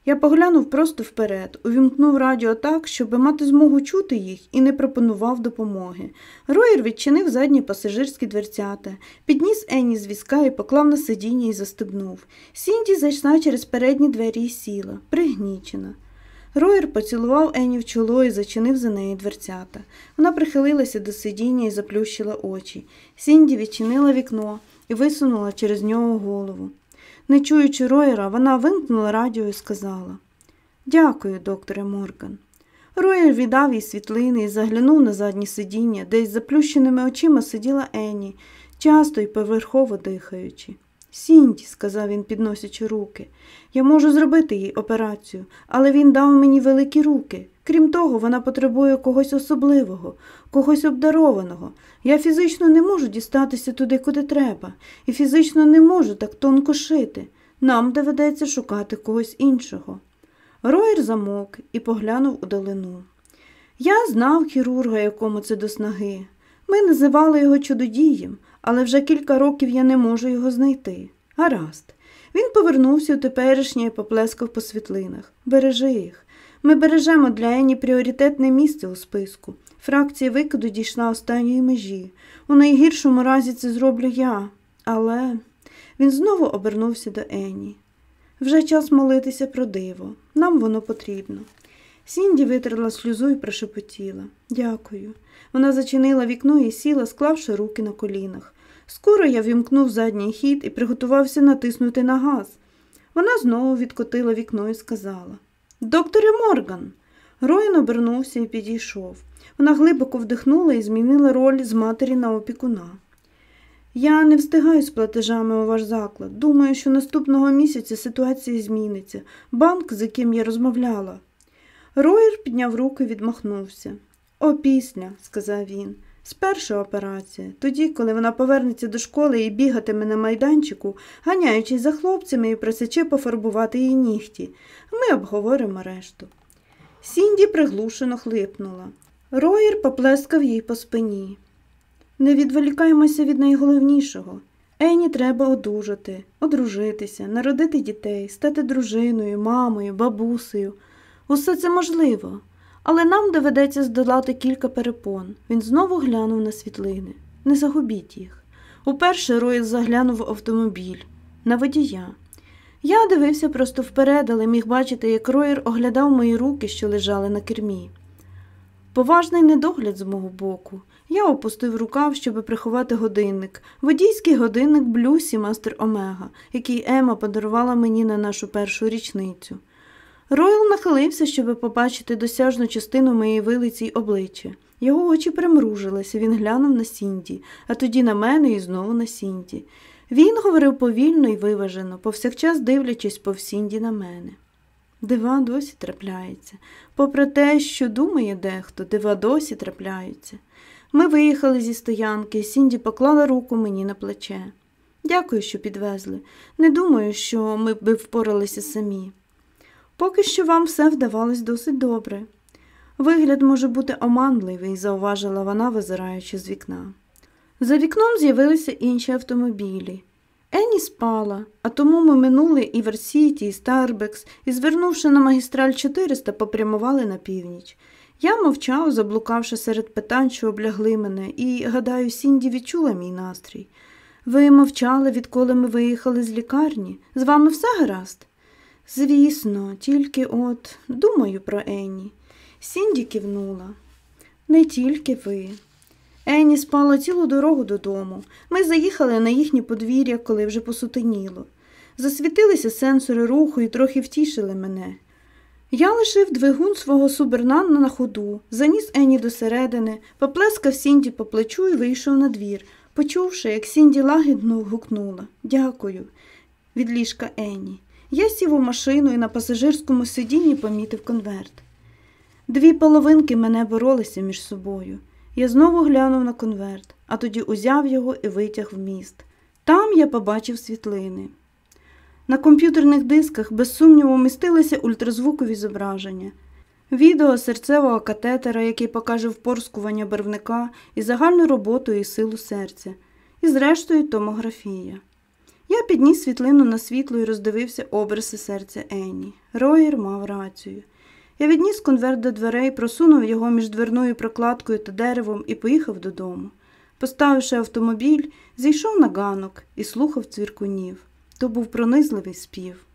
Я поглянув просто вперед, увімкнув радіо так, щоб мати змогу чути їх, і не пропонував допомоги. Роєр відчинив задні пасажирські дверцята, підніс Енні з візка і поклав на сидіння і застебнув. Сінді зайшла через передні двері і сіла, пригнічена. Роєр поцілував Ені в чоло і зачинив за нею дверцята. Вона прихилилася до сидіння і заплющила очі. Сінді відчинила вікно і висунула через нього голову. Не чуючи Роєра, вона вимкнула радіо і сказала Дякую, докторе Морган. Роєр віддав їй світлини і заглянув на заднє сидіння, де із заплющеними очима сиділа Енні, часто й поверхово дихаючи. Сінді, сказав він, підносячи руки, я можу зробити їй операцію, але він дав мені великі руки. Крім того, вона потребує когось особливого, когось обдарованого. Я фізично не можу дістатися туди, куди треба, і фізично не можу так тонко шити. Нам доведеться шукати когось іншого. Роєр замовк і поглянув у долину. Я знав хірурга, якому це до снаги. Ми називали його чудодієм, але вже кілька років я не можу його знайти. Гаразд. Він повернувся у теперішнє і поплескав по світлинах. Бережи їх. Ми бережемо для Ені пріоритетне місце у списку. Фракція викиду дійшла останньої межі. У найгіршому разі це зроблю я. Але він знову обернувся до Ені. Вже час молитися про диво. Нам воно потрібно. Сінді витерла сльозу і прошепотіла. Дякую. Вона зачинила вікно і сіла, склавши руки на колінах. Скоро я вімкнув задній хід і приготувався натиснути на газ. Вона знову відкотила вікно і сказала Докторе Морган. Роїн обернувся і підійшов. Вона глибоко вдихнула і змінила роль з матері на опікуна. Я не встигаю з платежами у ваш заклад. Думаю, що наступного місяця ситуація зміниться. Банк, з яким я розмовляла. Роєр підняв руки і відмахнувся. Опісля, сказав він. Спершу операція, тоді, коли вона повернеться до школи і бігатиме на майданчику, ганяючись за хлопцями і просячи пофарбувати її нігті, ми обговоримо решту. Сінді приглушено хлипнула. Роєр поплескав їй по спині. Не відволікаємося від найголовнішого. Ені треба одужати, одружитися, народити дітей, стати дружиною, мамою, бабусею. Усе це можливо, але нам доведеться здолати кілька перепон. Він знову глянув на світлини. Не загубіть їх. Уперше Ройл заглянув в автомобіль на водія. Я дивився просто вперед, але міг бачити, як Роєр оглядав мої руки, що лежали на кермі. Поважний недогляд з мого боку. Я опустив рукав, щоб приховати годинник, водійський годинник Блюсі Мастер Омега, який Ема подарувала мені на нашу першу річницю. Ройл нахилився, щоб побачити досяжну частину моєї вилиці й обличчя. Його очі примружилися, він глянув на Сінді, а тоді на мене і знову на Сінді. Він говорив повільно і виважено, повсякчас дивлячись повсінді на мене. Дива досі трапляється. Попри те, що думає дехто, дива досі трапляються. Ми виїхали зі стоянки, Сінді поклала руку мені на плече. Дякую, що підвезли. Не думаю, що ми б впоралися самі. Поки що вам все вдавалось досить добре. Вигляд може бути оманливий, зауважила вона, визираючи з вікна. За вікном з'явилися інші автомобілі. Ені спала, а тому ми минули і Версіті, і Старбакс, і, звернувши на магістраль 400, попрямували на північ. Я мовчав, заблукавши серед питань, що облягли мене, і, гадаю, Сінді відчула мій настрій. Ви мовчали, відколи ми виїхали з лікарні. З вами все гаразд? Звісно, тільки от думаю про Енні. Сінді кивнула. Не тільки ви. Енні спала цілу дорогу додому. Ми заїхали на їхнє подвір'я, коли вже посутеніло. Засвітилися сенсори руху і трохи втішили мене. Я лишив двигун свого субернана на ходу, заніс Ені до середини, поплескав Сінді по плечу і вийшов на двір, почувши, як Сінді лагідно гукнула Дякую, від ліжка Ені. Я сів у машину і на пасажирському сидінні помітив конверт. Дві половинки мене боролися між собою. Я знову глянув на конверт, а тоді узяв його і витяг в міст. Там я побачив світлини. На комп'ютерних дисках без сумніву містилися ультразвукові зображення, відео серцевого катетера, який покаже впорскування барвника і загальну роботу і силу серця, і, зрештою, томографія. Я підніс світлину на світло і роздивився обриси серця Енні. Роєр мав рацію. Я відніс конверт до дверей, просунув його між дверною прокладкою та деревом і поїхав додому. Поставивши автомобіль, зійшов на ганок і слухав цвіркунів. То був пронизливий спів.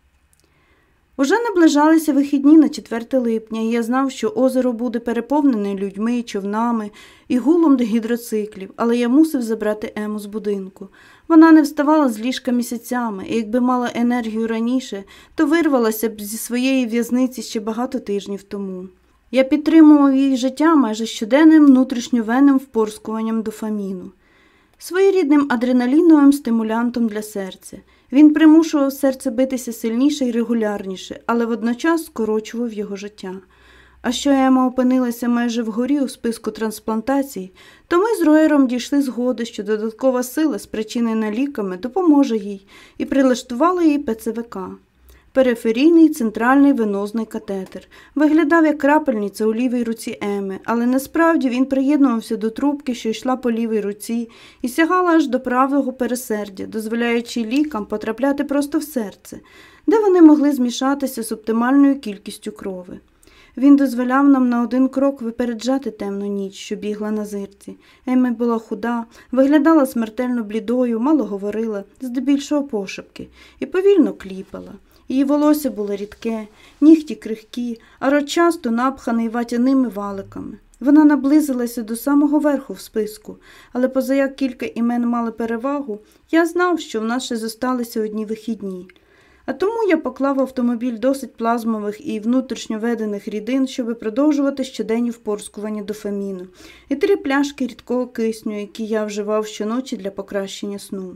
Уже наближалися вихідні на 4 липня, і я знав, що озеро буде переповнене людьми, човнами і гулом до гідроциклів, але я мусив забрати Ему з будинку. Вона не вставала з ліжка місяцями, і якби мала енергію раніше, то вирвалася б зі своєї в'язниці ще багато тижнів тому. Я підтримував її життя майже щоденним внутрішньовенним впорскуванням дофаміну, своєрідним адреналіновим стимулянтом для серця. Він примушував серце битися сильніше і регулярніше, але водночас скорочував його життя. А що Ема опинилася майже вгорі у списку трансплантацій, то ми з Роєром дійшли згоди, що додаткова сила, спричинена ліками, допоможе їй, і прилаштували їй ПЦВК. Периферійний центральний венозний катетер. Виглядав як крапельниця у лівій руці Еми, але насправді він приєднувався до трубки, що йшла по лівій руці, і сягала аж до правого пересердя, дозволяючи лікам потрапляти просто в серце, де вони могли змішатися з оптимальною кількістю крови. Він дозволяв нам на один крок випереджати темну ніч, що бігла на зирці. Емма була худа, виглядала смертельно блідою, мало говорила, здебільшого пошепки, і повільно кліпала. Її волосся було рідке, нігті крихкі, а рот часто напханий ватяними валиками. Вона наблизилася до самого верху в списку, але позаяк кілька імен мали перевагу, я знав, що в нас ще зосталися одні вихідні. А тому я поклав автомобіль досить плазмових і внутрішньоведених рідин, щоб продовжувати щоденні впорскування дофаміну, і три пляшки рідкого кисню, які я вживав щоночі для покращення сну.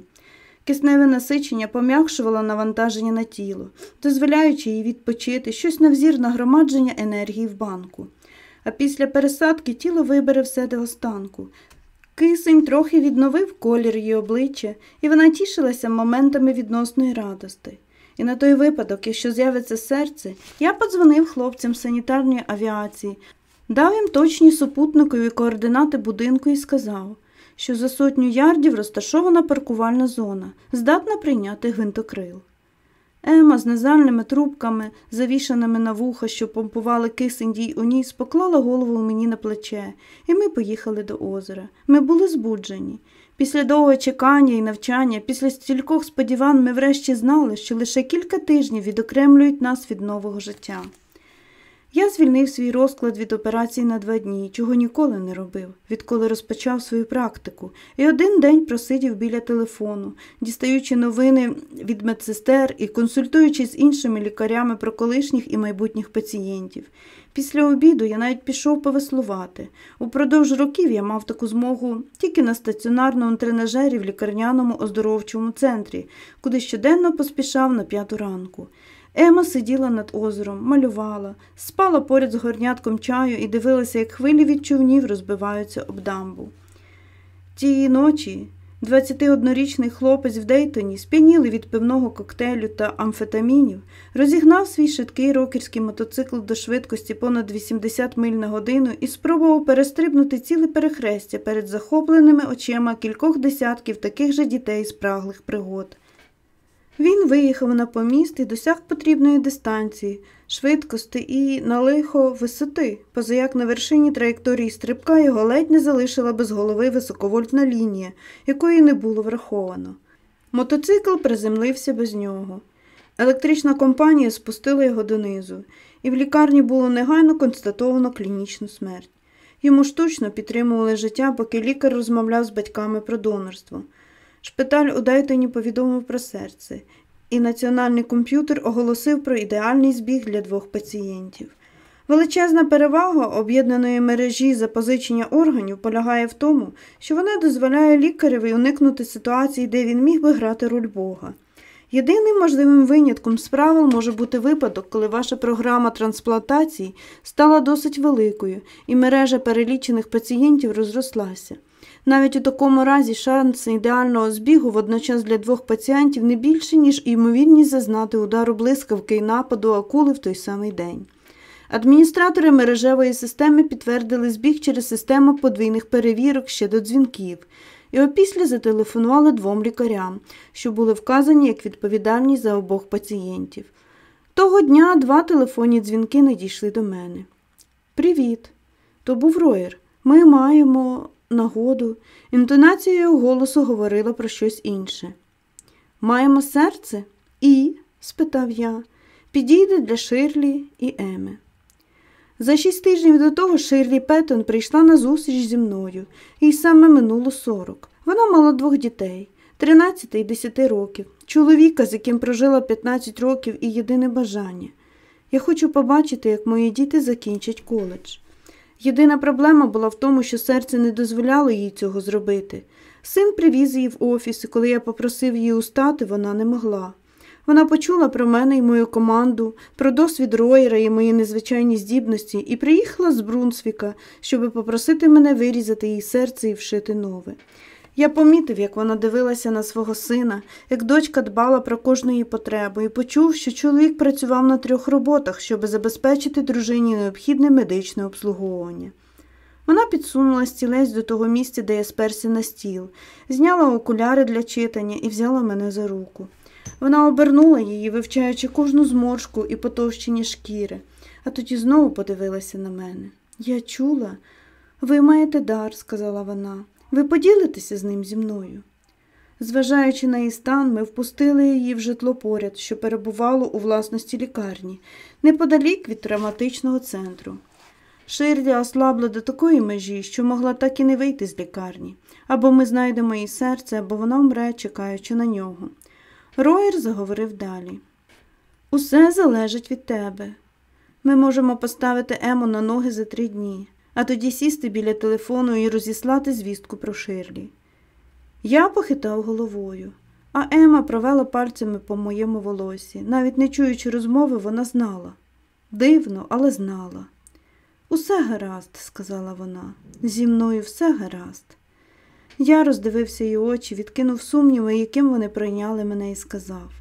Кисневе насичення пом'якшувало навантаження на тіло, дозволяючи їй відпочити щось на взір нагромадження енергії в банку. А після пересадки тіло вибере все до останку. Кисень трохи відновив колір її обличчя, і вона тішилася моментами відносної радости. І на той випадок, якщо з'явиться серце, я подзвонив хлопцям санітарної авіації, дав їм точні супутникові координати будинку і сказав, що за сотню ярдів розташована паркувальна зона, здатна прийняти гвинтокрил. Ема з назальними трубками, завішаними на вуха, що помпували кисень їй у ніс, поклала голову мені на плече, і ми поїхали до озера. Ми були збуджені. Після довгого чекання і навчання, після стількох сподівань, ми врешті знали, що лише кілька тижнів відокремлюють нас від нового життя. Я звільнив свій розклад від операцій на два дні, чого ніколи не робив, відколи розпочав свою практику, і один день просидів біля телефону, дістаючи новини від медсестер і консультуючись з іншими лікарями про колишніх і майбутніх пацієнтів. Після обіду я навіть пішов повеслувати. Упродовж років я мав таку змогу тільки на стаціонарному тренажері в лікарняному оздоровчому центрі, куди щоденно поспішав на п'яту ранку. Ема сиділа над озером, малювала, спала поряд з горнятком чаю і дивилася, як хвилі від човнів розбиваються об дамбу. Тієї ночі 21-річний хлопець в Дейтоні, сп'яніли від пивного коктейлю та амфетамінів, розігнав свій швидкий рокерський мотоцикл до швидкості понад 80 миль на годину і спробував перестрибнути ціле перехрестя перед захопленими очима кількох десятків таких же дітей спраглих пригод. Він виїхав на поміст і досяг потрібної дистанції, швидкості і на лихо висоти, позаяк на вершині траєкторії стрибка його ледь не залишила без голови високовольтна лінія, якої не було враховано. Мотоцикл приземлився без нього. Електрична компанія спустила його донизу, і в лікарні було негайно констатовано клінічну смерть. Йому штучно підтримували життя, поки лікар розмовляв з батьками про донорство. Шпиталь у Дайтоні повідомив про серце, і національний комп'ютер оголосив про ідеальний збіг для двох пацієнтів. Величезна перевага об'єднаної мережі запозичення органів полягає в тому, що вона дозволяє лікареві уникнути ситуації, де він міг би грати роль Бога. Єдиним можливим винятком з правил може бути випадок, коли ваша програма трансплантації стала досить великою і мережа перелічених пацієнтів розрослася. Навіть у такому разі шанси ідеального збігу водночас для двох пацієнтів не більше, ніж ймовірність зазнати удару блискавки і нападу акули в той самий день. Адміністратори мережевої системи підтвердили збіг через систему подвійних перевірок ще до дзвінків, і опісля зателефонували двом лікарям, що були вказані як відповідальні за обох пацієнтів. Того дня два телефонні дзвінки не дійшли до мене. Привіт, то був Роєр. Ми маємо нагоду, інтонація його голосу говорила про щось інше. Маємо серце і, спитав я, підійде для Ширлі і Еми. За шість тижнів до того Ширлі Петтон прийшла на зустріч зі мною, їй саме минуло сорок. Вона мала двох дітей 13 і 10 років, чоловіка, з яким прожила 15 років, і єдине бажання. Я хочу побачити, як мої діти закінчать коледж. Єдина проблема була в тому, що серце не дозволяло їй цього зробити. Син привіз її в офіс, і коли я попросив її устати, вона не могла. Вона почула про мене і мою команду, про досвід Роєра і мої незвичайні здібності, і приїхала з Брунсвіка, щоб попросити мене вирізати їй серце і вшити нове. Я помітив, як вона дивилася на свого сина, як дочка дбала про кожну її потребу, і почув, що чоловік працював на трьох роботах, щоб забезпечити дружині необхідне медичне обслуговування. Вона підсунула стілець до того місця, де я сперся на стіл, зняла окуляри для читання і взяла мене за руку. Вона обернула її, вивчаючи кожну зморшку і потовщені шкіри, а тоді знову подивилася на мене. Я чула, ви маєте дар, сказала вона. Ви поділитеся з ним зі мною. Зважаючи на її стан, ми впустили її в житло поряд, що перебувало у власності лікарні, неподалік від травматичного центру. Ширлі ослабла до такої межі, що могла так і не вийти з лікарні, або ми знайдемо її серце, або вона вмре, чекаючи на нього. Роєр заговорив далі. Усе залежить від тебе. Ми можемо поставити Ему на ноги за три дні а тоді сісти біля телефону і розіслати звістку про Ширлі. Я похитав головою, а Ема провела пальцями по моєму волосі. Навіть не чуючи розмови, вона знала. Дивно, але знала. Усе гаразд, сказала вона, зі мною все гаразд. Я роздивився її очі, відкинув сумніви, яким вони прийняли мене, і сказав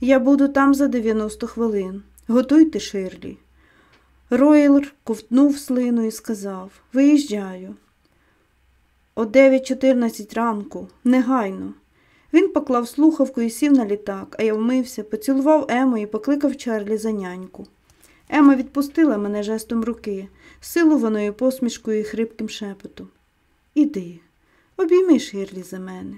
Я буду там за 90 хвилин. Готуйте Ширлі. Ройлер ковтнув слину і сказав Виїжджаю. О 9.14 ранку, негайно. Він поклав слухавку і сів на літак, а я вмився, поцілував Ему і покликав Чарлі за няньку. Ема відпустила мене жестом руки, силуваною посмішкою і хрипким шепотом. Іди, обійми Ширлі за мене.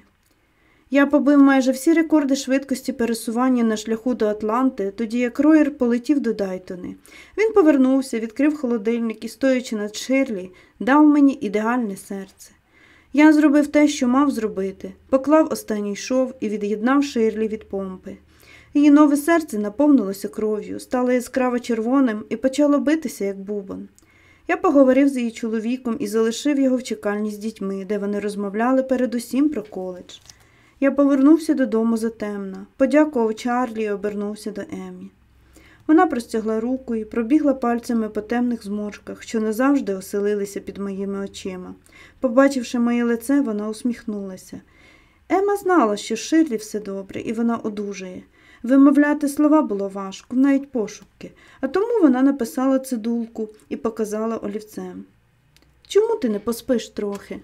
Я побив майже всі рекорди швидкості пересування на шляху до Атланти, тоді як Роєр полетів до Дайтони. Він повернувся, відкрив холодильник і, стоячи над Ширлі, дав мені ідеальне серце. Я зробив те, що мав зробити, поклав останній шов і від'єднав Ширлі від помпи. Її нове серце наповнилося кров'ю, стало яскраво червоним і почало битися, як бубон. Я поговорив з її чоловіком і залишив його в чекальні з дітьми, де вони розмовляли передусім про коледж. Я повернувся додому затемно, подякував Чарлі і обернувся до Емі. Вона простягла руку і пробігла пальцями по темних зморшках, що назавжди оселилися під моїми очима. Побачивши моє лице, вона усміхнулася. Ема знала, що Ширлі все добре, і вона одужає. Вимовляти слова було важко, навіть пошуки, а тому вона написала цидулку і показала олівцем. Чому ти не поспиш трохи?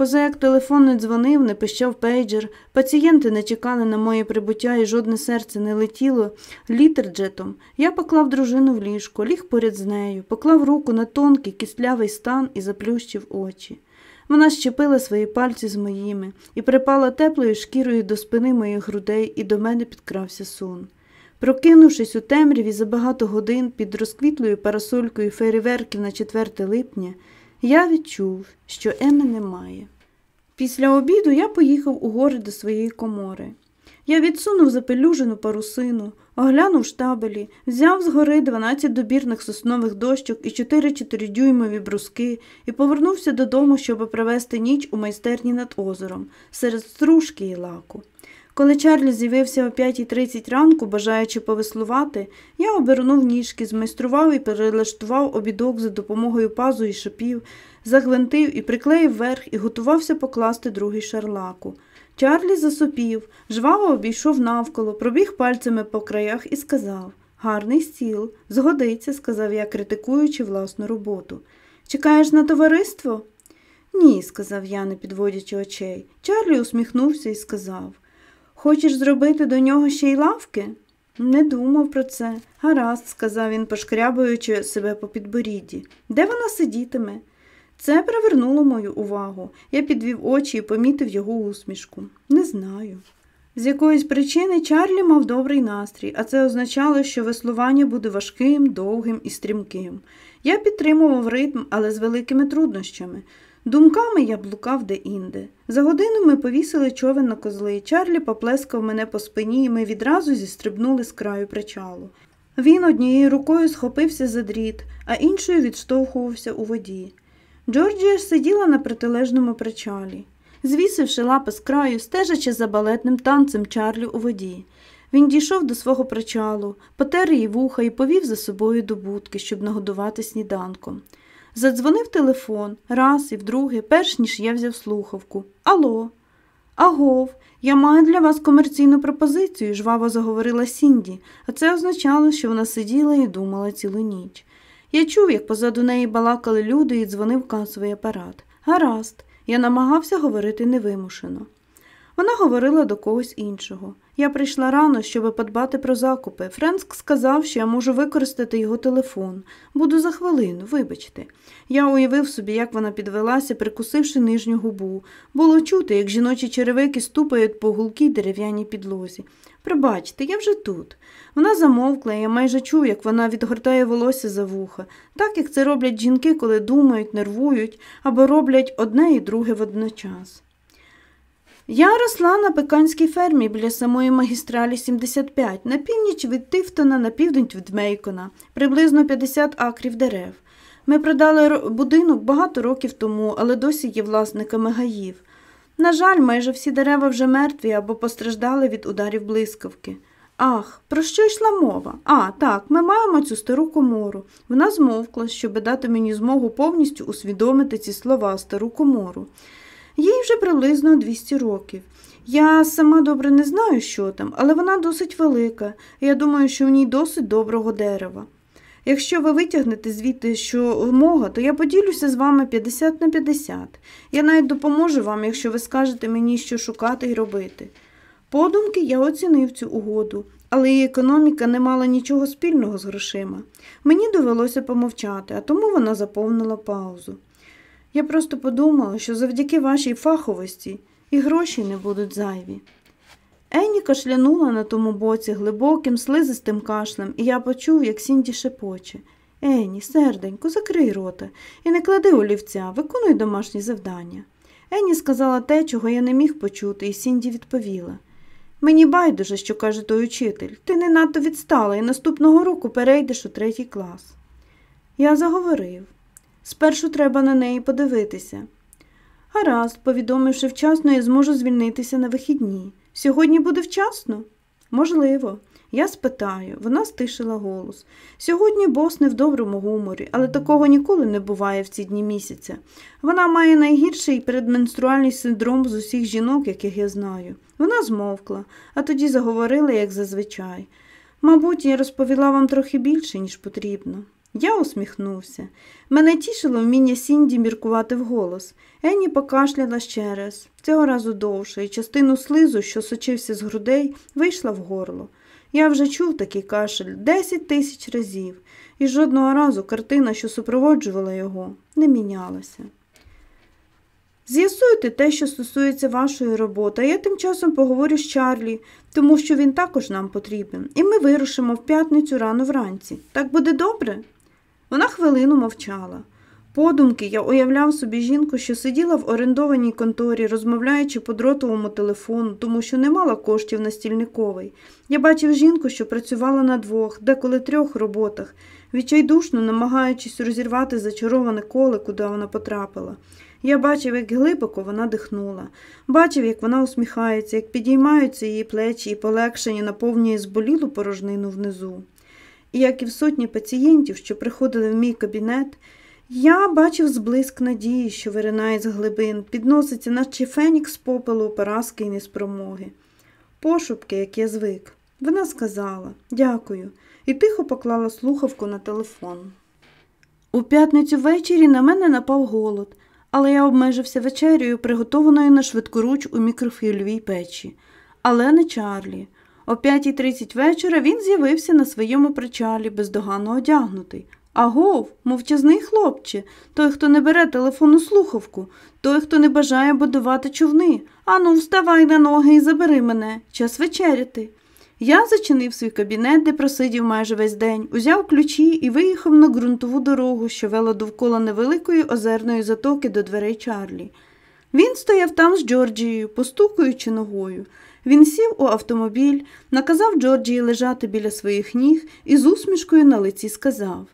Поза як телефон не дзвонив, не пищав пейджер, пацієнти не чекали на моє прибуття і жодне серце не летіло літерджетом, я поклав дружину в ліжко, ліг поряд з нею, поклав руку на тонкий кістлявий стан і заплющив очі. Вона щепила свої пальці з моїми і припала теплою шкірою до спини моїх грудей, і до мене підкрався сон. Прокинувшись у темряві за багато годин під розквітлою парасолькою фейерверків на 4 липня, я відчув, що Еми немає. Після обіду я поїхав у гори до своєї комори. Я відсунув запелюжену парусину, оглянув штабелі, взяв з гори 12 добірних соснових дощок і 4 чотиридюймові бруски і повернувся додому, щоб провести ніч у майстерні над озером, серед стружки і лаку. Коли Чарлі з'явився о 5.30 ранку, бажаючи повеслувати, я обернув ніжки, змайстрував і перелаштував обідок за допомогою пазу і шипів, загвинтив і приклеїв верх і готувався покласти другий шарлаку. Чарлі засопів, жваво обійшов навколо, пробіг пальцями по краях і сказав Гарний стіл, згодиться, сказав я, критикуючи власну роботу. Чекаєш на товариство? Ні, сказав я, не підводячи очей. Чарлі усміхнувся і сказав Хочеш зробити до нього ще й лавки? Не думав про це. Гаразд, сказав він, пошкрябуючи себе по підборідді. Де вона сидітиме? Це привернуло мою увагу. Я підвів очі і помітив його усмішку. Не знаю. З якоїсь причини Чарлі мав добрий настрій, а це означало, що веслування буде важким, довгим і стрімким. Я підтримував ритм, але з великими труднощами. Думками я блукав де-інде. За годину ми повісили човен на козли. Чарлі поплескав мене по спині, і ми відразу зістрибнули з краю причалу. Він однією рукою схопився за дріт, а іншою відштовхувався у воді. Джорджія сиділа на протилежному причалі, звісивши лапи з краю, стежачи за балетним танцем Чарлі у воді. Він дійшов до свого причалу, потер її вуха і повів за собою до будки, щоб нагодувати сніданком. Задзвонив телефон раз і вдруге, перш ніж я взяв слухавку. Алло, агов, я маю для вас комерційну пропозицію, жваво заговорила Сінді, а це означало, що вона сиділа і думала цілу ніч. Я чув, як позаду неї балакали люди і дзвонив касовий апарат. Гаразд, я намагався говорити невимушено. Вона говорила до когось іншого. Я прийшла рано, щоб подбати про закупи. Френск сказав, що я можу використати його телефон. Буду за хвилину, вибачте. Я уявив собі, як вона підвелася, прикусивши нижню губу. Було чути, як жіночі черевики ступають по гулкій дерев'яній підлозі. Пробачте, я вже тут. Вона замовкла, я майже чув, як вона відгортає волосся за вуха, так як це роблять жінки, коли думають, нервують або роблять одне і друге водночас. Я росла на пеканській фермі біля самої магістралі 75, на північ від Тифтона, на південь від Мейкона, приблизно 50 акрів дерев. Ми продали будинок багато років тому, але досі є власниками гаїв. На жаль, майже всі дерева вже мертві або постраждали від ударів блискавки. Ах, про що йшла мова? А, так, ми маємо цю стару комору. Вона змовкла, щоб дати мені змогу повністю усвідомити ці слова стару комору. Їй вже приблизно 200 років. Я сама добре не знаю, що там, але вона досить велика, я думаю, що в ній досить доброго дерева. Якщо ви витягнете звідти, що вмога, то я поділюся з вами 50 на 50. Я навіть допоможу вам, якщо ви скажете мені, що шукати і робити. Подумки я оцінив цю угоду, але її економіка не мала нічого спільного з грошима. Мені довелося помовчати, а тому вона заповнила паузу. Я просто подумала, що завдяки вашій фаховості і гроші не будуть зайві. Енні кашлянула на тому боці глибоким, слизистим кашлем, і я почув, як Сінді шепоче. Енні, серденько, закрий рота і не клади олівця, виконуй домашні завдання. Енні сказала те, чого я не міг почути, і Сінді відповіла. Мені байдуже, що каже той учитель. Ти не надто відстала і наступного року перейдеш у третій клас. Я заговорив. Спершу треба на неї подивитися. Гаразд, повідомивши вчасно, я зможу звільнитися на вихідні. Сьогодні буде вчасно? Можливо. Я спитаю, вона стишила голос. Сьогодні бос не в доброму гуморі, але такого ніколи не буває в ці дні місяця. Вона має найгірший передменструальний синдром з усіх жінок, яких я знаю. Вона змовкла, а тоді заговорила, як зазвичай. Мабуть, я розповіла вам трохи більше, ніж потрібно. Я усміхнувся. Мене тішило вміння Сінді міркувати вголос. Енні покашляла ще раз, цього разу довше, і частину слизу, що сочився з грудей, вийшла в горло. Я вже чув такий кашель десять тисяч разів, і жодного разу картина, що супроводжувала його, не мінялася. З'ясуйте те, що стосується вашої роботи, я тим часом поговорю з Чарлі, тому що він також нам потрібен, і ми вирушимо в п'ятницю рано вранці. Так буде добре? Вона хвилину мовчала. Подумки я уявляв собі жінку, що сиділа в орендованій конторі, розмовляючи по дротовому телефону, тому що не мала коштів на стільниковий. Я бачив жінку, що працювала на двох, деколи трьох роботах, відчайдушно намагаючись розірвати зачароване коле, куди вона потрапила. Я бачив, як глибоко вона дихнула, бачив, як вона усміхається, як підіймаються її плечі і полегшення наповнює зболілу порожнину внизу. І як і в сотні пацієнтів, що приходили в мій кабінет, я бачив зблиск надії, що виринає з глибин, підноситься, наче фенікс попелу, поразки і неспромоги. Пошупки, як я звик. Вона сказала дякую, і тихо поклала слухавку на телефон. У п'ятницю ввечері на мене напав голод, але я обмежився вечерею, приготованою на швидкоруч у мікрофільовій печі. Але не Чарлі. О 5.30 вечора він з'явився на своєму причалі, бездоганно одягнутий. Агов, мовчазний хлопче, той, хто не бере телефонну слухавку, той, хто не бажає будувати човни. Ану, вставай на ноги і забери мене, час вечеряти. Я зачинив свій кабінет, де просидів майже весь день, узяв ключі і виїхав на ґрунтову дорогу, що вела довкола невеликої озерної затоки до дверей Чарлі. Він стояв там з Джорджією, постукуючи ногою. Він сів у автомобіль, наказав Джорджії лежати біля своїх ніг і з усмішкою на лиці сказав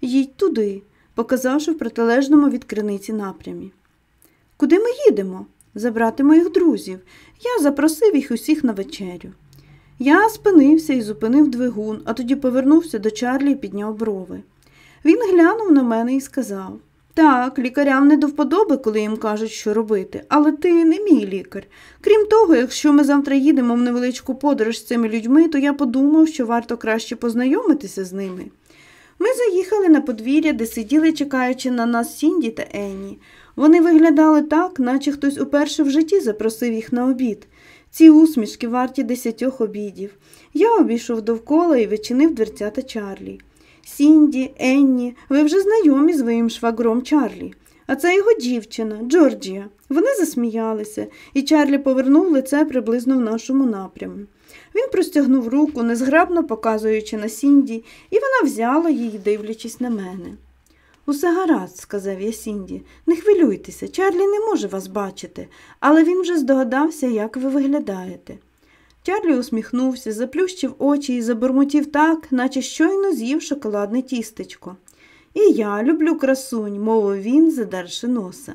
Їдь туди, показавши в протилежному від криниці напрямі. Куди ми їдемо? Забрати моїх друзів. Я запросив їх усіх на вечерю. Я спинився і зупинив двигун, а тоді повернувся до Чарлі і підняв брови. Він глянув на мене і сказав так, лікарям не до вподоби, коли їм кажуть, що робити, але ти не мій лікар. Крім того, якщо ми завтра їдемо в невеличку подорож з цими людьми, то я подумав, що варто краще познайомитися з ними. Ми заїхали на подвір'я, де сиділи, чекаючи на нас Сінді та Енні. Вони виглядали так, наче хтось уперше в житті запросив їх на обід. Ці усмішки варті десятьох обідів. Я обійшов довкола і відчинив дверцята Чарлі. Сінді, Енні, ви вже знайомі з своїм швагром Чарлі. А це його дівчина, Джорджія. Вони засміялися, і Чарлі повернув лице приблизно в нашому напряму. Він простягнув руку, незграбно показуючи на Сінді, і вона взяла її, дивлячись на мене. Усе гаразд, сказав я Сінді, не хвилюйтеся, Чарлі не може вас бачити, але він вже здогадався, як ви виглядаєте. Чарлі усміхнувся, заплющив очі і забурмотів так, наче щойно з'їв шоколадне тістечко. І я люблю красунь, мовив він, задерши носа.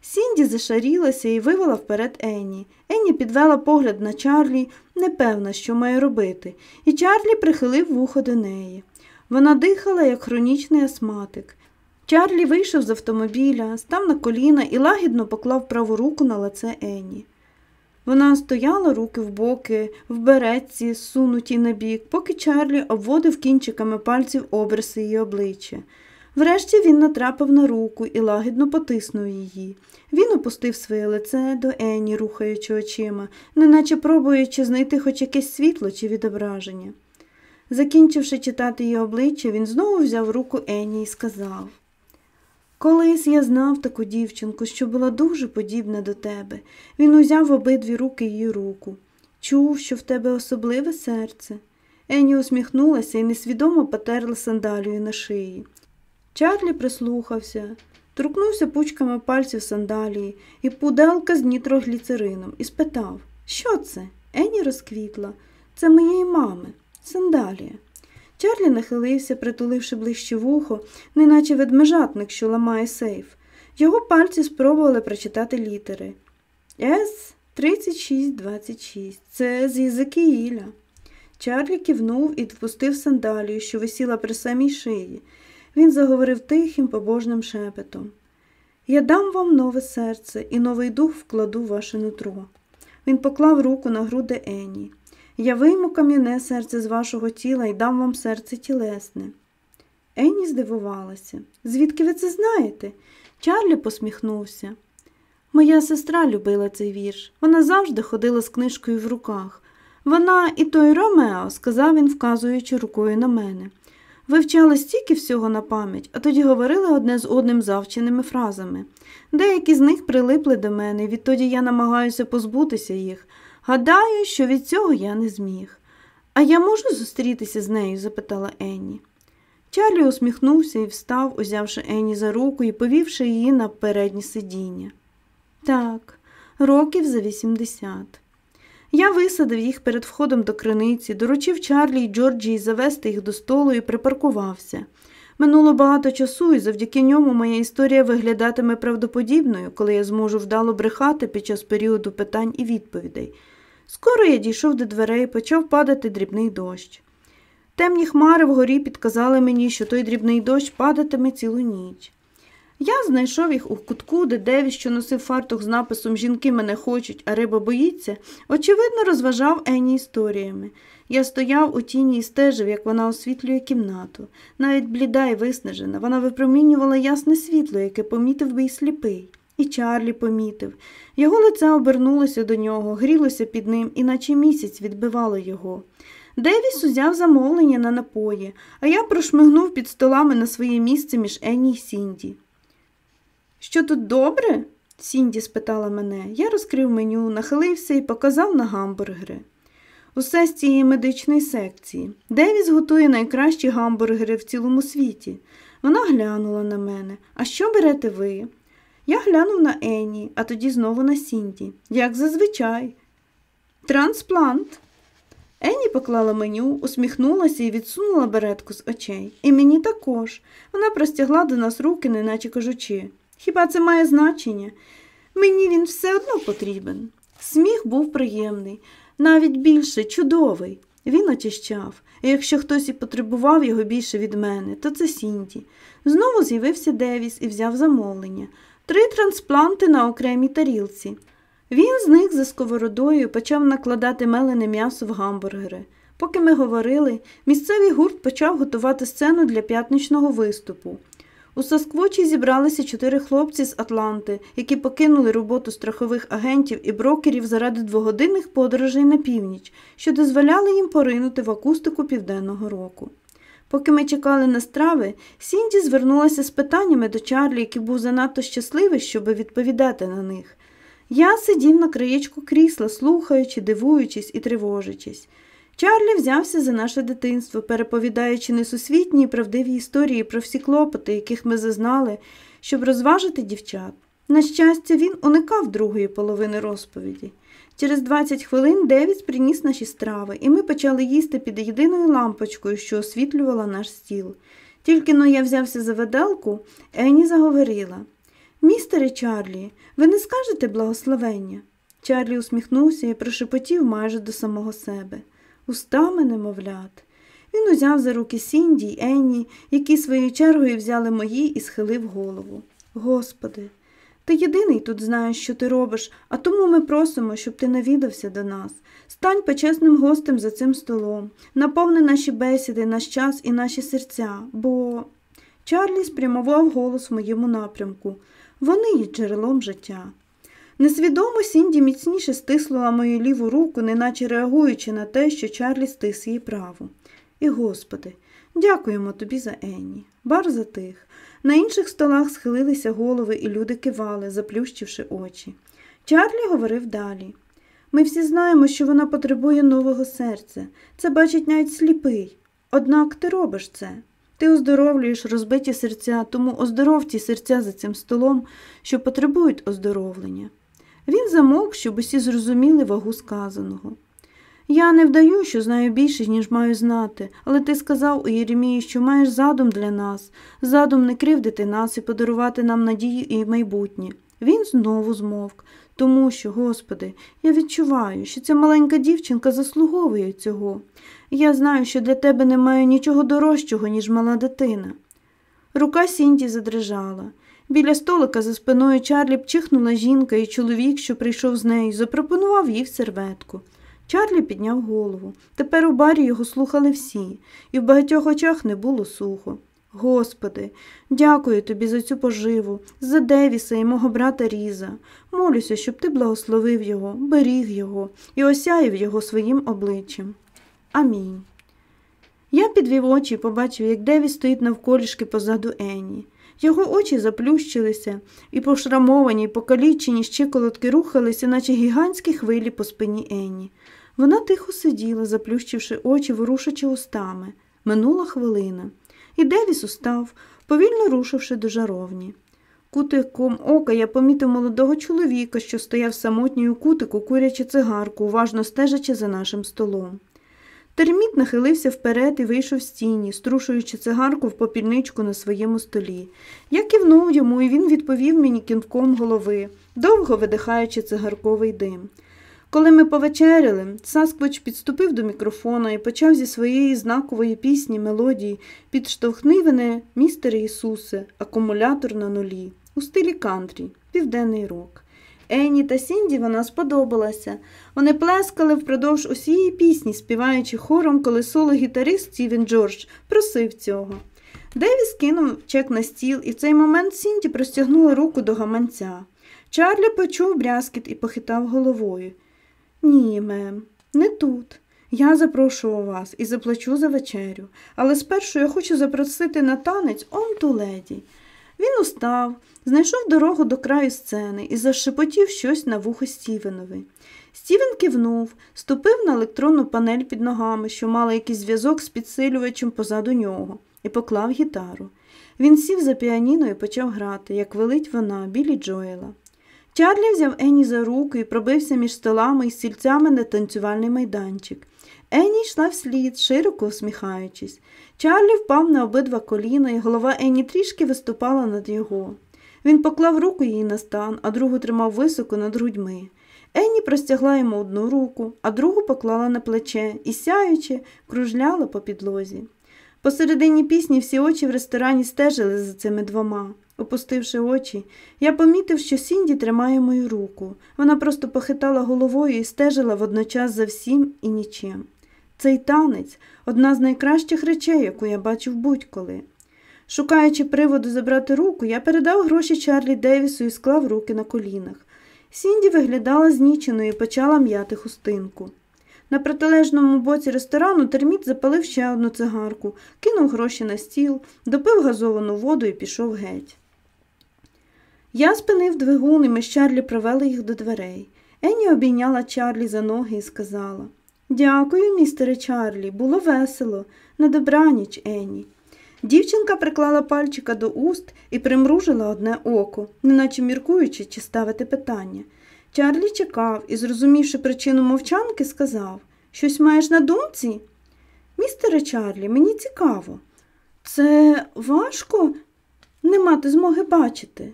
Сінді зашарілася і вивела вперед Енні. Енні підвела погляд на Чарлі, непевна, що має робити, і Чарлі прихилив вухо до неї. Вона дихала, як хронічний астматик. Чарлі вийшов з автомобіля, став на коліна і лагідно поклав праву руку на лице Енні. Вона стояла руки в боки, в беретці, сунуті на бік, поки Чарлі обводив кінчиками пальців обриси її обличчя. Врешті він натрапив на руку і лагідно потиснув її. Він опустив своє лице до Ені, рухаючи очима, неначе пробуючи знайти хоч якесь світло чи відображення. Закінчивши читати її обличчя, він знову взяв руку Ені і сказав Колись я знав таку дівчинку, що була дуже подібна до тебе. Він узяв обидві руки її руку. Чув, що в тебе особливе серце. Ені усміхнулася і несвідомо потерла сандалію на шиї. Чарлі прислухався, торкнувся пучками пальців сандалії і пуделка з нітрогліцерином і спитав, що це? Ені розквітла. Це моєї мами, сандалія. Чарлі нахилився, притуливши ближче вухо, неначе ведмежатник, що ламає сейф. Його пальці спробували прочитати літери. С 3626. Це з Єзекіїля. Чарлі кивнув і впустив сандалію, що висіла при самій шиї. Він заговорив тихим, побожним шепетом. Я дам вам нове серце і новий дух вкладу в ваше нутро. Він поклав руку на груди Ені. Я вийму кам'яне серце з вашого тіла і дам вам серце тілесне. Енні здивувалася. Звідки ви це знаєте? Чарлі посміхнувся. Моя сестра любила цей вірш. Вона завжди ходила з книжкою в руках. Вона і той Ромео, сказав він, вказуючи рукою на мене. Вивчали стільки всього на пам'ять, а тоді говорили одне з одним завченими фразами. Деякі з них прилипли до мене, і відтоді я намагаюся позбутися їх. Гадаю, що від цього я не зміг. А я можу зустрітися з нею? запитала Енні. Чарлі усміхнувся і встав, узявши Енні за руку і повівши її на переднє сидіння. Так, років за вісімдесят. Я висадив їх перед входом до криниці, доручив Чарлі й Джорджії завести їх до столу і припаркувався. Минуло багато часу, і завдяки ньому моя історія виглядатиме правдоподібною, коли я зможу вдало брехати під час періоду питань і відповідей. Скоро я дійшов до дверей почав падати дрібний дощ. Темні хмари вгорі підказали мені, що той дрібний дощ падатиме цілу ніч. Я знайшов їх у кутку, де Деві, що носив фартух з написом Жінки мене хочуть, а риба боїться, очевидно, розважав Ені історіями. Я стояв у тіні і стежив, як вона освітлює кімнату. Навіть бліда і виснажена, вона випромінювала ясне світло, яке помітив би й сліпий. І Чарлі помітив. Його лице обернулося до нього, грілося під ним, і наче місяць відбивало його. Девіс узяв замовлення на напої, а я прошмигнув під столами на своє місце між Енні й Сінді. Що тут добре? Сінді спитала мене. Я розкрив меню, нахилився і показав на гамбургери. Усе з цієї медичної секції. Девіс готує найкращі гамбургери в цілому світі. Вона глянула на мене. А що берете ви? Я глянув на Енні, а тоді знову на Сінді, як зазвичай. Трансплант. Енні поклала меню, усміхнулася і відсунула беретку з очей. І мені також. Вона простягла до нас руки, неначе кажучи. Хіба це має значення? Мені він все одно потрібен. Сміх був приємний, навіть більше чудовий. Він очищав, і якщо хтось і потребував його більше від мене, то це Сінді. Знову з'явився Девіс і взяв замовлення три транспланти на окремій тарілці. Він зник за сковородою почав накладати мелене м'ясо в гамбургери. Поки ми говорили, місцевий гурт почав готувати сцену для п'ятничного виступу. У Сосквочі зібралися чотири хлопці з Атланти, які покинули роботу страхових агентів і брокерів заради двогодинних подорожей на північ, що дозволяли їм поринути в акустику південного року. Поки ми чекали на страви, Сінді звернулася з питаннями до Чарлі, який був занадто щасливий, щоб відповідати на них. Я сидів на краєчку крісла, слухаючи, дивуючись і тривожачись. Чарлі взявся за наше дитинство, переповідаючи несусвітні і правдиві історії про всі клопоти, яких ми зазнали, щоб розважити дівчат. На щастя, він уникав другої половини розповіді. Через 20 хвилин Девіс приніс наші страви, і ми почали їсти під єдиною лампочкою, що освітлювала наш стіл. Тільки но я взявся за веделку, Ені заговорила Містере Чарлі, ви не скажете благословення? Чарлі усміхнувся і прошепотів майже до самого себе. Устами немовлят. Він узяв за руки Сінді й Енні, які своєю чергою взяли мої і схилив голову. Господи, Ти єдиний тут знаєш, що ти робиш, а тому ми просимо, щоб ти навідався до нас. Стань почесним гостем за цим столом, наповни наші бесіди, наш час і наші серця, бо. Чарлі спрямував голос в моєму напрямку. Вони є джерелом життя. Несвідомо Сінді міцніше стиснула мою ліву руку, неначе реагуючи на те, що Чарлі стис її праву. І, Господи, дякуємо тобі за Енні. Бар затих. На інших столах схилилися голови, і люди кивали, заплющивши очі. Чарлі говорив далі. Ми всі знаємо, що вона потребує нового серця. Це бачить навіть сліпий. Однак ти робиш це. Ти оздоровлюєш розбиті серця, тому оздоров ті серця за цим столом, що потребують оздоровлення. Він замовк, щоб усі зрозуміли вагу сказаного. Я не вдаю, що знаю більше, ніж маю знати, але ти сказав у Єремії, що маєш задум для нас, задум не кривдити нас і подарувати нам надію і майбутнє. Він знову змовк, тому що, Господи, я відчуваю, що ця маленька дівчинка заслуговує цього. Я знаю, що для тебе немає нічого дорожчого, ніж мала дитина. Рука Сінті задрижала. Біля столика за спиною Чарлі чихнула жінка, і чоловік, що прийшов з нею, запропонував їй серветку. Чарлі підняв голову. Тепер у барі його слухали всі, і в багатьох очах не було сухо. Господи, дякую тобі за цю поживу, за Девіса і мого брата Різа. Молюся, щоб ти благословив його, беріг його і осяяв його своїм обличчям. Амінь. Я підвів очі і побачив, як Девіс стоїть навколішки позаду Енні. Його очі заплющилися, і пошрамовані, й покалічені щиколотки рухалися, наче гігантські хвилі по спині Енні. Вона тихо сиділа, заплющивши очі, ворушачи устами. Минула хвилина. І Девіс устав, повільно рушивши до жаровні. Кутиком ока я помітив молодого чоловіка, що стояв самотньою кутику, курячи цигарку, уважно стежачи за нашим столом. Терміт нахилився вперед і вийшов з тіні, струшуючи цигарку в попільничку на своєму столі. Я кивнув йому, і він відповів мені кінком голови, довго видихаючи цигарковий дим. Коли ми повечеряли, Сасквоч підступив до мікрофона і почав зі своєї знакової пісні мелодії Підштовхни мене, містере Ісусе, акумулятор на нулі, у стилі кантрі, південний рок. Енні та Сінді вона сподобалася. Вони плескали впродовж усієї пісні, співаючи хором, коли соло-гітарист Стівен Джордж просив цього. Девіс кинув чек на стіл, і в цей момент Сінді простягнула руку до гаманця. Чарлі почув брязкіт і похитав головою. Ні, мем, не тут. Я запрошую вас і заплачу за вечерю, але спершу я хочу запросити на танець он ту леді. Він устав, знайшов дорогу до краю сцени і зашепотів щось на вухо Стівенові. Стівен кивнув, ступив на електронну панель під ногами, що мала якийсь зв'язок з підсилювачем позаду нього, і поклав гітару. Він сів за піаніно і почав грати, як велить вона, білі Джоела. Чарлі взяв Енні за руку і пробився між столами і стільцями на танцювальний майданчик. Енні йшла вслід, широко усміхаючись. Чарлі впав на обидва коліна, і голова Енні трішки виступала над його. Він поклав руку їй на стан, а другу тримав високо над грудьми. Енні простягла йому одну руку, а другу поклала на плече і, сяючи, кружляла по підлозі. Посередині пісні всі очі в ресторані стежили за цими двома. Опустивши очі, я помітив, що Сінді тримає мою руку. Вона просто похитала головою і стежила водночас за всім і нічим. Цей танець одна з найкращих речей, яку я бачив будь-коли. Шукаючи приводу забрати руку, я передав гроші Чарлі Девісу і склав руки на колінах. Сінді виглядала зніченою і почала м'яти хустинку. На протилежному боці ресторану терміт запалив ще одну цигарку, кинув гроші на стіл, допив газовану воду і пішов геть. Я спинив двигун, і ми з Чарлі провели їх до дверей. Енні обійняла Чарлі за ноги і сказала Дякую, містере Чарлі, було весело. На добраніч, Енні. Дівчинка приклала пальчика до уст і примружила одне око, неначе міркуючи, чи ставити питання. Чарлі чекав і, зрозумівши причину мовчанки, сказав Щось маєш на думці? Містере Чарлі, мені цікаво. Це важко не мати змоги бачити.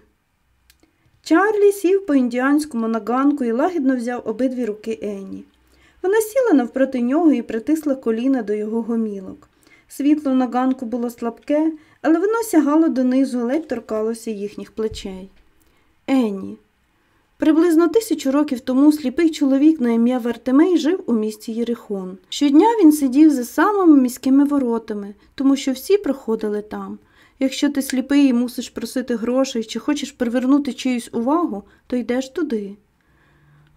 Чарлі сів по індіанському на ганку і лагідно взяв обидві руки Енні. Вона сіла навпроти нього і притисла коліна до його гомілок. Світло на ганку було слабке, але воно сягало донизу, ледь торкалося їхніх плечей. Енні. Приблизно тисячу років тому сліпий чоловік на ім'я Вартимей жив у місті Єрихон. Щодня він сидів за самими міськими воротами, тому що всі проходили там. Якщо ти сліпий і мусиш просити грошей чи хочеш привернути чиюсь увагу, то йдеш туди.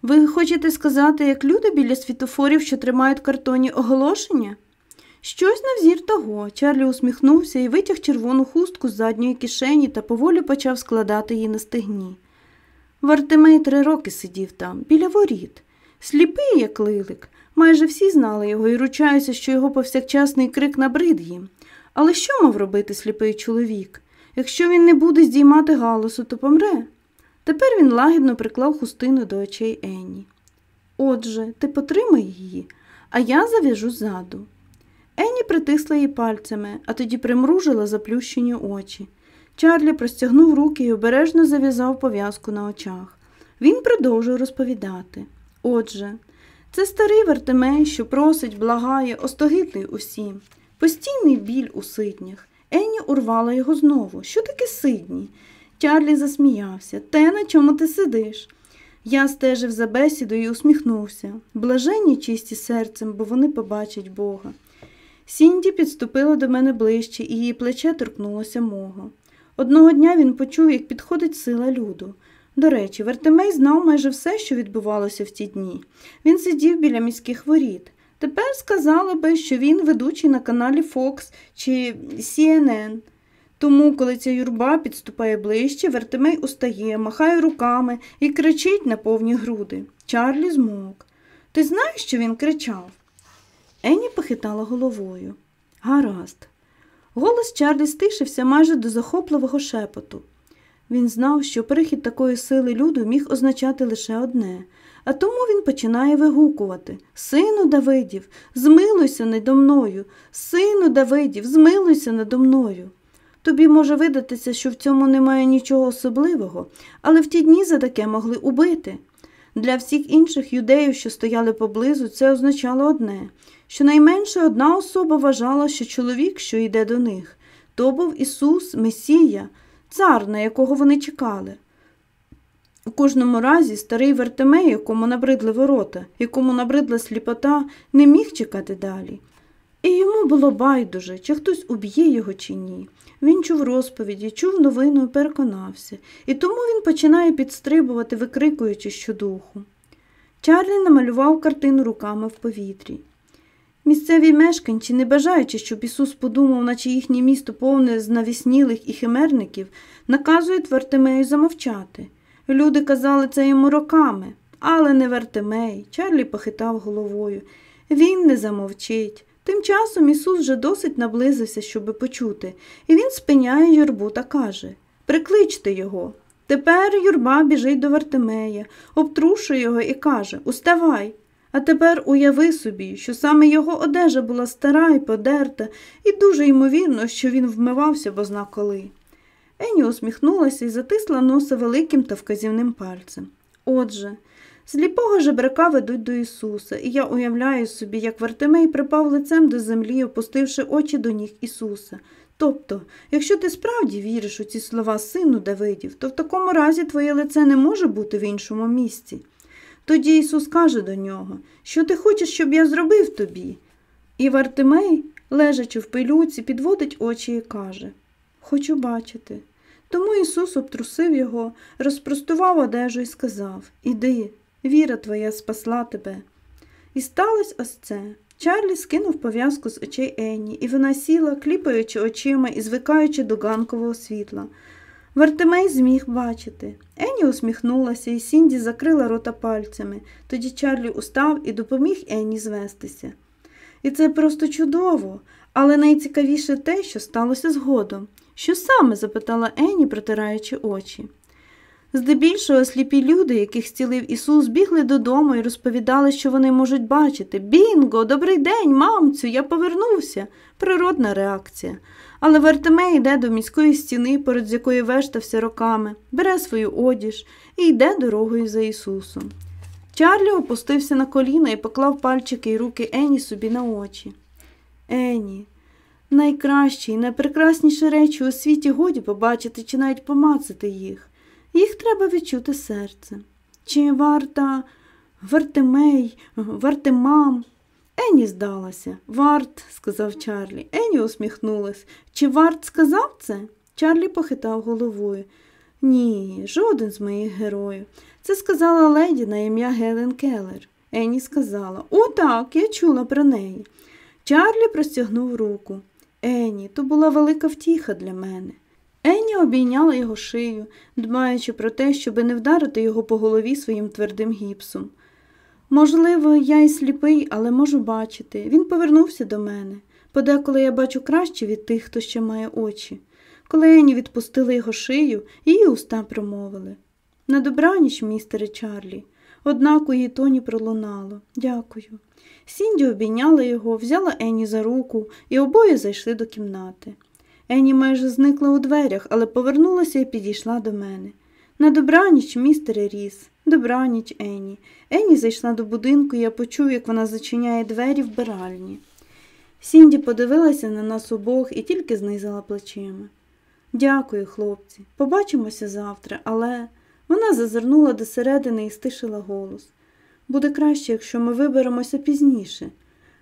Ви хочете сказати, як люди біля світофорів, що тримають картонні оголошення? Щось на взір того. Чарлі усміхнувся і витяг червону хустку з задньої кишені та поволі почав складати її на стегні. Вартимей три роки сидів там, біля воріт. Сліпий, як лилик. Майже всі знали його і ручаюся, що його повсякчасний крик набрид їм. Але що мав робити сліпий чоловік? Якщо він не буде здіймати галасу, то помре. Тепер він лагідно приклав хустину до очей Енні. Отже, ти потримай її, а я зав'яжу ззаду. Енні притисла її пальцями, а тоді примружила заплющені очі. Чарлі простягнув руки і обережно зав'язав пов'язку на очах. Він продовжив розповідати. Отже, це старий вертемей, що просить, благає, остогидний усім. Постійний біль у сиднях. Енні урвала його знову. Що таке сидні? Чарлі засміявся. Те, на чому ти сидиш. Я стежив за бесідою і усміхнувся. Блаженні чисті серцем, бо вони побачать Бога. Сінді підступила до мене ближче, і її плече торкнулося мого. Одного дня він почув, як підходить сила люду. До речі, Вертемей знав майже все, що відбувалося в ті дні. Він сидів біля міських воріт. Тепер сказали би, що він ведучий на каналі Fox чи CNN. Тому, коли ця юрба підступає ближче, Вертемей устає, махає руками і кричить на повні груди. Чарлі змовк. Ти знаєш, що він кричав? Енні похитала головою. Гаразд. Голос Чарлі стишився майже до захопливого шепоту. Він знав, що перехід такої сили люду міг означати лише одне, а тому він починає вигукувати Сину Давидів, змилуйся надо мною, сину Давидів, змилуйся надо мною. Тобі може видатися, що в цьому немає нічого особливого, але в ті дні за таке могли убити. Для всіх інших юдеїв, що стояли поблизу, це означало одне Щонайменше одна особа вважала, що чоловік, що йде до них, то був Ісус, Месія, цар, на якого вони чекали. У кожному разі старий Вертемей, якому набридли ворота, якому набридла сліпота, не міг чекати далі. І йому було байдуже, чи хтось уб'є його, чи ні. Він чув розповіді, чув новину і переконався, і тому він починає підстрибувати, викрикуючи щодуху. Чарлі намалював картину руками в повітрі. Місцеві мешканці, не бажаючи, щоб Ісус подумав, наче їхнє місто повне з навіснілих і химерників, наказують Вартимею замовчати. Люди казали це йому роками, але не Вартимей. Чарлі похитав головою. Він не замовчить. Тим часом Ісус вже досить наблизився, щоби почути, і він спиняє юрбу та каже Прикличте його. Тепер юрба біжить до Вартимея, обтрушує його і каже Уставай. А тепер уяви собі, що саме його одежа була стара і подерта, і дуже ймовірно, що він вмивався бозна коли. Ені усміхнулася і затисла носа великим та вказівним пальцем. Отже, сліпого жебрака ведуть до Ісуса, і я уявляю собі, як Вартимей припав лицем до землі, опустивши очі до ніг Ісуса. Тобто, якщо ти справді віриш у ці слова сину Давидів, то в такому разі твоє лице не може бути в іншому місці. Тоді Ісус каже до нього, що ти хочеш, щоб я зробив тобі. І Вартимей, лежачи в пилюці, підводить очі і каже Хочу бачити. Тому Ісус обтрусив його, розпростував одежу і сказав Іди, віра твоя спасла тебе. І сталося ось це. Чарлі скинув пов'язку з очей Енні, і вона сіла, кліпаючи очима і звикаючи до ганкового світла. Вартимей зміг бачити. Енні усміхнулася, і Сінді закрила рота пальцями. Тоді Чарлі устав і допоміг Енні звестися. І це просто чудово, але найцікавіше те, що сталося згодом. Що саме? запитала Енні, протираючи очі. Здебільшого сліпі люди, яких зцілив Ісус, бігли додому і розповідали, що вони можуть бачити. Бінго, добрий день, мамцю, я повернувся. Природна реакція. Але Вартимей йде до міської стіни, поряд з якою вештався роками, бере свою одіж і йде дорогою за Ісусом. Чарлі опустився на коліна і поклав пальчики й руки Ені собі на очі. Ені, найкращі і найпрекрасніші речі у світі годі побачити чи навіть помацати їх. Їх треба відчути серцем. Чи варта Вартимей, Вартимам? Ені здалася. Варт, сказав Чарлі. Ені усміхнулась. Чи Варт сказав це? Чарлі похитав головою. Ні, жоден з моїх героїв. Це сказала леді на ім'я Гелен Келлер. Ені сказала О, так, я чула про неї. Чарлі простягнув руку. Ені, то була велика втіха для мене. Ені обійняла його шию, дбаючи про те, щоби не вдарити його по голові своїм твердим гіпсом. Можливо, я й сліпий, але можу бачити. Він повернувся до мене. Подеколи я бачу краще від тих, хто ще має очі. Коли Ені відпустила його шию, її уста промовили. На добраніч, містере Чарлі. Однак у її тоні пролунало. Дякую. Сінді обійняла його, взяла Ені за руку, і обоє зайшли до кімнати. Ені майже зникла у дверях, але повернулася і підійшла до мене. На добраніч, містере Ріс, добраніч, Ені. Ені зайшла до будинку, і я почув, як вона зачиняє двері в биральні. Сінді подивилася на нас обох і тільки знизила плечима. Дякую, хлопці. Побачимося завтра, але вона зазирнула до середини і стишила голос. Буде краще, якщо ми виберемося пізніше.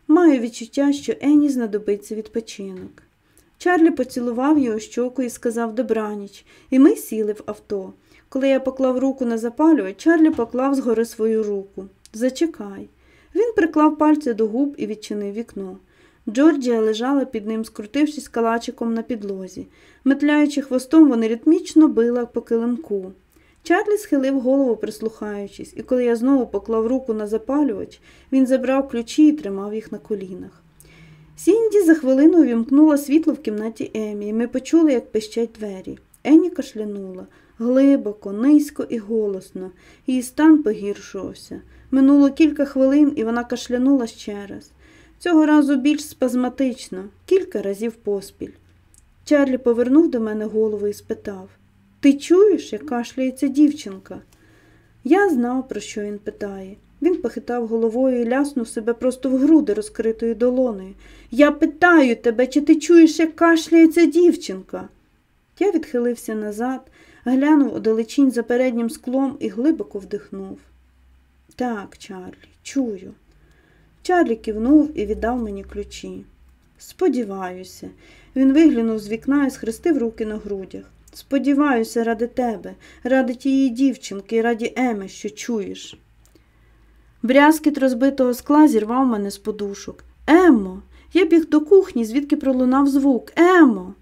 Маю відчуття, що Ені знадобиться відпочинок. Чарлі поцілував його щоку і сказав добраніч, і ми сіли в авто. Коли я поклав руку на запалювач, Чарлі поклав згори свою руку. Зачекай. Він приклав пальці до губ і відчинив вікно. Джорджія лежала під ним, скрутившись калачиком на підлозі. Метляючи хвостом, вони ритмічно била по килимку. Чарлі схилив голову, прислухаючись, і коли я знову поклав руку на запалювач, він забрав ключі і тримав їх на колінах. Сінді за хвилину увімкнула світло в кімнаті Емі, і ми почули, як пищать двері. Ені кашлянула глибоко, низько і голосно, її стан погіршувався. Минуло кілька хвилин, і вона кашлянула ще раз. Цього разу більш спазматично, кілька разів поспіль. Чарлі повернув до мене голову і спитав Ти чуєш, як кашляється дівчинка? Я знав, про що він питає. Він похитав головою і ляснув себе просто в груди розкритою долоною. Я питаю тебе, чи ти чуєш, як кашляється дівчинка? Я відхилився назад, глянув удалечінь за переднім склом і глибоко вдихнув. Так, Чарлі, чую. Чарлі кивнув і віддав мені ключі. Сподіваюся, він виглянув з вікна і схрестив руки на грудях. Сподіваюся, ради тебе, ради тієї дівчинки і раді Еми, що чуєш. Брязкіт розбитого скла зірвав мене з подушок. Емо, я біг до кухні, звідки пролунав звук. Емо.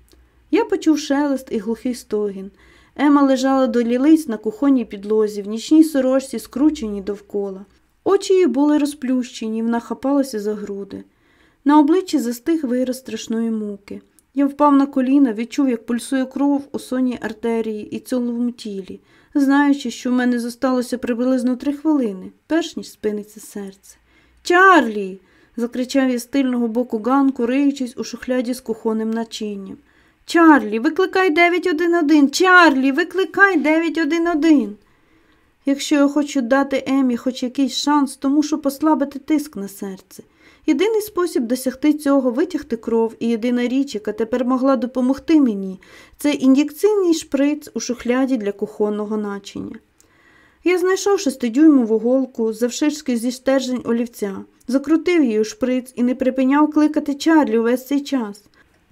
Я почув шелест і глухий стогін. Ема лежала до лілиць на кухонній підлозі, в нічній сорочці, скрученій довкола. Очі її були розплющені, вона хапалася за груди. На обличчі застиг вираз страшної муки. Я впав на коліна, відчув, як пульсує кров у сонній артерії і ціловому тілі, знаючи, що в мене зосталося приблизно три хвилини, перш ніж спиниться серце. Чарлі. закричав я з тильного боку ганку, риючись у шухляді з кухонним начинням. Чарлі, викликай 911. Чарлі, викликай 911. Якщо я хочу дати Емі хоч якийсь шанс, то мушу послабити тиск на серце. Єдиний спосіб досягти цього витягти кров, і єдина річ, яка тепер могла допомогти мені, це ін'єкційний шприц у шухляді для кухонного начиня. Я знайшов шестидюймову голку завширшки зі стержень олівця, закрутив її у шприц і не припиняв кликати Чарлі увесь цей час.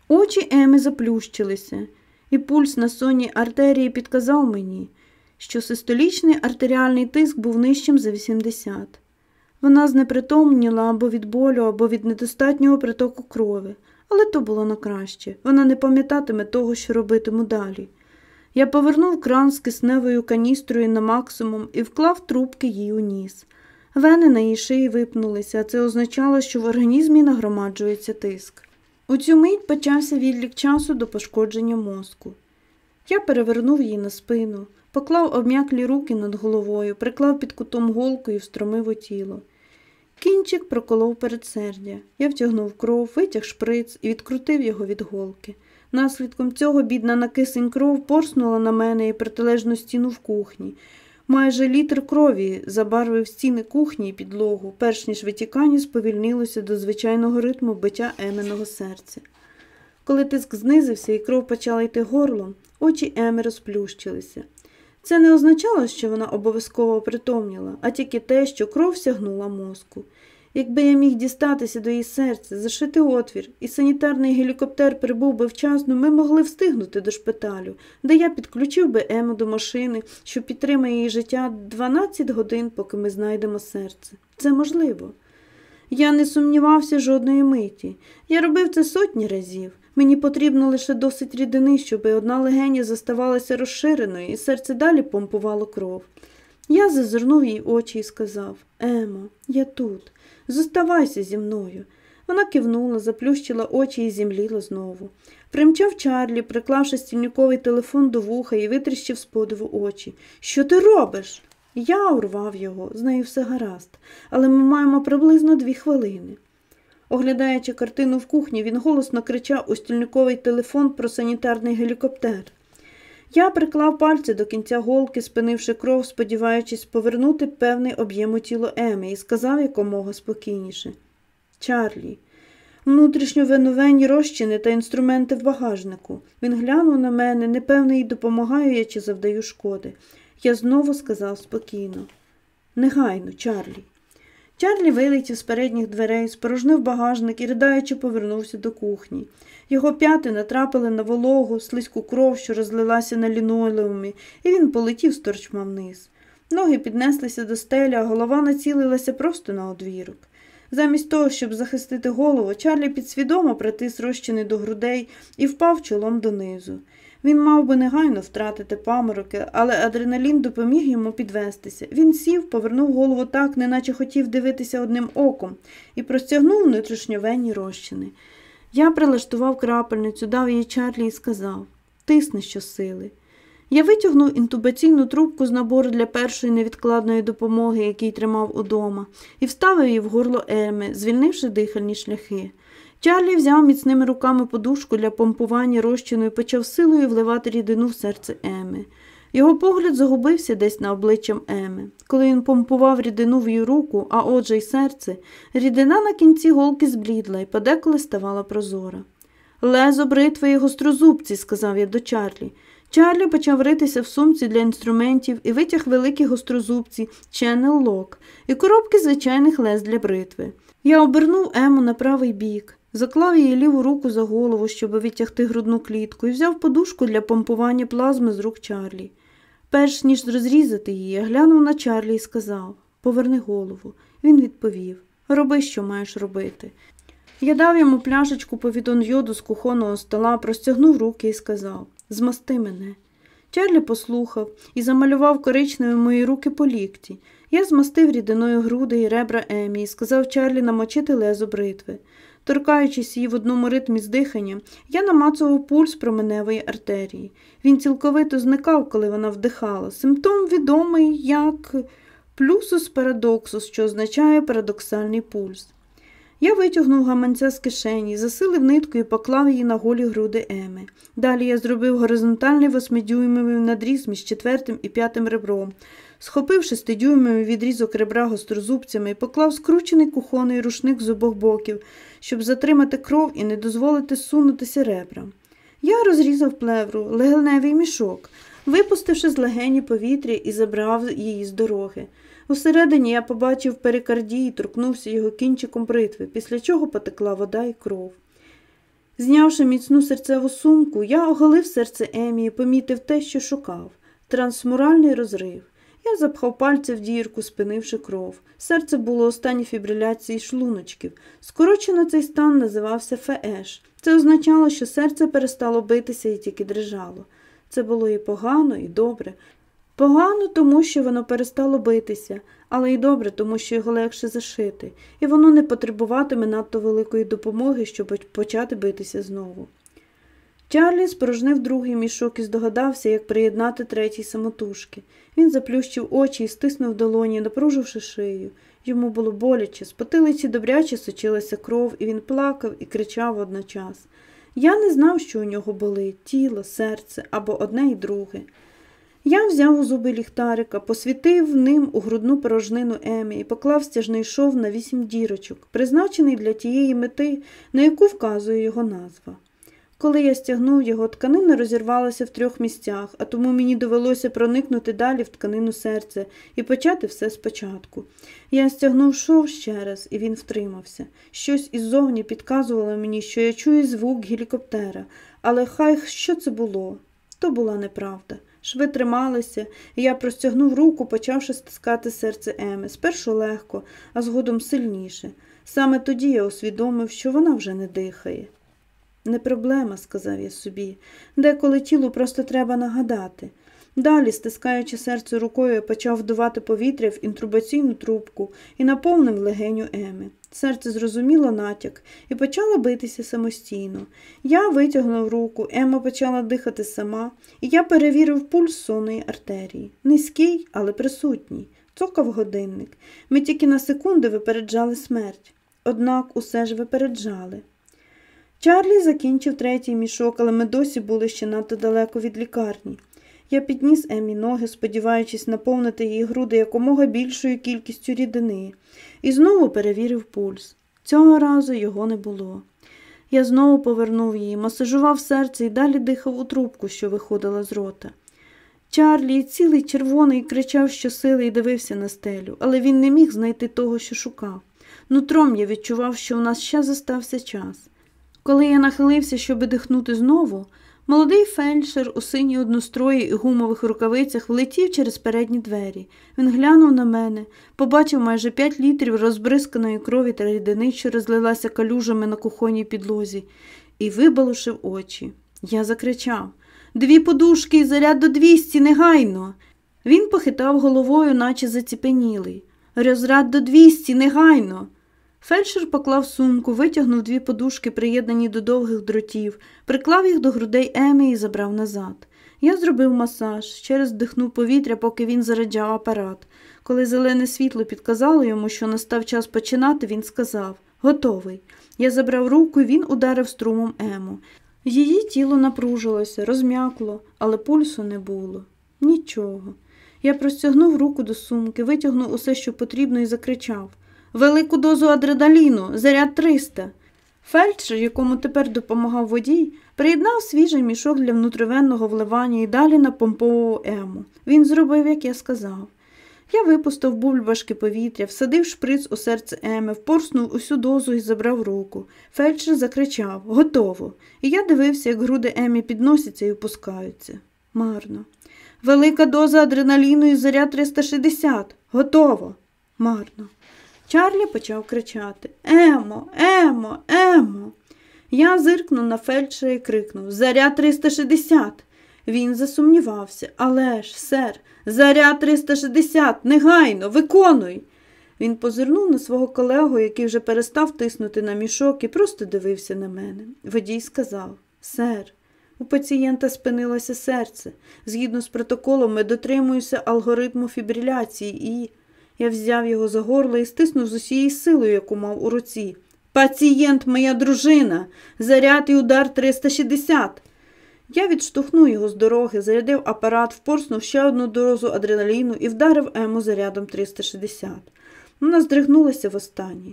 Очі Еми заплющилися, і пульс на сонній артерії підказав мені, що систолічний артеріальний тиск був нижчим за 80. Вона знепритомніла або від болю, або від недостатнього притоку крові, але то було на краще. Вона не пам'ятатиме того, що робитиму далі. Я повернув кран з кисневою каністрою на максимум і вклав трубки їй у ніс. Вени на її шиї випнулися, а це означало, що в організмі нагромаджується тиск. У цю мить почався відлік часу до пошкодження мозку. Я перевернув її на спину, поклав обм'яклі руки над головою, приклав під кутом голку і встромив у тіло. Кінчик проколов передсердя. Я втягнув кров, витяг шприц і відкрутив його від голки. Наслідком цього бідна на кисень кров порснула на мене і протилежну стіну в кухні. Майже літр крові забарвив стіни кухні і підлогу, перш ніж витікання сповільнилося до звичайного ритму биття Еменого серця. Коли тиск знизився і кров почала йти горлом, очі Еми розплющилися. Це не означало, що вона обов'язково опритомніла, а тільки те, що кров сягнула мозку. Якби я міг дістатися до її серця, зашити отвір, і санітарний гелікоптер прибув би вчасно, ми могли встигнути до шпиталю, де я підключив би Ему до машини, що підтримає її життя 12 годин, поки ми знайдемо серце. Це можливо. Я не сумнівався жодної миті. Я робив це сотні разів. Мені потрібно лише досить рідини, щоб одна легеня заставалася розширеною, і серце далі помпувало кров. Я зазирнув їй очі і сказав Емо, я тут. Зоставайся зі мною. Вона кивнула, заплющила очі і зімліла знову. Примчав Чарлі, приклавши стільниковий телефон до вуха і витріщив з подиву очі. Що ти робиш? Я урвав його, з нею все гаразд, але ми маємо приблизно дві хвилини. Оглядаючи картину в кухні, він голосно кричав у стільниковий телефон про санітарний гелікоптер. Я приклав пальці до кінця голки, спинивши кров, сподіваючись повернути певний об'єм у тіло Еми, і сказав якомога спокійніше Чарлі, внутрішньовеновені розчини та інструменти в багажнику. Він глянув на мене, непевний, допомагаю я чи завдаю шкоди. Я знову сказав спокійно. Негайно, Чарлі. Чарлі вилетів з передніх дверей, спорожнив багажник і, ридаючи, повернувся до кухні. Його п'яти натрапили на вологу, слизьку кров, що розлилася на лінолеумі, і він полетів сторчма вниз. Ноги піднеслися до стеля, а голова націлилася просто на одвірок. Замість того, щоб захистити голову, Чарлі підсвідомо притис розчини до грудей і впав чолом донизу. Він мав би негайно втратити памороки, але адреналін допоміг йому підвестися. Він сів, повернув голову так, неначе хотів дивитися одним оком, і простягнув внутрішньовенні розчини. Я прилаштував крапельницю, дав їй Чарлі і сказав Тисни щосили. Я витягнув інтубаційну трубку з набору для першої невідкладної допомоги, який тримав удома, і вставив її в горло Еми, звільнивши дихальні шляхи. Чарлі взяв міцними руками подушку для помпування розчину і почав силою вливати рідину в серце Еми. Його погляд загубився десь на обличчям Еми. Коли він помпував рідину в її руку, а отже й серце, рідина на кінці голки зблідла і подеколи ставала прозора. Лезо бритви і гострозубці, сказав я до Чарлі. Чарлі почав ритися в сумці для інструментів і витяг великі гострозубці, Channel Lock і коробки звичайних лез для бритви. Я обернув Ему на правий бік. Заклав її ліву руку за голову, щоб витягти грудну клітку, і взяв подушку для помпування плазми з рук Чарлі. Перш ніж розрізати її, я глянув на Чарлі і сказав Поверни голову. Він відповів Роби, що маєш робити. Я дав йому пляшечку повідон йоду з кухонного стола, простягнув руки і сказав Змасти мене. Чарлі послухав і замалював коричневі мої руки по лікті. Я змастив рідиною груди і ребра Емі і сказав Чарлі намочити лезо бритви. Торкаючись її в одному ритмі з дихання, я намацував пульс променевої артерії. Він цілковито зникав, коли вона вдихала. Симптом відомий як плюсус парадоксус, що означає парадоксальний пульс. Я витягнув гаманця з кишені, засилив нитку і поклав її на голі груди Еми. Далі я зробив горизонтальний восьмидюймовий надріз між четвертим і п'ятим ребром. Схопив шестидюймовий відрізок ребра гострозубцями і поклав скручений кухонний рушник з обох боків, щоб затримати кров і не дозволити сунутися ребрам. Я розрізав плевру, легеневий мішок, випустивши з легені повітря і забрав її з дороги. Усередині я побачив перикардій і торкнувся його кінчиком бритви, після чого потекла вода і кров. Знявши міцну серцеву сумку, я оголив серце Емі і помітив те, що шукав трансмуральний розрив. Я запхав пальці в дірку, спинивши кров. Серце було у стані фібриляції шлуночків. Скорочено цей стан називався ФЕШ. Це означало, що серце перестало битися і тільки дрижало. Це було і погано, і добре. Погано, тому що воно перестало битися, але й добре, тому що його легше зашити, і воно не потребуватиме надто великої допомоги, щоб почати битися знову. Чарлі спорожнив другий мішок і здогадався, як приєднати третій самотужки. Він заплющив очі і стиснув долоні, напруживши шию. Йому було боляче, з потилиці добряче сочилася кров, і він плакав і кричав водночас. Я не знав, що у нього болить тіло, серце або одне і друге. Я взяв у зуби ліхтарика, посвітив ним у грудну порожнину Емі і поклав стяжний шов на вісім дірочок, призначений для тієї мети, на яку вказує його назва. Коли я стягнув його, тканина розірвалася в трьох місцях, а тому мені довелося проникнути далі в тканину серця і почати все спочатку. Я стягнув шов ще раз, і він втримався. Щось іззовні підказувало мені, що я чую звук гелікоптера, але хай що це було. То була неправда. Шви трималися, і я простягнув руку, почавши стискати серце Еми, спершу легко, а згодом сильніше. Саме тоді я усвідомив, що вона вже не дихає. Не проблема, сказав я собі, деколи тілу просто треба нагадати. Далі, стискаючи серце рукою, я почав вдувати повітря в інтрубаційну трубку і наповнив легеню Еми. Серце зрозуміло натяк і почало битися самостійно. Я витягнув руку, Ема почала дихати сама, і я перевірив пульс сонної артерії. Низький, але присутній. Цокав годинник. Ми тільки на секунди випереджали смерть. Однак усе ж випереджали. Чарлі закінчив третій мішок, але ми досі були ще надто далеко від лікарні. Я підніс Емі ноги, сподіваючись наповнити її груди якомога більшою кількістю рідини, і знову перевірив пульс. Цього разу його не було. Я знову повернув її, масажував серце і далі дихав у трубку, що виходила з рота. Чарлі, цілий червоний, кричав щосили і дивився на стелю, але він не міг знайти того, що шукав. Нутром я відчував, що у нас ще застався час. Коли я нахилився, щоб дихнути знову, молодий фельдшер у синій однострої і гумових рукавицях влетів через передні двері. Він глянув на мене, побачив майже п'ять літрів розбризканої крові та рідини, що розлилася калюжами на кухонній підлозі, і вибалушив очі. Я закричав Дві подушки і заряд до двісті, негайно. Він похитав головою, наче заціпенілий. Розряд до двісті, негайно. Фельдшер поклав сумку, витягнув дві подушки, приєднані до довгих дротів, приклав їх до грудей Емі і забрав назад. Я зробив масаж, ще раз повітря, поки він заряджав апарат. Коли зелене світло підказало йому, що настав час починати, він сказав Готовий. Я забрав руку і він ударив струмом Ему. Її тіло напружилося, розм'якло, але пульсу не було. Нічого. Я простягнув руку до сумки, витягнув усе, що потрібно, і закричав Велику дозу адреналіну, заряд 300. Фельдшер, якому тепер допомагав водій, приєднав свіжий мішок для внутривенного вливання і далі напомповував ему. Він зробив, як я сказав. Я випустив бульбашки повітря, всадив шприц у серце Еми, впорснув усю дозу і забрав руку. Фельдшер закричав Готово. І я дивився, як груди Емі підносяться і опускаються. Марно. Велика доза адреналіну і заряд 360. Готово. Марно. Чарлі почав кричати Емо, Емо, Емо. Я зиркнув на фельдшера і крикнув Заряд 360. Він засумнівався. Але ж, сер, заряд 360, негайно, виконуй. Він позирнув на свого колегу, який вже перестав тиснути на мішок, і просто дивився на мене. Водій сказав Сер, у пацієнта спинилося серце. Згідно з протоколом, ми дотримуємося алгоритму фібриляції і. Я взяв його за горло і стиснув з усією силою, яку мав у руці. Пацієнт, моя дружина, заряд і удар 360. Я відштовхнув його з дороги, зарядив апарат, впорснув ще одну дозу адреналіну і вдарив Ему зарядом 360. Вона здригнулася востаннє.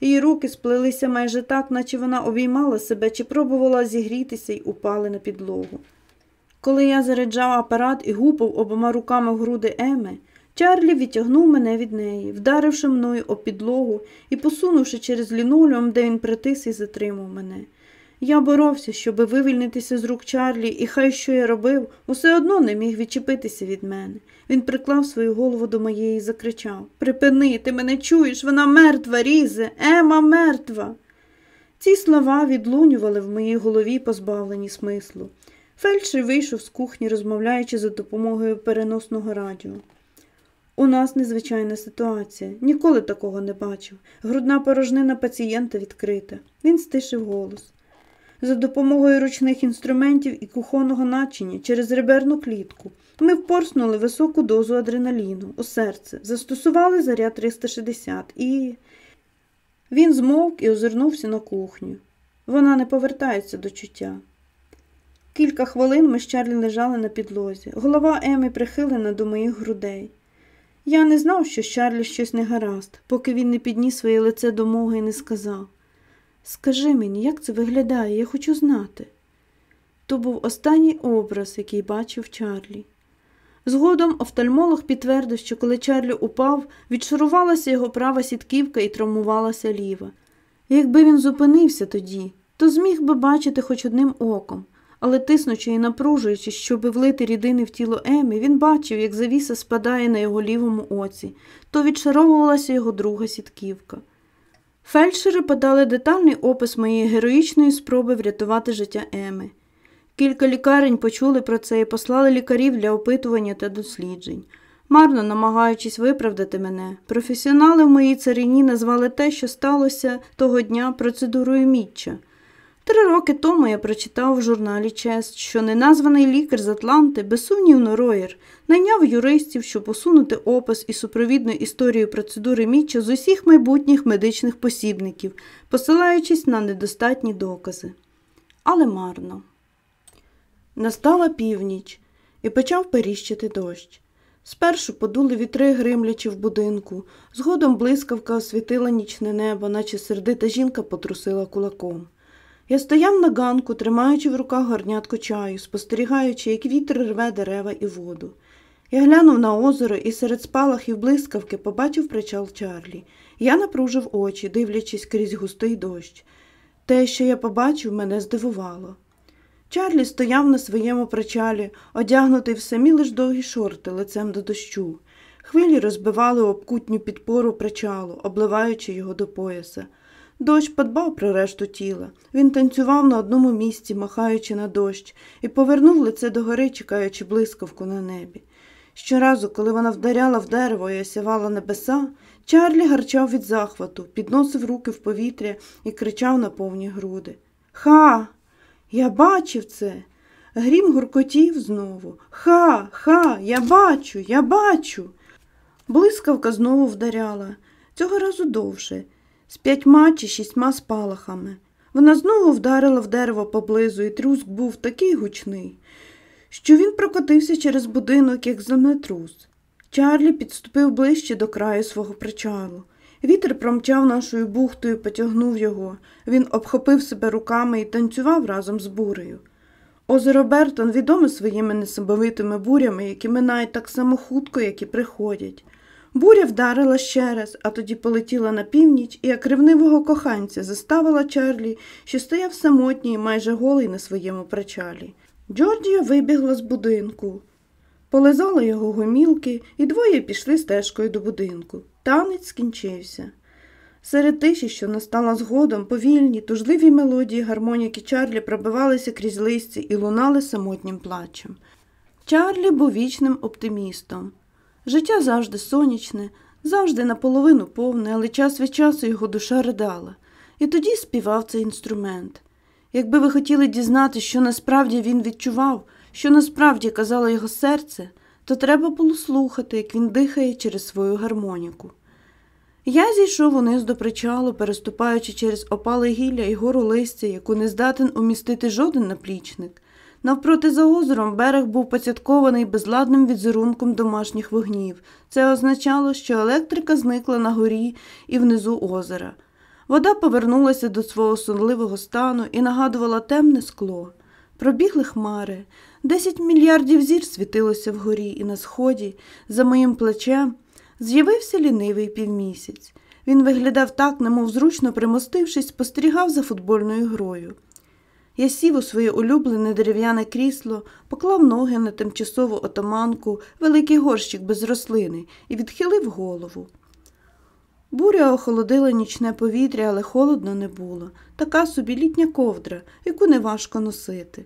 Її руки сплелися майже так, наче вона обіймала себе чи пробувала зігрітися й упали на підлогу. Коли я заряджав апарат і гупав обома руками в груди Еми, Чарлі відтягнув мене від неї, вдаривши мною об підлогу і посунувши через лінолеум, де він притис і затримав мене. Я боровся, щоби вивільнитися з рук Чарлі, і хай що я робив, усе одно не міг відчепитися від мене. Він приклав свою голову до моєї і закричав Припини, ти мене чуєш, вона мертва, різе, Ема мертва. Ці слова відлунювали в моїй голові, позбавлені смислу. Фельдшер вийшов з кухні, розмовляючи за допомогою переносного радіо. У нас незвичайна ситуація. Ніколи такого не бачив. Грудна порожнина пацієнта відкрита. Він стишив голос. За допомогою ручних інструментів і кухонного начиня через реберну клітку ми впорснули високу дозу адреналіну у серце, застосували заряд 360 і. Він змовк і озирнувся на кухню. Вона не повертається до чуття. Кілька хвилин ми з Чарлі лежали на підлозі. Голова Еми прихилена до моїх грудей. Я не знав, що з Чарлі щось не гаразд, поки він не підніс своє лице до мого і не сказав Скажи мені, як це виглядає, я хочу знати. То був останній образ, який бачив Чарлі. Згодом офтальмолог підтвердив, що коли Чарлі упав, відшурувалася його права сітківка і травмувалася ліва. Якби він зупинився тоді, то зміг би бачити хоч одним оком, але тиснучи і напружуючи, щоби влити рідини в тіло Емі, він бачив, як завіса спадає на його лівому оці, то відшаровувалася його друга сітківка. Фельдшери подали детальний опис моєї героїчної спроби врятувати життя Еми. Кілька лікарень почули про це і послали лікарів для опитування та досліджень. Марно намагаючись виправдати мене, професіонали в моїй царині назвали те, що сталося того дня процедурою мітча. Три роки тому я прочитав в журналі Чест, що неназваний лікар з Атланти, безсумнівно Роєр, найняв юристів, щоб усунути опис і супровідну історію процедури Мітча з усіх майбутніх медичних посібників, посилаючись на недостатні докази. Але марно. Настала північ і почав періщити дощ. Спершу подули вітри, гримлячи в будинку, згодом блискавка освітила нічне небо, наче сердита жінка потрусила кулаком. Я стояв на ганку, тримаючи в руках горнятку чаю, спостерігаючи, як вітер рве дерева і воду. Я глянув на озеро і серед спалахів блискавки побачив причал Чарлі. Я напружив очі, дивлячись крізь густий дощ. Те, що я побачив, мене здивувало. Чарлі стояв на своєму причалі, одягнутий в самі лиш довгі шорти лицем до дощу. Хвилі розбивали обкутню підпору причалу, обливаючи його до пояса. Дощ подбав про решту тіла. Він танцював на одному місці, махаючи на дощ, і повернув лице догори, чекаючи блискавку на небі. Щоразу, коли вона вдаряла в дерево і осявала небеса, Чарлі гарчав від захвату, підносив руки в повітря і кричав на повні груди. Ха! Я бачив це. Грім гуркотів знову. Ха, ха, я бачу, я бачу. Блискавка знову вдаряла, цього разу довше, з п'ятьма чи шістьма спалахами. Вона знову вдарила в дерево поблизу, і труск був такий гучний, що він прокотився через будинок, як землетрус. Чарлі підступив ближче до краю свого причалу. Вітер промчав нашою бухтою, потягнув його. Він обхопив себе руками і танцював разом з бурею. Озеро Бертон відоме своїми несамовитими бурями, які минають так само хутко, як і приходять. Буря вдарила ще раз, а тоді полетіла на північ і як ревнивого коханця заставила Чарлі, що стояв самотній, майже голий на своєму причалі. Джорджія вибігла з будинку. Полизала його гомілки, і двоє пішли стежкою до будинку. Танець скінчився. Серед тиші, що настала згодом, повільні, тужливі мелодії гармоніки Чарлі пробивалися крізь листя і лунали самотнім плачем. Чарлі був вічним оптимістом. Життя завжди сонячне, завжди наполовину повне, але час від часу його душа ридала. І тоді співав цей інструмент. Якби ви хотіли дізнатися, що насправді він відчував, що насправді казало його серце, то треба було слухати, як він дихає через свою гармоніку. Я зійшов униз до причалу, переступаючи через опале гілля і гору листя, яку не здатен умістити жоден наплічник. Навпроти за озером берег був поцяткований безладним відзерунком домашніх вогнів. Це означало, що електрика зникла на горі і внизу озера. Вода повернулася до свого сонливого стану і нагадувала темне скло. Пробігли хмари. Десять мільярдів зір світилося вгорі, і на сході, за моїм плечем, з'явився лінивий півмісяць. Він виглядав так, немов зручно примостившись, спостерігав за футбольною грою. Я сів у своє улюблене дерев'яне крісло, поклав ноги на тимчасову отоманку, великий горщик без рослини, і відхилив голову. Буря охолодила нічне повітря, але холодно не було, така собі літня ковдра, яку неважко носити.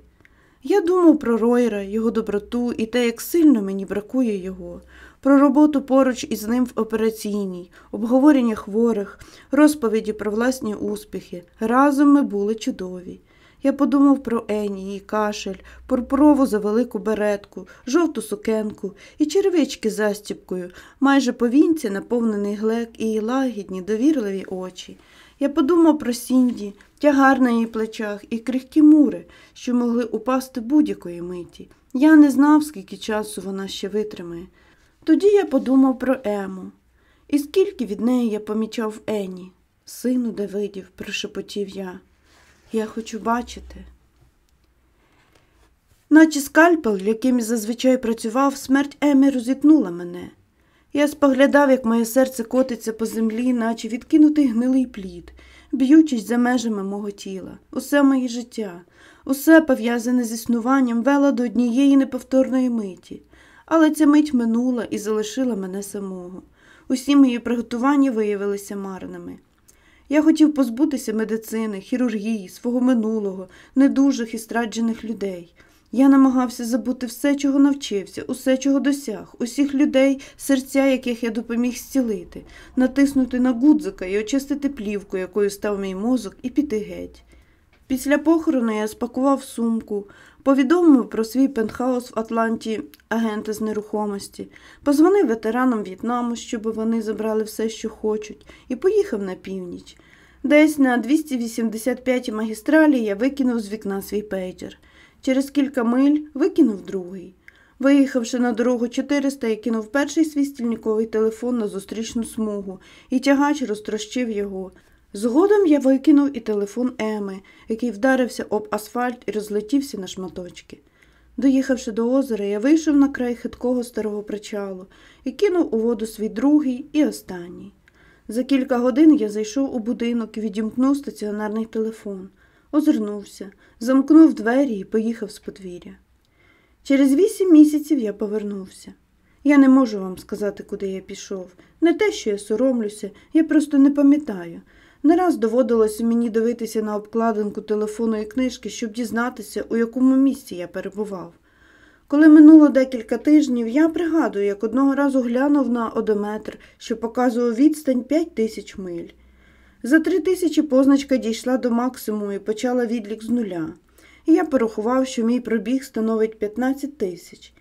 Я думав про Ройра, його доброту і те, як сильно мені бракує його, про роботу поруч із ним в операційній, обговорення хворих, розповіді про власні успіхи. Разом ми були чудові. Я подумав про Ені, її кашель, пурпурову за велику беретку, жовту сукенку і черевички застіпкою, майже повінці, наповнений глек і її лагідні, довірливі очі. Я подумав про Сінді, тягар на її плечах і крихкі мури, що могли упасти будь-якої миті. Я не знав, скільки часу вона ще витримає. Тоді я подумав про Ему. І скільки від неї я помічав Ені. Сину Давидів, прошепотів я. Я хочу бачити. Наче скальпел, яким зазвичай працював, смерть Еми розітнула мене. Я споглядав, як моє серце котиться по землі, наче відкинутий гнилий плід, б'ючись за межами мого тіла, усе моє життя, усе пов'язане з існуванням вело до однієї неповторної миті, але ця мить минула і залишила мене самого. Усі мої приготування виявилися марними. Я хотів позбутися медицини, хірургії, свого минулого, недужих і страджених людей. Я намагався забути все, чого навчився, усе, чого досяг, усіх людей, серця, яких я допоміг зцілити, натиснути на гудзика і очистити плівку, якою став мій мозок, і піти геть. Після похорону я спакував сумку, повідомив про свій пентхаус в Атланті агента з нерухомості, позвонив ветеранам В'єтнаму, щоб вони забрали все, що хочуть, і поїхав на північ. Десь на 285-й магістралі я викинув з вікна свій пейджер. Через кілька миль викинув другий. Виїхавши на дорогу 400, я кинув перший свій стільниковий телефон на зустрічну смугу, і тягач розтрощив його. Згодом я викинув і телефон Еми, який вдарився об асфальт і розлетівся на шматочки. Доїхавши до озера, я вийшов на край хиткого старого причалу і кинув у воду свій другий і останній. За кілька годин я зайшов у будинок і відімкнув стаціонарний телефон, озирнувся, замкнув двері і поїхав з подвір'я. Через вісім місяців я повернувся. Я не можу вам сказати, куди я пішов. Не те, що я соромлюся, я просто не пам'ятаю. Не раз доводилося мені дивитися на обкладинку телефонної книжки, щоб дізнатися, у якому місці я перебував. Коли минуло декілька тижнів, я пригадую, як одного разу глянув на одометр, що показував відстань 5 тисяч миль. За три тисячі позначка дійшла до максимуму і почала відлік з нуля. І я порахував, що мій пробіг становить 15 тисяч.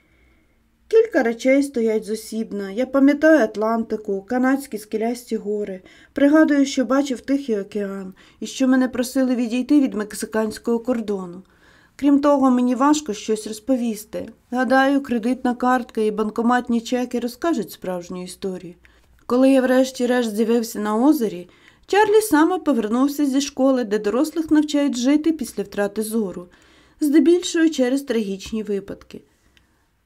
Кілька речей стоять зосібно. Я пам'ятаю Атлантику, канадські скелясті гори, пригадую, що бачив Тихий океан і що мене просили відійти від мексиканського кордону. Крім того, мені важко щось розповісти. Гадаю, кредитна картка і банкоматні чеки розкажуть справжню історію. Коли я врешті-решт з'явився на озері, Чарлі саме повернувся зі школи, де дорослих навчають жити після втрати зору, здебільшого через трагічні випадки.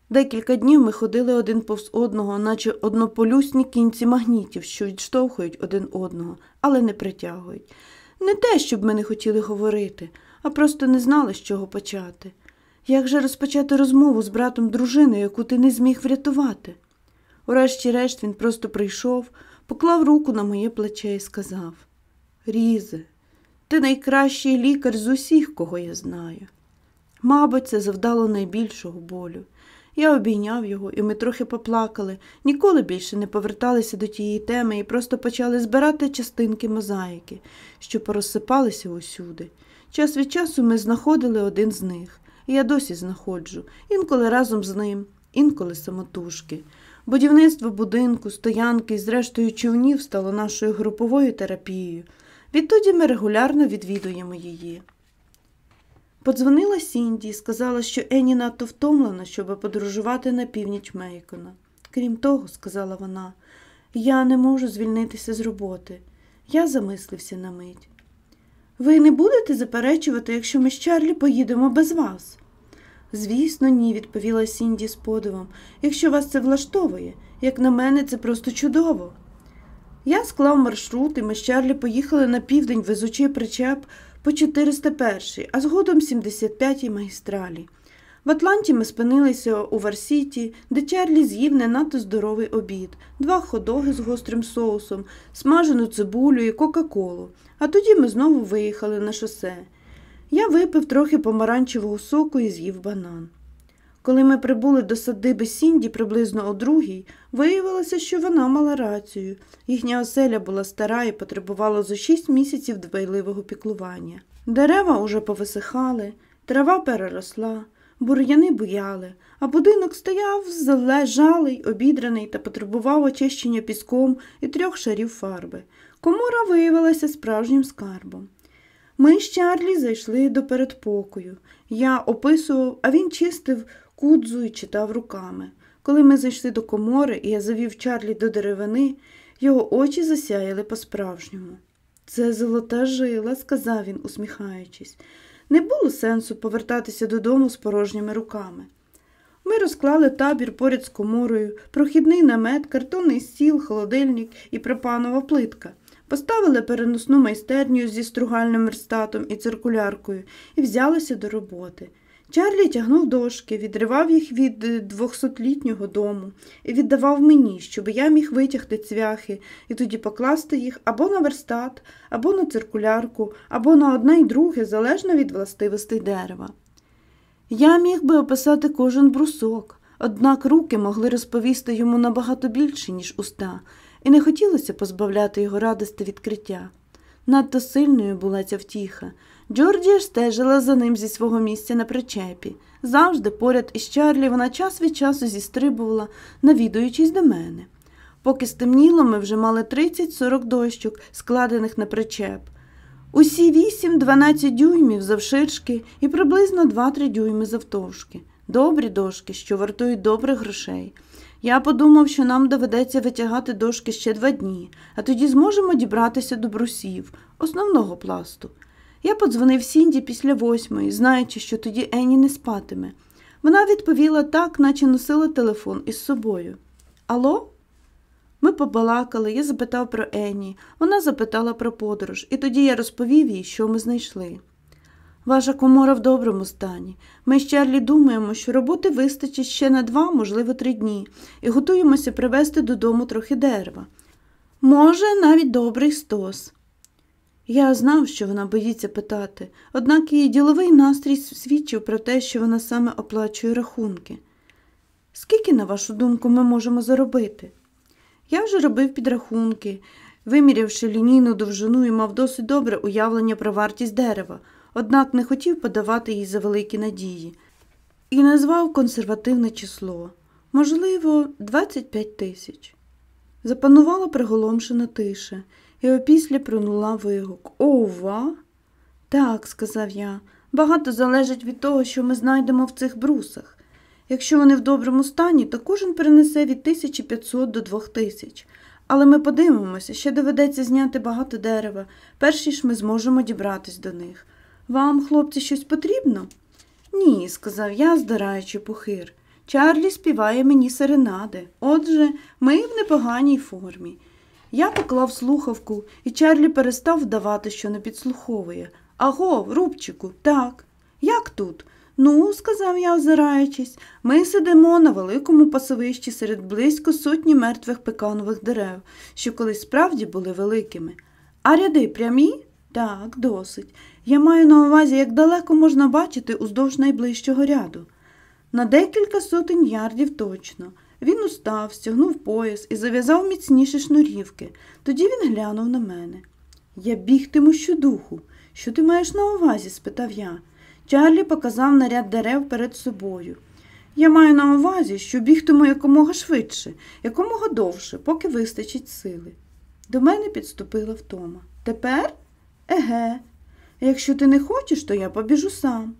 Декілька днів ми ходили один повз одного, наче однополюсні кінці магнітів, що відштовхують один одного, але не притягують. Не те, щоб ми не хотіли говорити, а просто не знали, з чого почати. Як же розпочати розмову з братом дружини, яку ти не зміг врятувати? Урешті-решт він просто прийшов, поклав руку на моє плече і сказав Різе, ти найкращий лікар з усіх, кого я знаю. Мабуть, це завдало найбільшого болю. Я обійняв його, і ми трохи поплакали, ніколи більше не поверталися до тієї теми і просто почали збирати частинки мозаїки, що порозсипалися усюди. Час від часу ми знаходили один з них, і я досі знаходжу, інколи разом з ним, інколи самотужки. Будівництво будинку, стоянки і, зрештою, човнів стало нашою груповою терапією. Відтоді ми регулярно відвідуємо її. Подзвонила Сінді і сказала, що Ені надто втомлена, щоб подорожувати на північ Мейкона. Крім того, сказала вона, я не можу звільнитися з роботи. Я замислився на мить. Ви не будете заперечувати, якщо ми з Чарлі поїдемо без вас? Звісно, ні, відповіла Сінді з подивом. Якщо вас це влаштовує, як на мене, це просто чудово. Я склав маршрут, і ми з Чарлі поїхали на південь, везучи причеп по 401, а згодом 75-й магістралі. В Атланті ми спинилися у Варсіті, де Чарлі з'їв не надто здоровий обід, два ходоги з гострим соусом, смажену цибулю і Кока-Колу. А тоді ми знову виїхали на шосе. Я випив трохи помаранчевого соку і з'їв банан. Коли ми прибули до садиби Сінді приблизно о другій, виявилося, що вона мала рацію. Їхня оселя була стара і потребувала зо шість місяців дбайливого піклування. Дерева уже повисихали, трава переросла, бур'яни буяли, а будинок стояв залежалий, обідраний та потребував очищення піском і трьох шарів фарби. Комора виявилася справжнім скарбом. Ми з Чарлі зайшли до передпокою. Я описував, а він чистив кудзу читав руками. Коли ми зайшли до комори, і я завів Чарлі до деревини, його очі засяяли по-справжньому. Це золота жила, сказав він, усміхаючись. Не було сенсу повертатися додому з порожніми руками. Ми розклали табір поряд з коморою, прохідний намет, картонний стіл, холодильник і пропанова плитка. Поставили переносну майстерню зі стругальним верстатом і циркуляркою і взялися до роботи. Чарлі тягнув дошки, відривав їх від е, двохсотлітнього дому і віддавав мені, щоб я міг витягти цвяхи і тоді покласти їх або на верстат, або на циркулярку, або на одне й друге, залежно від властивостей дерева. Я міг би описати кожен брусок, однак руки могли розповісти йому набагато більше, ніж уста, і не хотілося позбавляти його радости відкриття. Надто сильною була ця втіха. Джорджія стежила за ним зі свого місця на причепі. Завжди поряд із Чарлі вона час від часу зістрибувала, навідуючись до мене. Поки стемніло, ми вже мали 30-40 дощок, складених на причеп. Усі 8-12 дюймів завширшки і приблизно 2-3 дюйми завтовшки. Добрі дошки, що вартують добрих грошей. Я подумав, що нам доведеться витягати дошки ще два дні, а тоді зможемо дібратися до брусів, основного пласту. Я подзвонив Сінді після восьмої, знаючи, що тоді Ені не спатиме. Вона відповіла так, наче носила телефон із собою. Ало? Ми побалакали, я запитав про Ені, вона запитала про подорож, і тоді я розповів їй, що ми знайшли. Ваша комора в доброму стані. Ми з Чарлі думаємо, що роботи вистачить ще на два, можливо, три дні, і готуємося привезти додому трохи дерева. Може, навіть добрий стос. Я знав, що вона боїться питати, однак її діловий настрій свідчив про те, що вона саме оплачує рахунки. Скільки, на вашу думку, ми можемо заробити? Я вже робив підрахунки, вимірявши лінійну довжину і мав досить добре уявлення про вартість дерева, однак не хотів подавати їй за великі надії, і назвав консервативне число можливо, 25 тисяч. Запанувала приголомшена тиша, і опісля пронула вигук Ова? Так, сказав я, багато залежить від того, що ми знайдемо в цих брусах. Якщо вони в доброму стані, то кожен принесе від 1500 до 2000. Але ми подивимося, ще доведеться зняти багато дерева, перш ніж ми зможемо дібратись до них. Вам, хлопці, щось потрібно? Ні, сказав я, здираючи пухир. Чарлі співає мені серенади. Отже, ми в непоганій формі. Я поклав слухавку, і Чарлі перестав вдавати, що не підслуховує. Аго, Рубчику, так. Як тут? Ну, сказав я, озираючись, ми сидимо на великому пасовищі серед близько сотні мертвих пеканових дерев, що колись справді були великими. А ряди прямі? Так, досить. Я маю на увазі, як далеко можна бачити уздовж найближчого ряду. На декілька сотень ярдів точно. Він устав, стягнув пояс і зав'язав міцніші шнурівки. Тоді він глянув на мене. Я бігтиму щодуху. Що ти маєш на увазі? спитав я. Чарлі показав на ряд дерев перед собою. Я маю на увазі, що бігтиму якомога швидше, якомога довше, поки вистачить сили. До мене підступила втома. Тепер? Еге. Якщо ти не хочеш, то я побіжу сам.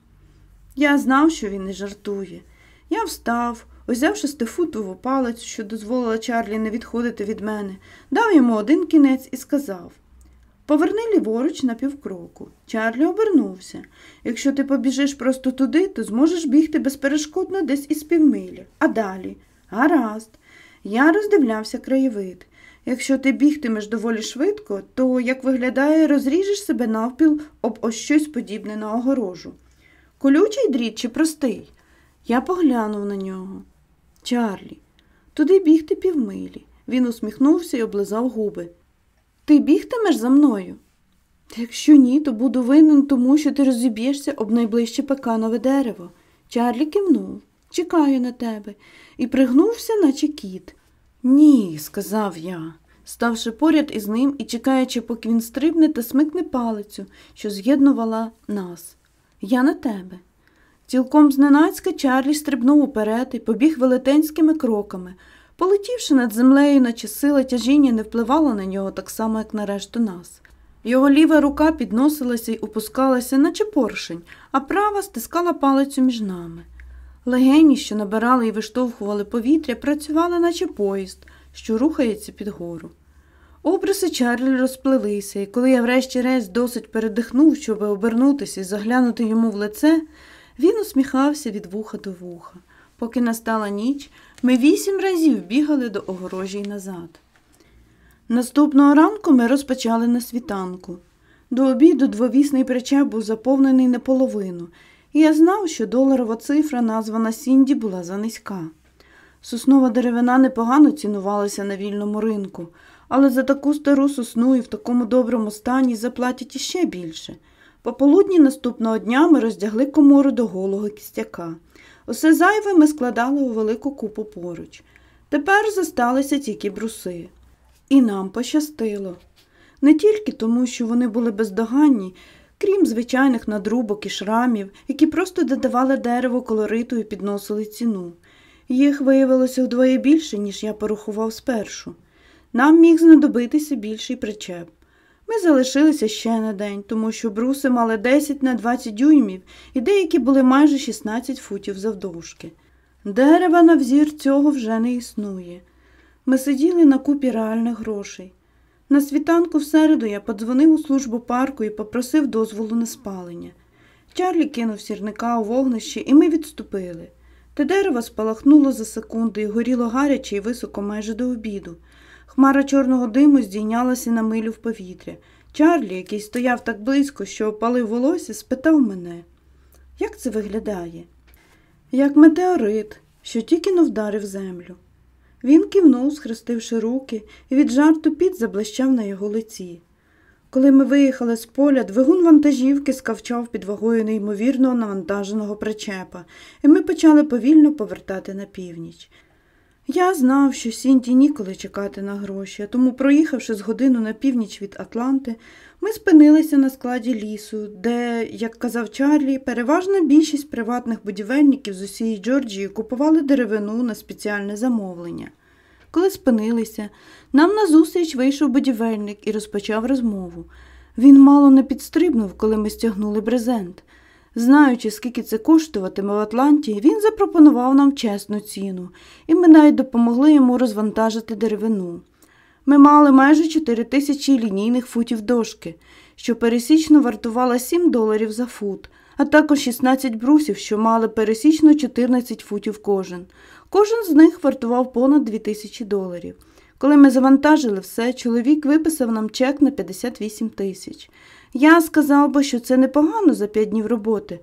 Я знав, що він не жартує. Я встав, узяв шестифутову палицю, що дозволила Чарлі не відходити від мене, дав йому один кінець і сказав Поверни ліворуч на півкроку. Чарлі обернувся. Якщо ти побіжиш просто туди, то зможеш бігти безперешкодно десь із півмилі. А далі? Гаразд. Я роздивлявся краєвид. Якщо ти бігтимеш доволі швидко, то, як виглядає, розріжеш себе навпіл об ось щось подібне на огорожу. Колючий дріт чи простий? Я поглянув на нього. Чарлі, туди бігти півмилі. Він усміхнувся і облизав губи. Ти бігтимеш за мною? Якщо ні, то буду винен тому, що ти розіб'єшся об найближче пеканове дерево. Чарлі кивнув. Чекаю на тебе, і пригнувся, наче кіт. Ні, сказав я, ставши поряд із ним і чекаючи, поки він стрибне та смикне палицю, що з'єднувала нас. Я на тебе. Цілком зненацька Чарлі стрибнув уперед і побіг велетенськими кроками, полетівши над землею, наче сила тяжіння не впливала на нього так само, як на решту нас. Його ліва рука підносилася й опускалася, наче поршень, а права стискала палицю між нами. Легені, що набирали і виштовхували повітря, працювали, наче поїзд, що рухається під гору. Обриси Чарлі розплилися, і коли я врешті-решт досить передихнув, щоб обернутися і заглянути йому в лице, він усміхався від вуха до вуха. Поки настала ніч, ми вісім разів бігали до огорожі й назад. Наступного ранку ми розпочали на світанку. До обіду двовісний причеп був заповнений наполовину, і я знав, що доларова цифра, названа Сінді, була занизька. Соснова деревина непогано цінувалася на вільному ринку, але за таку стару сосну і в такому доброму стані заплатять іще більше. Пополудні наступного дня ми роздягли комору до голого кістяка. Усе зайве ми складали у велику купу поруч. Тепер зосталися тільки бруси. І нам пощастило. Не тільки тому, що вони були бездоганні, крім звичайних надрубок і шрамів, які просто додавали дерево колориту і підносили ціну. Їх виявилося вдвоє більше, ніж я порахував спершу. Нам міг знадобитися більший причеп. Ми залишилися ще на день, тому що бруси мали 10 на 20 дюймів і деякі були майже 16 футів завдовжки. Дерева на взір цього вже не існує. Ми сиділи на купі реальних грошей. На світанку в середу я подзвонив у службу парку і попросив дозволу на спалення. Чарлі кинув сірника у вогнище, і ми відступили. Те дерево спалахнуло за секунду і горіло гаряче і високо майже до обіду. Хмара чорного диму здійнялася на милю в повітря. Чарлі, який стояв так близько, що опалив волосся, спитав мене, як це виглядає? Як метеорит, що тільки но вдарив землю. Він кивнув, схрестивши руки, і від жарту піт заблищав на його лиці. Коли ми виїхали з поля, двигун вантажівки скавчав під вагою неймовірного навантаженого причепа, і ми почали повільно повертати на північ. Я знав, що Сінті ніколи чекати на гроші, тому, проїхавши з годину на північ від Атланти, ми спинилися на складі лісу, де, як казав Чарлі, переважна більшість приватних будівельників з усієї Джорджії купували деревину на спеціальне замовлення. Коли спинилися, нам назустріч вийшов будівельник і розпочав розмову. Він мало не підстрибнув, коли ми стягнули брезент. Знаючи, скільки це коштуватиме в Атланті, він запропонував нам чесну ціну, і ми навіть допомогли йому розвантажити деревину. Ми мали майже 4 тисячі лінійних футів дошки, що пересічно вартувала 7 доларів за фут, а також 16 брусів, що мали пересічно 14 футів кожен. Кожен з них вартував понад 2 тисячі доларів. Коли ми завантажили все, чоловік виписав нам чек на 58 тисяч. Я сказав би, що це непогано за 5 днів роботи,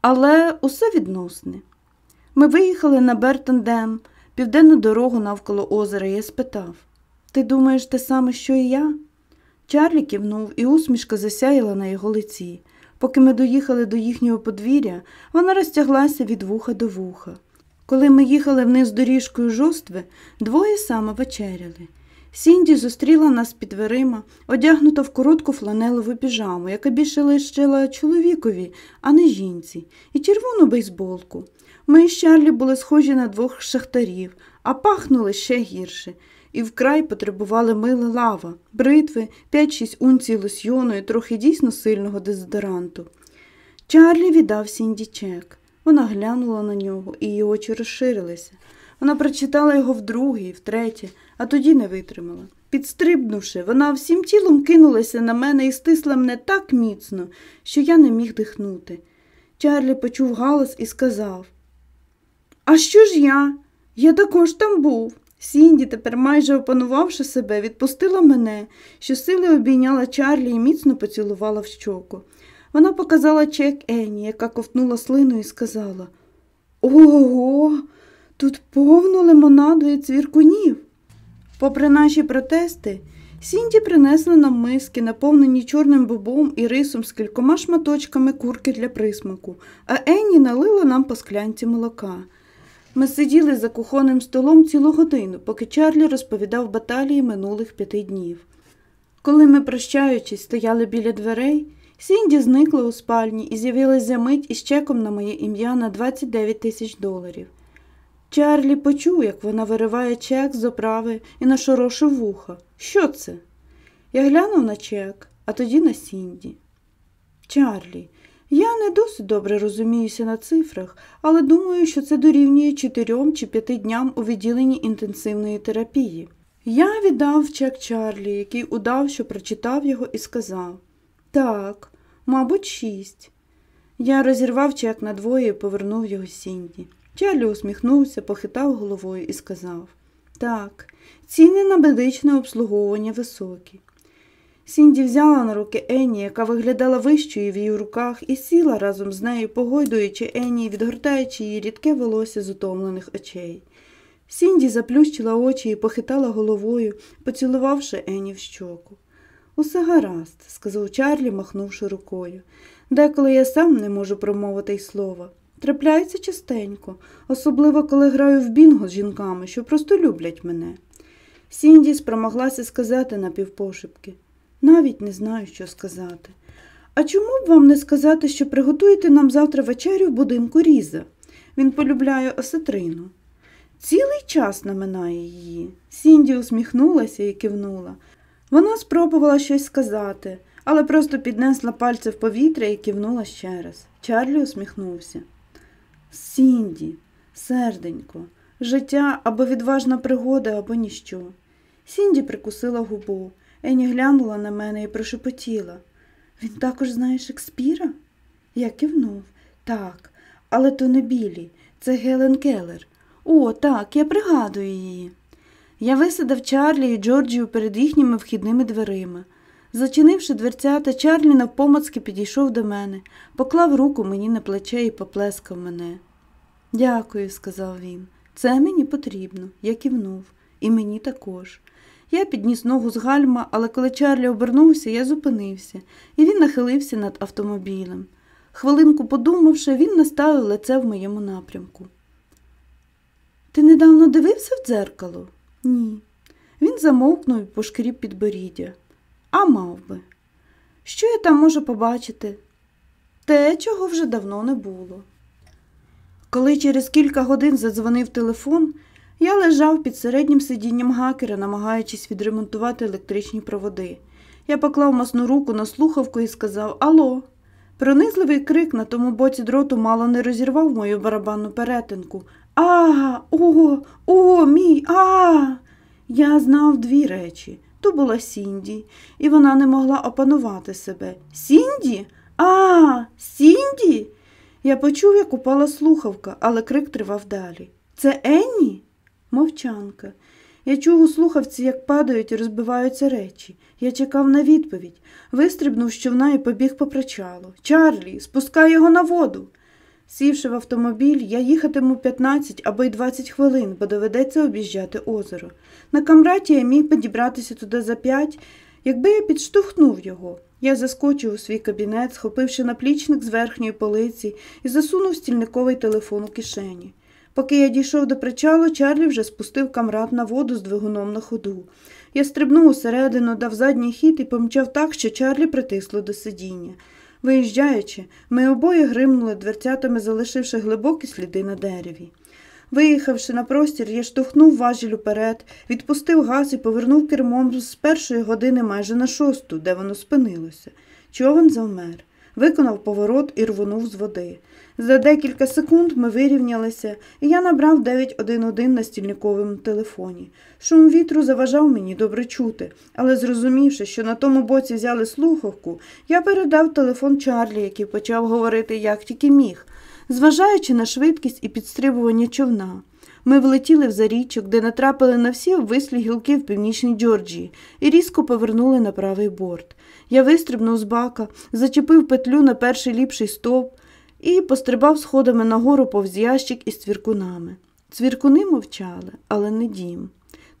але усе відносне. Ми виїхали на Бертендем, південну дорогу навколо озера, і я спитав Ти думаєш те саме, що і я? Чарлі кивнув, і усмішка засяяла на його лиці. Поки ми доїхали до їхнього подвір'я, вона розтяглася від вуха до вуха. Коли ми їхали вниз доріжкою жостви, двоє саме вечеряли. Сінді зустріла нас під дверима, одягнута в коротку фланелеву піжаму, яка більше лишила чоловікові, а не жінці, і червону бейсболку. Ми з Чарлі були схожі на двох шахтарів, а пахнули ще гірше, і вкрай потребували мили лава, бритви, 5-6 унцій лосьйону і трохи дійсно сильного дезодоранту. Чарлі віддав Сінді чек. Вона глянула на нього, і її очі розширилися. Вона прочитала його вдруге і втретє, а тоді не витримала. Підстрибнувши, вона всім тілом кинулася на мене і стисла мене так міцно, що я не міг дихнути. Чарлі почув галас і сказав А що ж я? Я також там був. Сінді, тепер майже опанувавши себе, відпустила мене, що сили обійняла Чарлі і міцно поцілувала в щоку. Вона показала чек Енні, яка ковтнула слину і сказала Ого, тут повно лимонаду і цвіркунів. Попри наші протести, Сінді принесли нам миски, наповнені чорним бобом і рисом з кількома шматочками курки для присмаку, а Енні налила нам по склянці молока. Ми сиділи за кухонним столом цілу годину, поки Чарлі розповідав баталії минулих п'яти днів. Коли ми, прощаючись, стояли біля дверей, Сінді зникла у спальні і з'явилась за мить із чеком на моє ім'я на 29 тисяч доларів. Чарлі почув, як вона вириває чек з оправи і нашорошив вуха. Що це? Я глянув на чек, а тоді на Сінді. Чарлі, я не досить добре розуміюся на цифрах, але думаю, що це дорівнює чотирьом чи п'яти дням у відділенні інтенсивної терапії. Я віддав чек Чарлі, який удав, що прочитав його, і сказав Так, мабуть, шість. Я розірвав чек на двоє і повернув його Сінді. Чарлі усміхнувся, похитав головою і сказав Так, ціни на медичне обслуговування високі. Сінді взяла на руки Енні, яка виглядала вищою в її руках, і сіла разом з нею, погойдуючи Енні, відгортаючи її рідке волосся з утомлених очей. Сінді заплющила очі і похитала головою, поцілувавши Енні в щоку. Усе гаразд, сказав Чарлі, махнувши рукою. Деколи я сам не можу промовити й слова. Трапляється частенько, особливо коли граю в бінго з жінками, що просто люблять мене. Сінді спромоглася сказати напівпошепки. Навіть не знаю, що сказати. А чому б вам не сказати, що приготуєте нам завтра вечерю в будинку Різа? Він полюбляє осетрину. Цілий час наминає її. Сінді усміхнулася і кивнула. Вона спробувала щось сказати, але просто піднесла пальці в повітря і кивнула ще раз. Чарлі усміхнувся. Сінді, серденько, життя або відважна пригода, або ніщо. Сінді прикусила губу. Ені глянула на мене і прошепотіла. Він також знає Шекспіра? Я кивнув. Так, але то не білі, це Гелен Келлер. О, так, я пригадую її. Я висадав Чарлі і Джорджію перед їхніми вхідними дверима. Зачинивши дверцята, Чарлі навпомацки підійшов до мене, поклав руку мені на плече і поплескав мене. Дякую, сказав він. Це мені потрібно. Я кивнув. І мені також. Я підніс ногу з гальма, але коли Чарлі обернувся, я зупинився, і він нахилився над автомобілем. Хвилинку подумавши, він наставив лице в моєму напрямку. Ти недавно дивився в дзеркало? Ні. Він замовкнув і пошкріб підборіддя. А мав би. Що я там можу побачити? Те, чого вже давно не було. Коли через кілька годин задзвонив телефон, я лежав під середнім сидінням гакера, намагаючись відремонтувати електричні проводи. Я поклав масну руку на слухавку і сказав Ало. Пронизливий крик на тому боці дроту мало не розірвав мою барабанну перетинку. А, о, о, мій, а. Я знав дві речі. То була Сінді, і вона не могла опанувати себе. Сінді? А, Сінді? Я почув, як упала слухавка, але крик тривав далі. Це Енні? Мовчанка. Я чув у слухавці, як падають і розбиваються речі. Я чекав на відповідь, вистрибнув з човна і побіг по причалу. Чарлі, спускай його на воду. Сівши в автомобіль, я їхатиму 15 або й 20 хвилин, бо доведеться об'їжджати озеро. На камраті я міг підібратися туди за п'ять, якби я підштовхнув його. Я заскочив у свій кабінет, схопивши наплічник з верхньої полиці і засунув стільниковий телефон у кишені. Поки я дійшов до причалу, Чарлі вже спустив камрад на воду з двигуном на ходу. Я стрибнув усередину, дав задній хід і помчав так, що Чарлі притисло до сидіння. Виїжджаючи, ми обоє гримнули дверцятами, залишивши глибокі сліди на дереві. Виїхавши на простір, я штовхнув важіль уперед, відпустив газ і повернув кермом з першої години майже на шосту, де воно спинилося. Човен завмер, виконав поворот і рвонув з води. За декілька секунд ми вирівнялися, і я набрав 911 на стільниковому телефоні. Шум вітру заважав мені добре чути, але зрозумівши, що на тому боці взяли слухавку, я передав телефон Чарлі, який почав говорити як тільки міг, зважаючи на швидкість і підстрибування човна. Ми влетіли в зарічок, де натрапили на всі обвислі гілки в північній Джорджії, і різко повернули на правий борт. Я вистрибнув з бака, зачепив петлю на перший ліпший стовп і пострибав сходами нагору повз ящик із цвіркунами. Цвіркуни мовчали, але не дім.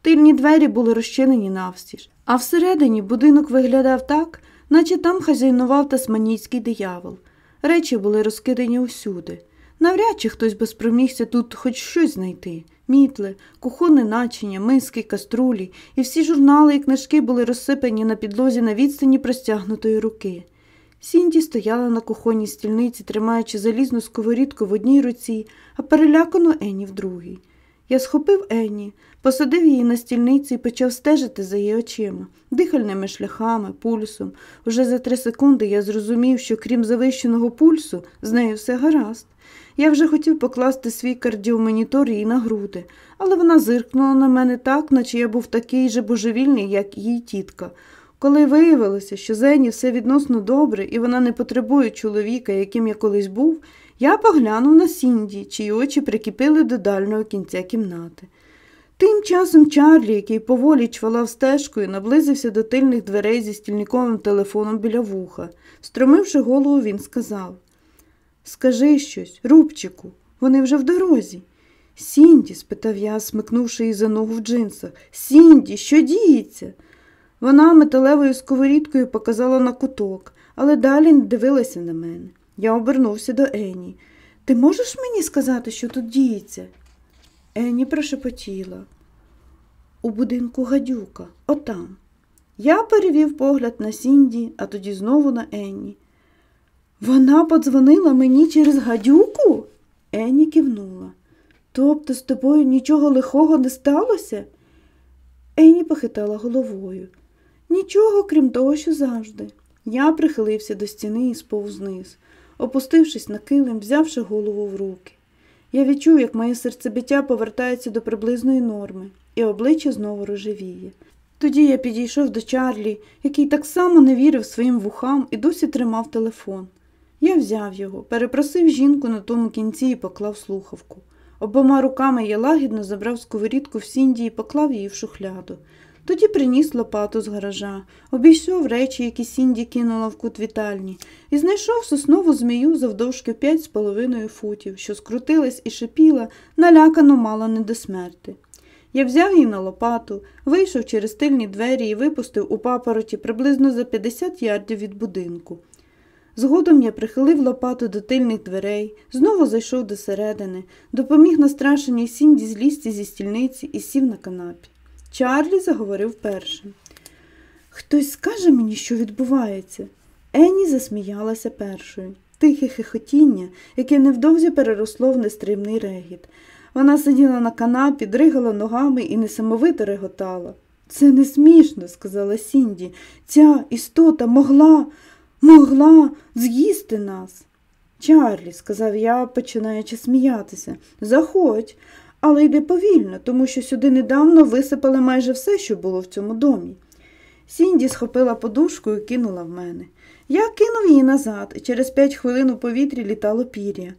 Тильні двері були розчинені навстіж, а всередині будинок виглядав так, наче там хазяйнував тасманійський диявол. Речі були розкидані усюди. Навряд чи хтось би спромігся тут хоч щось знайти. Мітли, кухонне начиня, миски, каструлі, і всі журнали і книжки були розсипані на підлозі на відстані простягнутої руки. Сінді стояла на кухонній стільниці, тримаючи залізну сковорідку в одній руці, а перелякану Ені в другій. Я схопив Енні, посадив її на стільниці і почав стежити за її очима, дихальними шляхами, пульсом. Уже за три секунди я зрозумів, що крім завищеного пульсу, з нею все гаразд. Я вже хотів покласти свій кардіомонітор їй на груди, але вона зиркнула на мене так, наче я був такий же божевільний, як її тітка. Коли виявилося, що Зені все відносно добре і вона не потребує чоловіка, яким я колись був, я поглянув на Сінді, чиї очі прикипіли до дальнього кінця кімнати. Тим часом Чарлі, який поволі чвалав стежкою, наблизився до тильних дверей зі стільниковим телефоном біля вуха. Стромивши голову, він сказав Скажи щось, Рубчику, вони вже в дорозі. Сінді, спитав я, смикнувши її за ногу в джинсах. Сінді, що діється? Вона металевою сковорідкою показала на куток, але далі не дивилася на мене. Я обернувся до Ені. Ти можеш мені сказати, що тут діється? Ені прошепотіла. У будинку гадюка, отам. Я перевів погляд на Сінді, а тоді знову на Енні. Вона подзвонила мені через гадюку? Енні кивнула. Тобто з тобою нічого лихого не сталося? Енні похитала головою. Нічого, крім того, що завжди. Я прихилився до стіни і сповз вниз, опустившись на килим, взявши голову в руки. Я відчув, як моє серцебиття повертається до приблизної норми, і обличчя знову рожевіє. Тоді я підійшов до Чарлі, який так само не вірив своїм вухам і досі тримав телефон. Я взяв його, перепросив жінку на тому кінці і поклав слухавку. Обома руками я лагідно забрав сковорідку в Сінді і поклав її в шухляду. Тоді приніс лопату з гаража, обійшов речі, які Сінді кинула в кут вітальні, і знайшов соснову змію завдовжки п'ять з половиною футів, що скрутилась і шипіла, налякано мало не до смерти. Я взяв її на лопату, вийшов через тильні двері і випустив у папороті приблизно за 50 ярдів від будинку. Згодом я прихилив лопату до тильних дверей, знову зайшов до середини, допоміг настрашеній Сінді злізти зі стільниці і сів на канапі. Чарлі заговорив першим. Хтось скаже мені, що відбувається. Енні засміялася першою. Тихе хихотіння, яке невдовзі переросло в нестримний регіт. Вона сиділа на канапі, дригала ногами і несамовито реготала. Це не смішно, сказала Сінді. Ця істота могла, могла з'їсти нас. Чарлі, сказав я, починаючи сміятися, заходь, але йди повільно, тому що сюди недавно висипали майже все, що було в цьому домі. Сінді схопила подушку і кинула в мене. Я кинув її назад, і через п'ять хвилин у повітрі літало пір'я.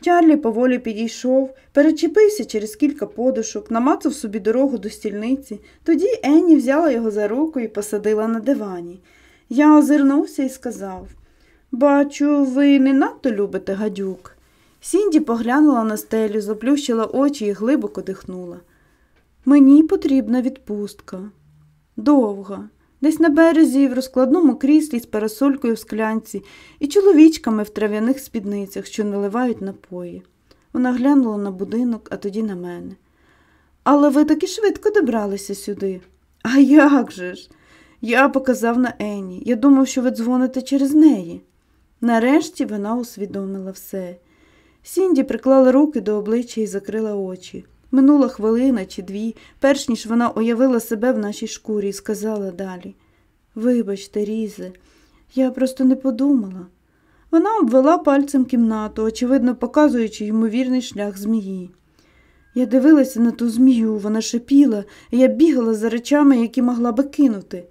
Чарлі поволі підійшов, перечепився через кілька подушок, намацав собі дорогу до стільниці. Тоді Енні взяла його за руку і посадила на дивані. Я озирнувся і сказав Бачу, ви не надто любите гадюк. Сінді поглянула на стелю, заплющила очі і глибоко дихнула. Мені потрібна відпустка. Довга, десь на березі, в розкладному кріслі з парасолькою в склянці і чоловічками в трав'яних спідницях, що наливають напої. Вона глянула на будинок, а тоді на мене. Але ви таки швидко добралися сюди. А як же ж? Я показав на Ені. Я думав, що ви дзвоните через неї. Нарешті вона усвідомила все. Сінді приклала руки до обличчя і закрила очі. Минула хвилина чи дві, перш ніж вона уявила себе в нашій шкурі і сказала далі Вибачте, Різе, я просто не подумала. Вона обвела пальцем кімнату, очевидно, показуючи ймовірний шлях змії. Я дивилася на ту змію, вона шипіла, і я бігала за речами, які могла би кинути.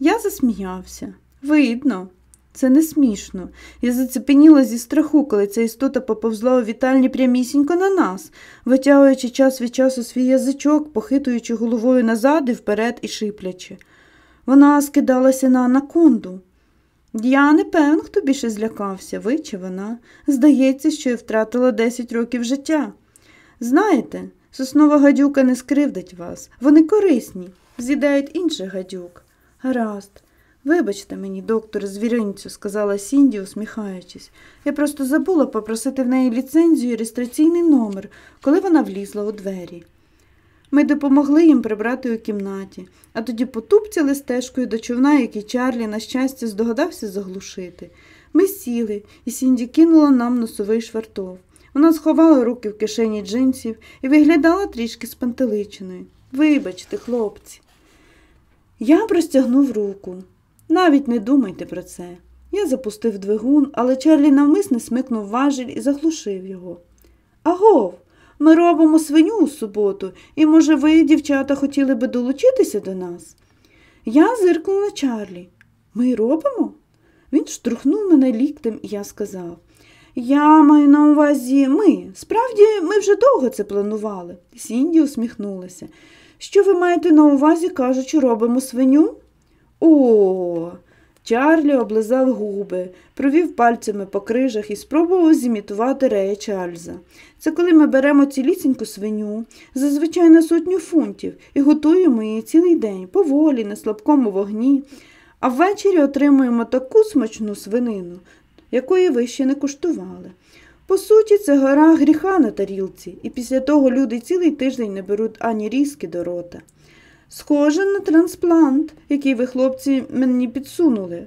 Я засміявся. Видно, це не смішно. Я зацепеніла зі страху, коли ця істота поповзла у вітальні прямісінько на нас, витягуючи час від часу свій язичок, похитуючи головою назад і вперед і шиплячи. Вона скидалася на анаконду. Я не певен, хто більше злякався, ви чи вона. Здається, що я втратила 10 років життя. Знаєте, соснова гадюка не скривдить вас. Вони корисні, з'їдають інших гадюк. Гаразд. Вибачте мені, доктор, звіринцю, сказала Сінді, усміхаючись. Я просто забула попросити в неї ліцензію і реєстраційний номер, коли вона влізла у двері. Ми допомогли їм прибрати у кімнаті, а тоді потупцяли стежкою до човна, який Чарлі, на щастя, здогадався заглушити. Ми сіли, і Сінді кинула нам носовий швартов. Вона сховала руки в кишені джинсів і виглядала трішки спантеличеною. Вибачте, хлопці. Я простягнув руку. Навіть не думайте про це. Я запустив двигун, але Чарлі навмисне смикнув важіль і заглушив його. Агов, ми робимо свиню у суботу, і, може, ви, дівчата, хотіли би долучитися до нас? Я зиркнула на Чарлі. Ми робимо? Він штрухнув мене ліктем, і я сказав. Я маю на увазі ми. Справді, ми вже довго це планували. Сінді усміхнулася. Що ви маєте на увазі, кажучи, робимо свиню? О. Чарлі облизав губи, провів пальцями по крижах і спробував зімітувати рея Чарльза. Це коли ми беремо цілісіньку свиню, зазвичай на сотню фунтів, і готуємо її цілий день, поволі, на слабкому вогні, а ввечері отримуємо таку смачну свинину, якої ви ще не куштували. По суті, це гора гріха на тарілці, і після того люди цілий тиждень не беруть ані різки до рота. Схоже на трансплант, який ви, хлопці, мені підсунули.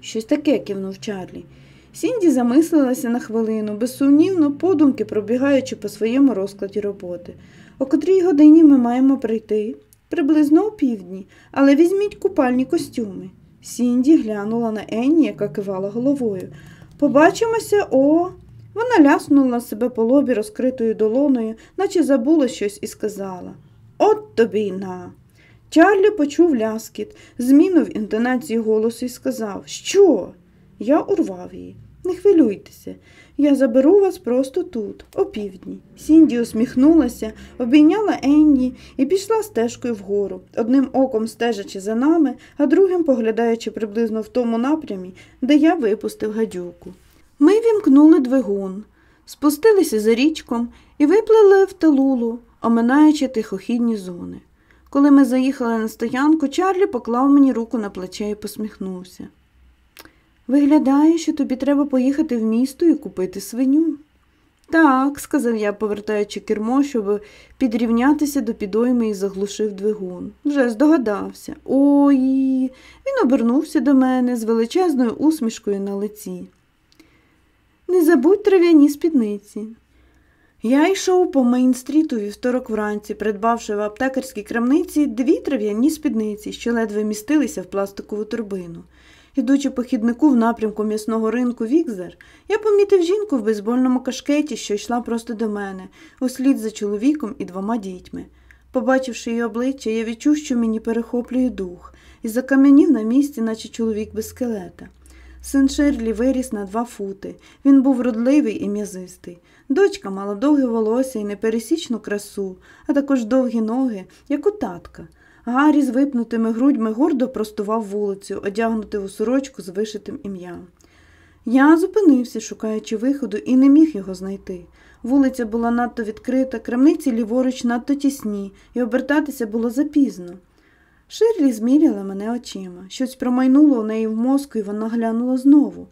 Щось таке кивнув Чарлі. Сінді замислилася на хвилину, безсумнівно, подумки пробігаючи по своєму розкладі роботи. О котрій годині ми маємо прийти? Приблизно о півдні, але візьміть купальні костюми. Сінді глянула на Енні, яка кивала головою. Побачимося, о. Вона ляснула себе по лобі розкритою долоною, наче забула щось і сказала. От тобі й на. Чарлі почув ляскіт, змінив інтонацію голосу і сказав Що? Я урвав її. Не хвилюйтеся, я заберу вас просто тут, опівдні. Сінді усміхнулася, обійняла Енні і пішла стежкою вгору, одним оком стежачи за нами, а другим поглядаючи приблизно в тому напрямі, де я випустив гадюку. Ми вімкнули двигун, спустилися за річком і виплили в Талулу, оминаючи тихохідні зони. Коли ми заїхали на стоянку, Чарлі поклав мені руку на плече і посміхнувся. Виглядає, що тобі треба поїхати в місто і купити свиню. Так, сказав я, повертаючи кермо, щоб підрівнятися до підойми і заглушив двигун. Вже здогадався. Ой. Він обернувся до мене з величезною усмішкою на лиці. Не забудь трав'яні спідниці. Я йшов по Мейн-стріту у вівторок вранці, придбавши в аптекарській крамниці дві трав'яні спідниці, що ледве містилися в пластикову торбину. Ідучи по хіднику в напрямку м'ясного ринку Вікзер, я помітив жінку в бейсбольному кашкеті, що йшла просто до мене, услід за чоловіком і двома дітьми. Побачивши її обличчя, я відчув, що мені перехоплює дух, і закам'янів на місці, наче чоловік без скелета. Син Шерлі виріс на два фути. Він був родливий і м'язистий. Дочка мала довге волосся і непересічну красу, а також довгі ноги, як у татка. Гаррі з випнутими грудьми гордо простував вулицю, одягнутий у сорочку з вишитим ім'ям. Я зупинився, шукаючи виходу, і не міг його знайти. Вулиця була надто відкрита, крамниці ліворуч надто тісні, і обертатися було запізно. Ширлі зміряла мене очима. Щось промайнуло у неї в мозку, і вона глянула знову.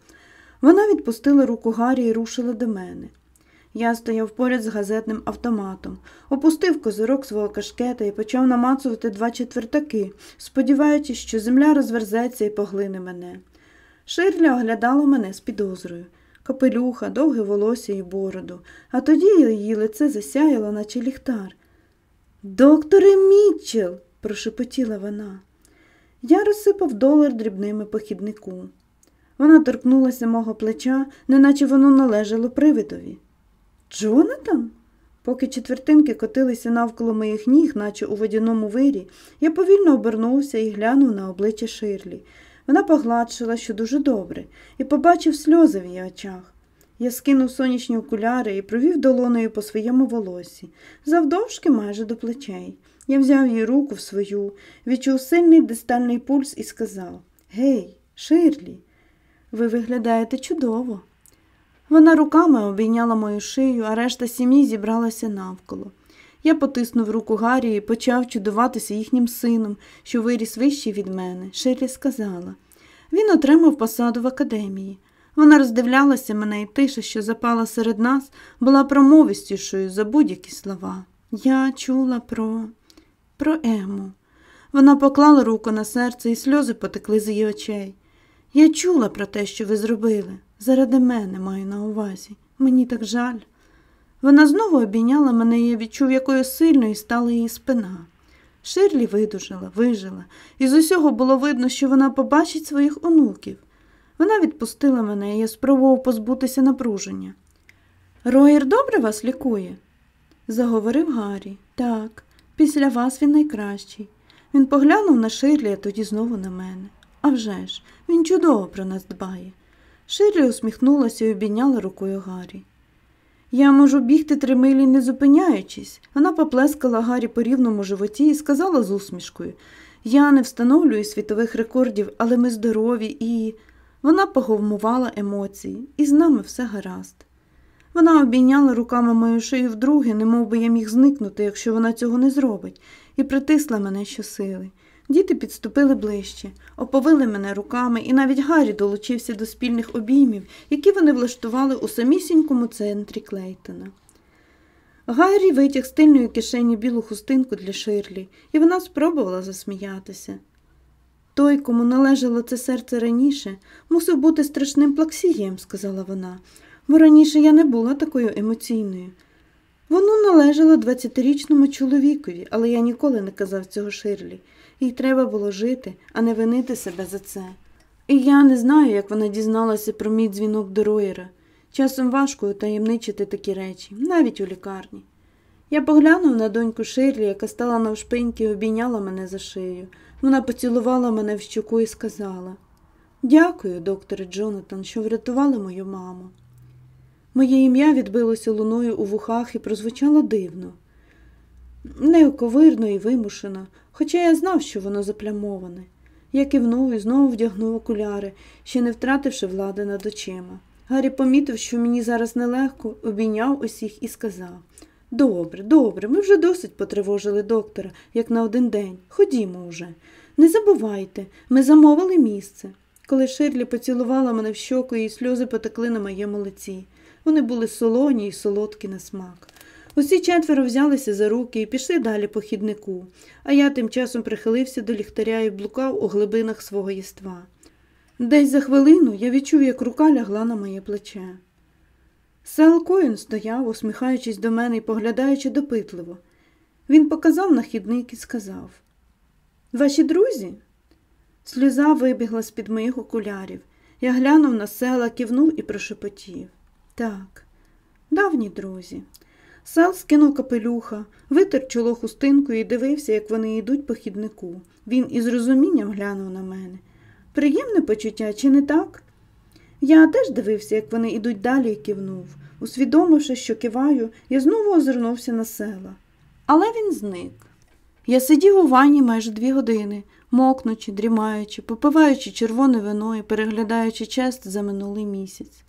Вона відпустила руку Гаррі і рушила до мене. Я стояв поряд з газетним автоматом, опустив козирок свого кашкета і почав намацувати два четвертаки, сподіваючись, що земля розверзеться і поглине мене. Ширля оглядала мене з підозрою. Капелюха, довге волосся і бороду, а тоді її лице засяяло, наче ліхтар. Докторе Мітчел, прошепотіла вона. Я розсипав долар дрібними по хіднику. Вона торкнулася мого плеча, неначе воно належало привидові. Джонатан? Поки четвертинки котилися навколо моїх ніг, наче у водяному вирі, я повільно обернувся і глянув на обличчя Ширлі. Вона погладшила, що дуже добре, і побачив сльози в її очах. Я скинув сонячні окуляри і провів долоною по своєму волосі, завдовжки майже до плечей. Я взяв її руку в свою, відчув сильний дистальний пульс і сказав Гей, Ширлі, ви виглядаєте чудово. Вона руками обійняла мою шию, а решта сім'ї зібралася навколо. Я потиснув руку Гаррі і почав чудуватися їхнім сином, що виріс вищий від мене. Ширлі сказала. Він отримав посаду в академії. Вона роздивлялася мене, і тиша, що запала серед нас, була промовистішою за будь-які слова. Я чула про про Ему. Вона поклала руку на серце, і сльози потекли з її очей. Я чула про те, що ви зробили. Заради мене маю на увазі. Мені так жаль. Вона знову обійняла мене і я відчув, якою сильною стала її спина. Ширлі видужала, вижила, і з усього було видно, що вона побачить своїх онуків. Вона відпустила мене, і я спробував позбутися напруження. Роєр добре вас лікує? заговорив Гаррі. Так, після вас він найкращий. Він поглянув на Ширлі, а тоді знову на мене. А вже ж, він чудово про нас дбає. Ширлі усміхнулася і обійняла рукою Гаррі. Я можу бігти три милі, не зупиняючись. Вона поплескала Гаррі по рівному животі і сказала з усмішкою Я не встановлюю світових рекордів, але ми здорові і. Вона поговмувала емоції, і з нами все гаразд. Вона обійняла руками мою шию вдруге, немов би я міг зникнути, якщо вона цього не зробить, і притисла мене щосили. Діти підступили ближче, оповили мене руками, і навіть Гаррі долучився до спільних обіймів, які вони влаштували у самісінькому центрі Клейтона. Гаррі витяг з тильної кишені білу хустинку для Ширлі, і вона спробувала засміятися. Той, кому належало це серце раніше, мусив бути страшним плаксієм, сказала вона, бо раніше я не була такою емоційною. Воно належало 20-річному чоловікові, але я ніколи не казав цього Ширлі. Їй треба було жити, а не винити себе за це. І я не знаю, як вона дізналася про мій дзвінок до Роєра. Часом важко утаємничити такі речі, навіть у лікарні. Я поглянув на доньку Ширлі, яка стала навшпиньки і обійняла мене за шию. Вона поцілувала мене в щоку і сказала Дякую, докторе Джонатан, що врятували мою маму. Моє ім'я відбилося луною у вухах і прозвучало дивно, неоковирно і вимушено, хоча я знав, що воно заплямоване. Я кивнув і знову вдягнув окуляри, ще не втративши влади над очима. Гаррі помітив, що мені зараз нелегко, обійняв усіх і сказав Добре, добре, ми вже досить потривожили доктора, як на один день. Ходімо уже. Не забувайте, ми замовили місце. Коли Ширлі поцілувала мене в щоку, її сльози потекли на моєму лиці. Вони були солоні й солодкі на смак. Усі четверо взялися за руки і пішли далі по хіднику, а я тим часом прихилився до ліхтаря і блукав у глибинах свого єства. Десь за хвилину я відчув, як рука лягла на моє плече. Сел Коїн стояв, усміхаючись до мене і поглядаючи допитливо. Він показав на хідник і сказав Ваші друзі? Сльоза вибігла з під моїх окулярів. Я глянув на села, кивнув і прошепотів. Так, давні друзі. Сел скинув капелюха, витер чоло хустинкою і дивився, як вони йдуть по хіднику. Він із розумінням глянув на мене. Приємне почуття, чи не так? Я теж дивився, як вони йдуть далі і кивнув. Усвідомивши, що киваю, я знову озирнувся на села. Але він зник. Я сидів у ванні майже дві години, мокнучи, дрімаючи, попиваючи червоне вино і переглядаючи чест за минулий місяць.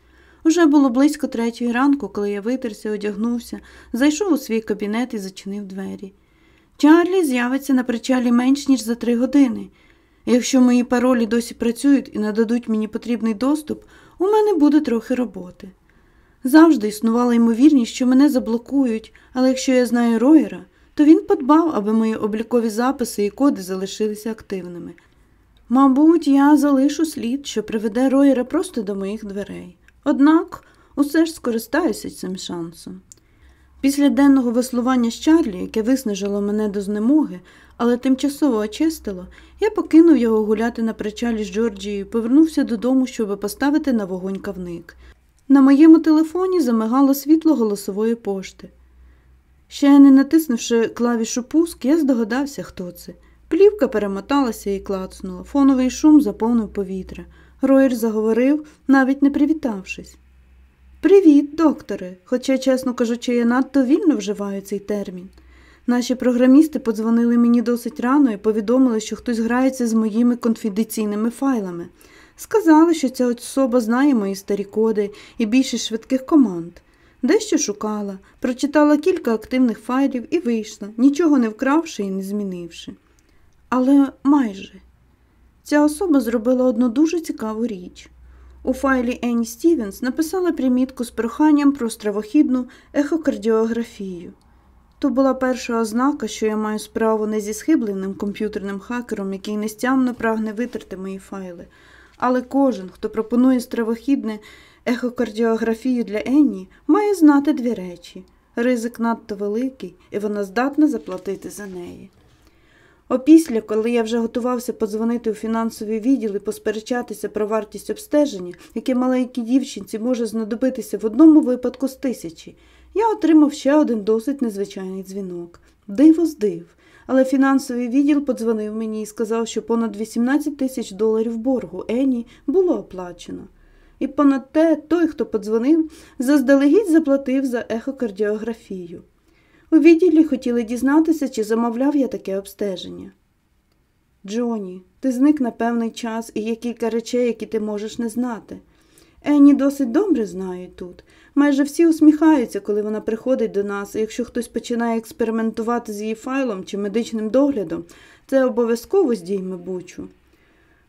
Уже було близько третьої ранку, коли я витерся, одягнувся, зайшов у свій кабінет і зачинив двері. Чарлі з'явиться на причалі менш ніж за три години. Якщо мої паролі досі працюють і нададуть мені потрібний доступ, у мене буде трохи роботи. Завжди існувала ймовірність, що мене заблокують, але якщо я знаю Роєра, то він подбав, аби мої облікові записи і коди залишилися активними. Мабуть, я залишу слід, що приведе Роєра просто до моїх дверей. Однак усе ж скористаюся цим шансом. Після денного веслування з Чарлі, яке виснажило мене до знемоги, але тимчасово очистило, я покинув його гуляти на причалі з Джорджією повернувся додому, щоб поставити на вогонь кавник. На моєму телефоні замигало світло голосової пошти. Ще не натиснувши клавішу пуск, я здогадався, хто це. Плівка перемоталася і клацнула, фоновий шум заповнив повітря. Роєр заговорив, навіть не привітавшись. Привіт, докторе, хоча, чесно кажучи, я надто вільно вживаю цей термін. Наші програмісти подзвонили мені досить рано і повідомили, що хтось грається з моїми конфіденційними файлами. Сказали, що ця особа знає мої старі коди і більшість швидких команд. Дещо шукала, прочитала кілька активних файлів і вийшла, нічого не вкравши і не змінивши. Але майже ця особа зробила одну дуже цікаву річ. У файлі Енні Стівенс написала примітку з проханням про стравохідну ехокардіографію. То була перша ознака, що я маю справу не зі схибленим комп'ютерним хакером, який нестямно прагне витерти мої файли. Але кожен, хто пропонує стравохідне ехокардіографію для Енні, має знати дві речі. Ризик надто великий, і вона здатна заплатити за неї. Опісля, коли я вже готувався подзвонити у фінансовий відділ і посперечатися про вартість обстеження, яке маленькій дівчинці може знадобитися в одному випадку з тисячі, я отримав ще один досить незвичайний дзвінок. Диво з див. Але фінансовий відділ подзвонив мені і сказав, що понад 18 тисяч доларів боргу Ені було оплачено. І понад те, той, хто подзвонив, заздалегідь заплатив за ехокардіографію. У відділі хотіли дізнатися, чи замовляв я таке обстеження. Джоні, ти зник на певний час і є кілька речей, які ти можеш не знати. Енні досить добре знають тут. Майже всі усміхаються, коли вона приходить до нас, і якщо хтось починає експериментувати з її файлом чи медичним доглядом, це обов'язково здійме бучу.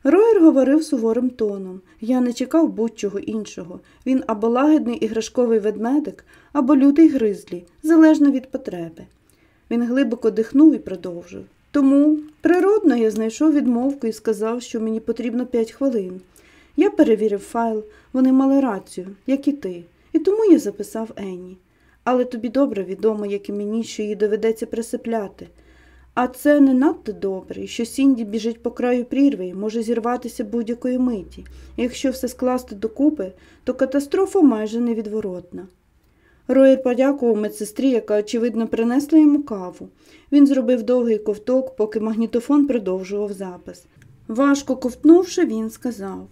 Роєр говорив суворим тоном. Я не чекав будь-чого іншого. Він або лагідний іграшковий ведмедик, або лютий гризлі, залежно від потреби. Він глибоко дихнув і продовжив. Тому природно я знайшов відмовку і сказав, що мені потрібно п'ять хвилин. Я перевірив файл, вони мали рацію, як і ти, і тому я записав Енні. Але тобі добре відомо, як і мені, що її доведеться присипляти. А це не надто добре, що Сінді біжить по краю прірви і може зірватися будь-якої миті. Якщо все скласти докупи, то катастрофа майже невідворотна. Роєр подякував медсестрі, яка, очевидно, принесла йому каву. Він зробив довгий ковток, поки магнітофон продовжував запис. Важко ковтнувши, він сказав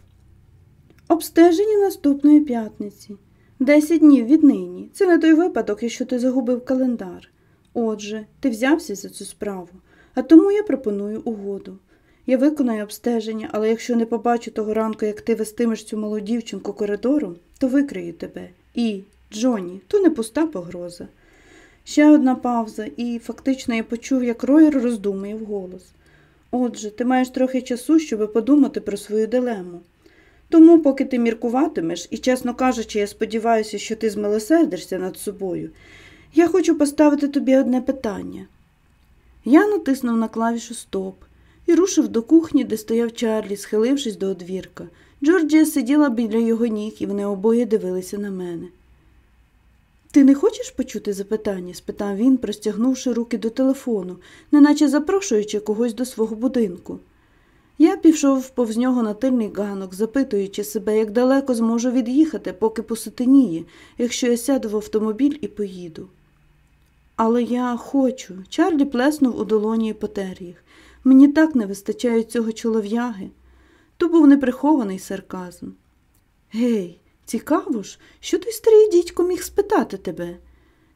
Обстеження наступної п'ятниці. Десять днів віднині. Це не той випадок, якщо ти загубив календар. Отже, ти взявся за цю справу, а тому я пропоную угоду. Я виконаю обстеження, але якщо не побачу того ранку, як ти вестимеш цю малу дівчинку коридором, то викрию тебе. І, Джоні, то не пуста погроза. Ще одна пауза, і фактично я почув, як Роєр роздумує вголос. Отже, ти маєш трохи часу, щоб подумати про свою дилему. Тому, поки ти міркуватимеш, і, чесно кажучи, я сподіваюся, що ти змилосердишся над собою, я хочу поставити тобі одне питання. Я натиснув на клавішу Стоп і рушив до кухні, де стояв Чарлі, схилившись до одвірка. Джорджія сиділа біля його ніг, і вони обоє дивилися на мене. Ти не хочеш почути запитання? спитав він, простягнувши руки до телефону, неначе запрошуючи когось до свого будинку. Я пішов повз нього на тильний ганок, запитуючи себе, як далеко зможу від'їхати, поки посутеніє, якщо я сяду в автомобіль і поїду. Але я хочу. Чарлі плеснув у долоні і потер. Мені так не вистачає цього чолов'яги. То був неприхований сарказм. Гей, цікаво ж, що той старий дідько міг спитати тебе?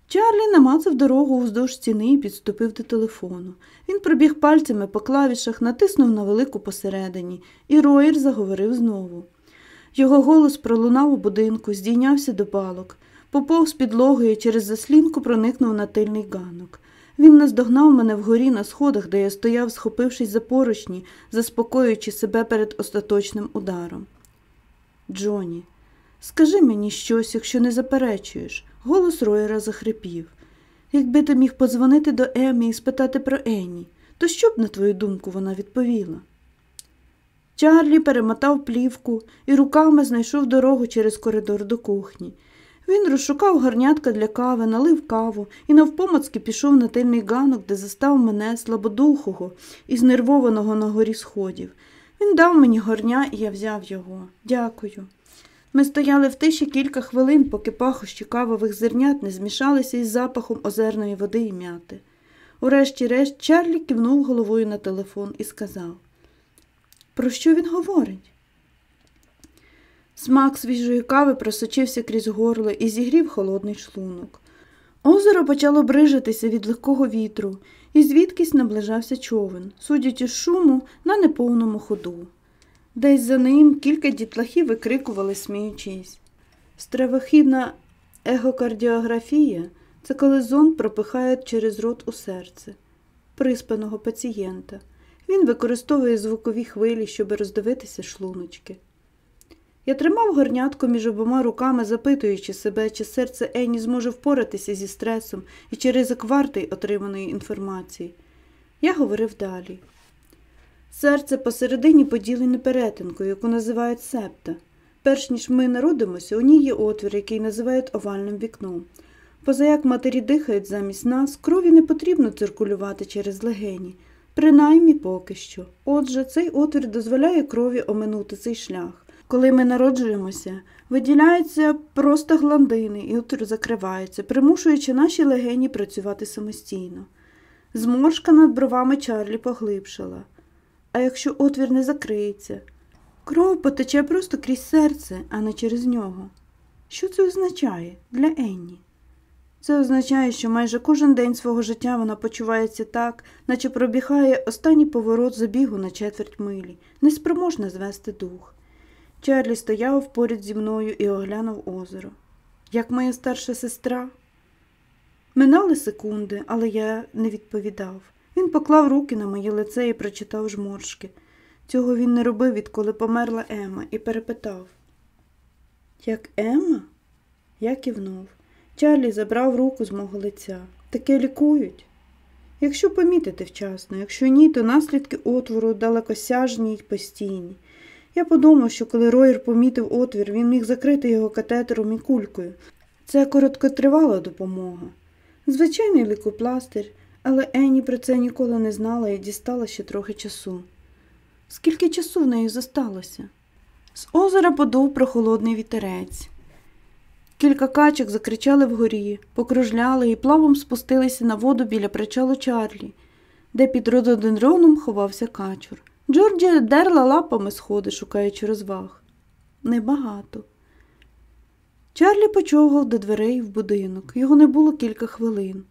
Чарлі намацав дорогу уздовж стіни і підступив до телефону. Він пробіг пальцями по клавішах, натиснув на велику посередині, і Роєр заговорив знову. Його голос пролунав у будинку, здійнявся до балок, поповз підлогою через заслінку проникнув на тильний ганок. Він наздогнав мене вгорі на сходах, де я стояв, схопившись за поручні, заспокоюючи себе перед остаточним ударом. Джоні, скажи мені щось, якщо не заперечуєш. Голос Роєра захрипів. Якби ти міг подзвонити до Емі і спитати про Енні, то що б, на твою думку, вона відповіла? Чарлі перемотав плівку і руками знайшов дорогу через коридор до кухні. Він розшукав гарнятка для кави, налив каву і навпомацки пішов на тильний ганок, де застав мене слабодухого і знервованого на горі сходів. Він дав мені горня, і я взяв його. Дякую. Ми стояли в тиші кілька хвилин, поки пахощі кавових зернят не змішалися із запахом озерної води і м'яти. Урешті-решт Чарлі кивнув головою на телефон і сказав Про що він говорить? Смак свіжої кави просочився крізь горло і зігрів холодний шлунок. Озеро почало брижитися від легкого вітру, і звідкись наближався човен, судячи з шуму на неповному ходу. Десь за ним кілька дітлахів викрикували, сміючись. Стравохідна егокардіографія це коли зонд пропихають через рот у серце приспаного пацієнта. Він використовує звукові хвилі, щоб роздивитися шлуночки. Я тримав горнятко між обома руками, запитуючи себе, чи серце Ені зможе впоратися зі стресом і чи ризик вартий отриманої інформації. Я говорив далі. Серце посередині поділене перетинкою, яку називають септа. Перш ніж ми народимося, у ній є отвір, який називають овальним вікном. Поза як матері дихають замість нас, крові не потрібно циркулювати через легені. Принаймні поки що. Отже, цей отвір дозволяє крові оминути цей шлях. Коли ми народжуємося, виділяються просто гландини, і отвір закривається, примушуючи наші легені працювати самостійно. Зморшка над бровами Чарлі поглибшала. А якщо отвір не закриється, кров потече просто крізь серце, а не через нього. Що це означає для Енні? Це означає, що майже кожен день свого життя вона почувається так, наче пробігає останній поворот забігу на четверть милі, неспроможна звести дух. Чарлі стояв поряд зі мною і оглянув озеро. Як моя старша сестра. Минали секунди, але я не відповідав. Він поклав руки на моє лице і прочитав жморшки. Цього він не робив, відколи померла Ема, і перепитав. Як Ема? Я кивнув. Чарлі забрав руку з мого лиця. Таке лікують. Якщо помітити вчасно, якщо ні, то наслідки отвору далекосяжні й постійні. Я подумав, що коли Роєр помітив отвір, він міг закрити його катетером і кулькою. Це короткотривала допомога. Звичайний лікопластир, але Енні про це ніколи не знала і дістала ще трохи часу. Скільки часу в неї зосталося? З озера подув прохолодний вітерець. Кілька качок закричали вгорі, покружляли і плавом спустилися на воду біля причалу Чарлі, де під рододендроном ховався качур. Джорджія дерла лапами сходи, шукаючи розваг. Небагато. Чарлі почогав до дверей в будинок. Його не було кілька хвилин.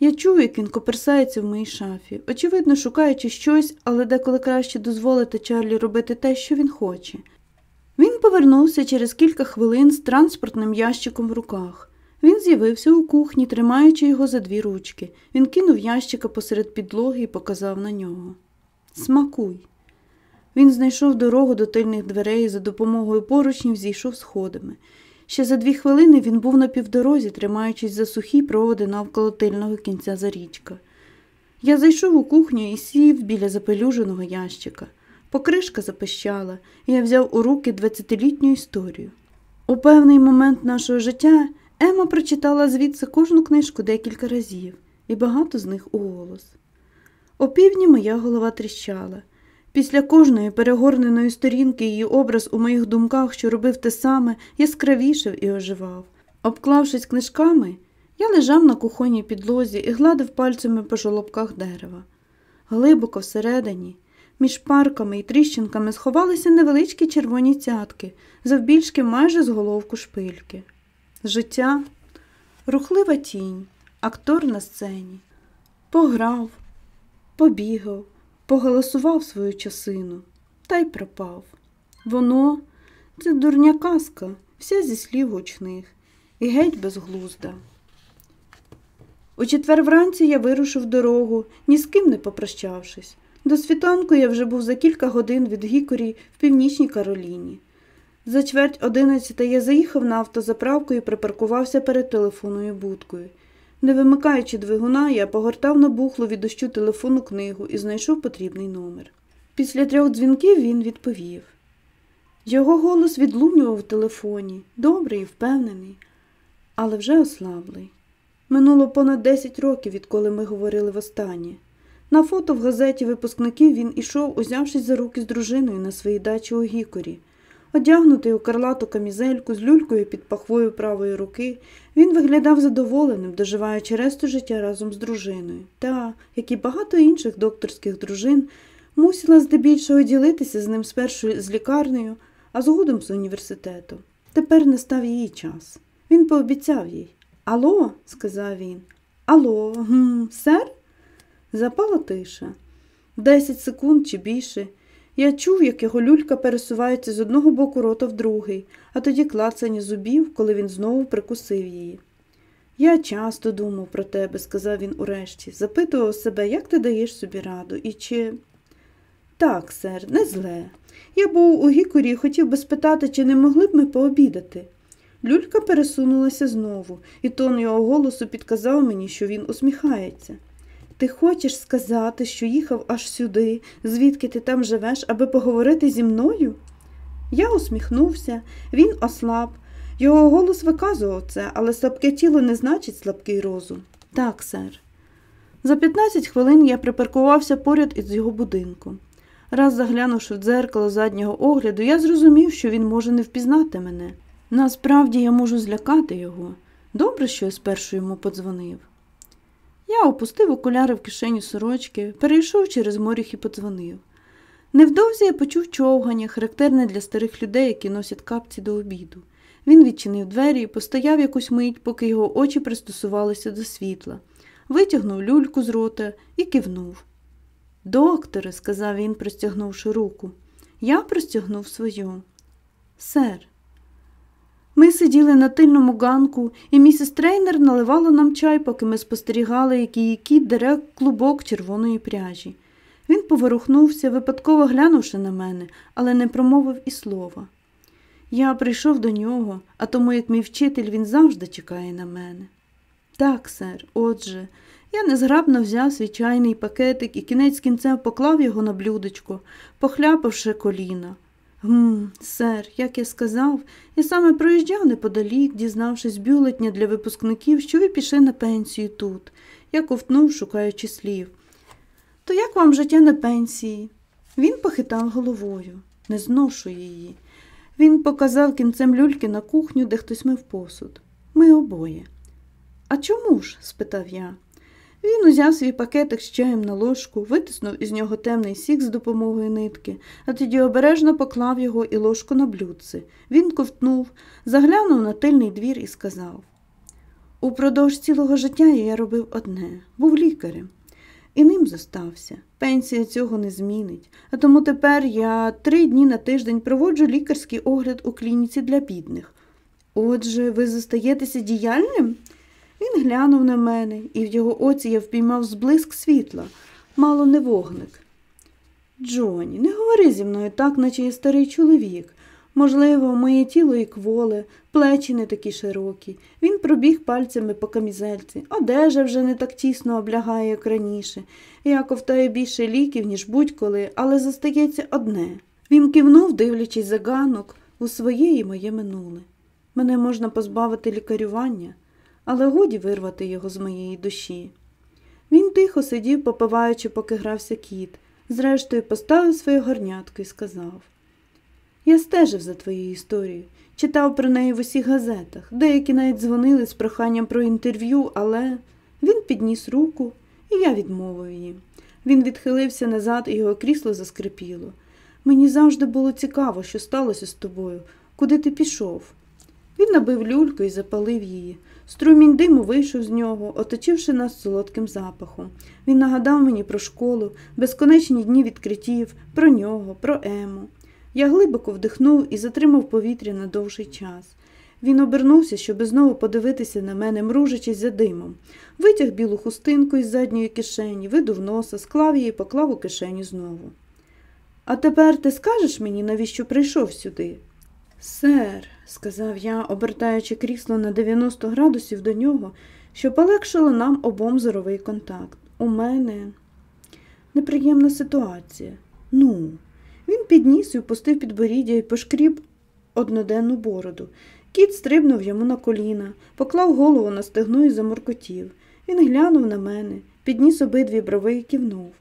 Я чув, як він коперсається в моїй шафі, очевидно, шукаючи щось, але деколи краще дозволити Чарлі робити те, що він хоче. Він повернувся через кілька хвилин з транспортним ящиком в руках. Він з'явився у кухні, тримаючи його за дві ручки. Він кинув ящика посеред підлоги і показав на нього. Смакуй. Він знайшов дорогу до тильних дверей і за допомогою поручнів зійшов сходами. Ще за дві хвилини він був на півдорозі, тримаючись за сухі проводи навколо тильного кінця зарічка. Я зайшов у кухню і сів біля запелюженого ящика. Покришка запищала, і я взяв у руки двадцятилітню історію. У певний момент нашого життя Ема прочитала звідси кожну книжку декілька разів, і багато з них уголос. О півдні моя голова тріщала. Після кожної перегорненої сторінки її образ у моїх думках, що робив те саме, яскравішав і оживав. Обклавшись книжками, я лежав на кухонній підлозі і гладив пальцями по жолобках дерева. Глибоко всередині, між парками і тріщинками сховалися невеличкі червоні цятки, завбільшки майже з головку шпильки. Життя, рухлива тінь, актор на сцені. Пограв, побігав, поголосував свою часину та й пропав. Воно це дурня казка, вся зі слів гучних і геть безглузда. У четвер вранці я вирушив дорогу, ні з ким не попрощавшись. До світанку я вже був за кілька годин від Гікорі в північній Кароліні. За чверть одинадцята я заїхав на автозаправку і припаркувався перед телефонною будкою. Не вимикаючи двигуна, я погортав на бухло від дощу телефонну книгу і знайшов потрібний номер. Після трьох дзвінків він відповів. Його голос відлунював в телефоні, добрий і впевнений, але вже ослаблий. Минуло понад десять років, відколи ми говорили востаннє. На фото в газеті випускників він ішов, узявшись за руки з дружиною на своїй дачі у Гікорі. Одягнутий у карлату камізельку з люлькою під пахвою правої руки, він виглядав задоволеним, доживаючи решту життя разом з дружиною. Та, як і багато інших докторських дружин, мусила здебільшого ділитися з ним спершу з лікарнею, а згодом з університету. Тепер настав її час. Він пообіцяв їй. Ало, сказав він. Ало, гм, сер? Запала тиша. Десять секунд чи більше. Я чув, як його люлька пересувається з одного боку рота в другий, а тоді клацання зубів, коли він знову прикусив її. Я часто думав про тебе, сказав він урешті, запитував себе, як ти даєш собі раду, і чи. Так, сер, не зле. Я був у гікорі і хотів би спитати, чи не могли б ми пообідати. Люлька пересунулася знову, і тон його голосу підказав мені, що він усміхається. Ти хочеш сказати, що їхав аж сюди, звідки ти там живеш, аби поговорити зі мною? Я усміхнувся, він ослаб. Його голос виказував це, але слабке тіло не значить слабкий розум. Так, сер. За 15 хвилин я припаркувався поряд із його будинком. Раз заглянувши в дзеркало заднього огляду, я зрозумів, що він може не впізнати мене. Насправді я можу злякати його. Добре, що я спершу йому подзвонив. Я опустив окуляри в кишеню сорочки, перейшов через моріх і подзвонив. Невдовзі я почув човгання, характерне для старих людей, які носять капці до обіду. Він відчинив двері і постояв якусь мить, поки його очі пристосувалися до світла, витягнув люльку з рота і кивнув. Докторе, сказав він, простягнувши руку, я простягнув свою. Сер. Ми сиділи на тильному ганку, і місіс Трейнер наливала нам чай, поки ми спостерігали, як її кіт дере клубок червоної пряжі. Він поворухнувся, випадково глянувши на мене, але не промовив і слова. Я прийшов до нього, а тому, як мій вчитель, він завжди чекає на мене. Так, сер, отже, я незграбно взяв свій чайний пакетик і кінець кінцем поклав його на блюдечко, похляпавши коліна. Гм, сер, як я сказав, я саме проїжджав неподалік, дізнавшись бюлетня для випускників, що ви пішли на пенсію тут. Я ковтнув, шукаючи слів. То як вам життя на пенсії? Він похитав головою, не зношу її. Він показав кінцем люльки на кухню, де хтось мив посуд. Ми обоє. А чому ж? спитав я. Він узяв свій пакетик з чаєм на ложку, витиснув із нього темний сік з допомогою нитки, а тоді обережно поклав його і ложку на блюдце. Він ковтнув, заглянув на тильний двір і сказав Упродовж цілого життя я робив одне був лікарем. І ним зостався. Пенсія цього не змінить. А тому тепер я три дні на тиждень проводжу лікарський огляд у клініці для бідних. Отже, ви зостаєтеся діяльним? Він глянув на мене, і в його оці я впіймав зблиск світла, мало не вогник. Джоні, не говори зі мною так, наче я старий чоловік. Можливо, моє тіло і кволе, плечі не такі широкі. Він пробіг пальцями по камізельці, одежа вже не так тісно облягає, як раніше. Я ковтаю більше ліків, ніж будь-коли, але зостається одне. Він кивнув, дивлячись за ганок у своє і моє минуле. Мене можна позбавити лікарювання, але годі вирвати його з моєї душі. Він тихо сидів, попиваючи, поки грався кіт, зрештою поставив своє горнятко і сказав я стежив за твоєю історією, читав про неї в усіх газетах, деякі навіть дзвонили з проханням про інтерв'ю, але він підніс руку, і я відмовив її. Він відхилився назад, і його крісло заскрипіло. Мені завжди було цікаво, що сталося з тобою, куди ти пішов. Він набив люльку і запалив її. Струмінь диму вийшов з нього, оточивши нас солодким запахом. Він нагадав мені про школу, безконечні дні відкриттів, про нього, про Ему. Я глибоко вдихнув і затримав повітря на довший час. Він обернувся, щоб знову подивитися на мене, мружачись за димом, витяг білу хустинку із задньої кишені, видув носа, склав її і поклав у кишеню знову. А тепер ти скажеш мені, навіщо прийшов сюди? Сер, сказав я, обертаючи крісло на 90 градусів до нього, що полегшило нам обом зоровий контакт. У мене неприємна ситуація. Ну. Він підніс і впустив підборіддя і пошкріб одноденну бороду. Кіт стрибнув йому на коліна, поклав голову на стегну і заморкотів. Він глянув на мене, підніс обидві брови і кивнув.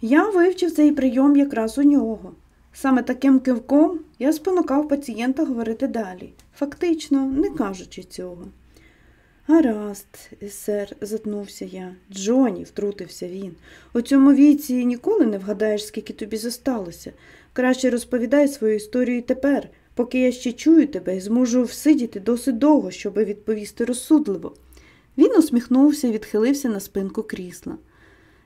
Я вивчив цей прийом якраз у нього. Саме таким кивком я спонукав пацієнта говорити далі, фактично не кажучи цього. Гаразд, сер, затнувся я. Джоні, втрутився він. У цьому віці ніколи не вгадаєш, скільки тобі зосталося. Краще розповідай свою історію тепер, поки я ще чую тебе і зможу всидіти досить довго, щоб відповісти розсудливо. Він усміхнувся і відхилився на спинку крісла.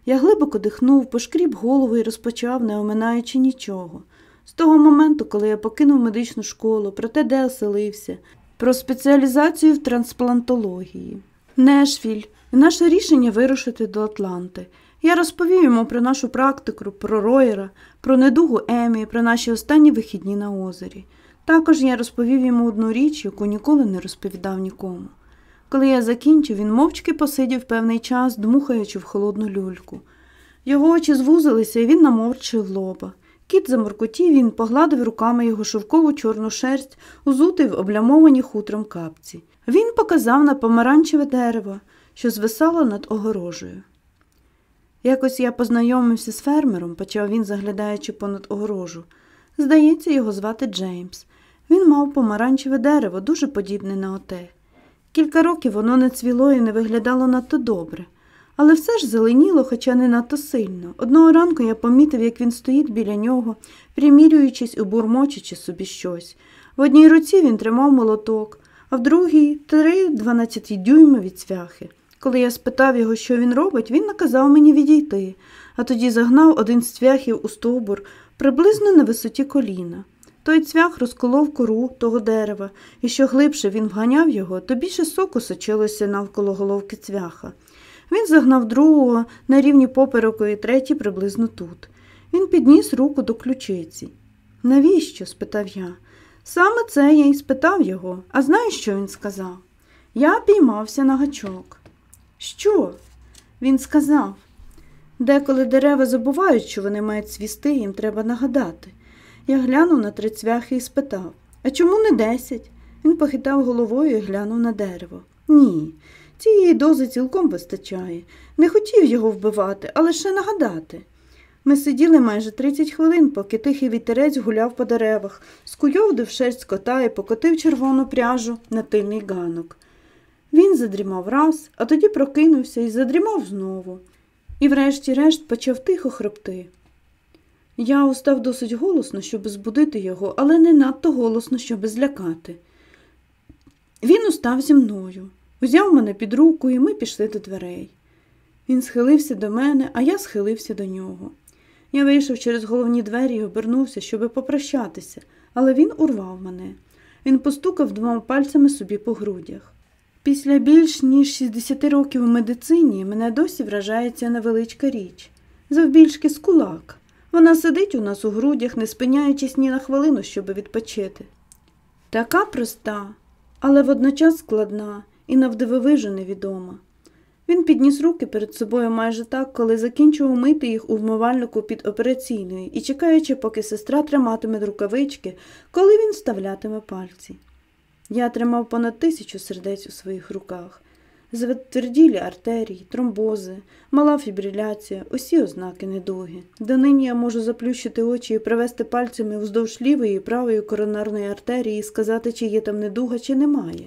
Я глибоко дихнув, пошкріб голову і розпочав, не оминаючи нічого. З того моменту, коли я покинув медичну школу, про те, де оселився, про спеціалізацію в трансплантології, Нешвіль, і наше рішення вирушити до Атланти. Я розповів йому про нашу практику, про Роєра, про недугу Емі, про наші останні вихідні на озері. Також я розповів йому одну річ, яку ніколи не розповідав нікому. Коли я закінчив, він мовчки посидів певний час, дмухаючи в холодну люльку. Його очі звузилися, і він наморчив лоба. Кіт заморкотів, він погладив руками його шовкову чорну шерсть, узутий в облямовані хутром капці. Він показав на помаранчеве дерево, що звисало над огорожею. Якось я познайомився з фермером, почав він, заглядаючи понад огорожу. Здається, його звати Джеймс. Він мав помаранчеве дерево, дуже подібне на оте. Кілька років воно не цвіло і не виглядало надто добре, але все ж зеленіло, хоча не надто сильно. Одного ранку я помітив, як він стоїть біля нього, примірюючись і бурмочучи собі щось. В одній руці він тримав молоток, а в другій три 12-дюймові цвяхи. Коли я спитав його, що він робить, він наказав мені відійти, а тоді загнав один з цвяхів у стовбур приблизно на висоті коліна. Той цвях розколов кору того дерева, і що глибше він вганяв його, то більше соку сочилося навколо головки цвяха. Він загнав другого на рівні попереку і третій приблизно тут. Він підніс руку до ключиці. Навіщо? спитав я. Саме це я й спитав його, а знаєш, що він сказав? Я піймався на гачок. Що? Він сказав. Деколи дерева забувають, що вони мають цвісти, їм треба нагадати. Я глянув на три цвяхи і спитав А чому не десять? Він похитав головою і глянув на дерево. Ні, цієї дози цілком вистачає. Не хотів його вбивати, а лише нагадати. Ми сиділи майже 30 хвилин, поки тихий вітерець гуляв по деревах, скуйовдив шерсть кота і покотив червону пряжу на тильний ганок. Він задрімав раз, а тоді прокинувся і задрімав знову. І врешті-решт почав тихо хропти. Я устав досить голосно, щоб збудити його, але не надто голосно, щоб злякати. Він устав зі мною, узяв мене під руку, і ми пішли до дверей. Він схилився до мене, а я схилився до нього. Я вийшов через головні двері і обернувся, щоби попрощатися, але він урвав мене. Він постукав двома пальцями собі по грудях. Після більш ніж 60 років у медицині мене досі вражає ця невеличка річ. Завбільшки з кулак. Вона сидить у нас у грудях, не спиняючись ні на хвилину, щоб відпочити. Така проста, але водночас складна і навдивовижу невідома. Він підніс руки перед собою майже так, коли закінчував мити їх у вмивальнику під операційною і чекаючи, поки сестра триматиме рукавички, коли він вставлятиме пальці. Я тримав понад тисячу сердець у своїх руках. Затверділі артерії, тромбози, мала фібриляція, усі ознаки недуги. Донині я можу заплющити очі і привести пальцями вздовж лівої і правої коронарної артерії і сказати, чи є там недуга, чи немає.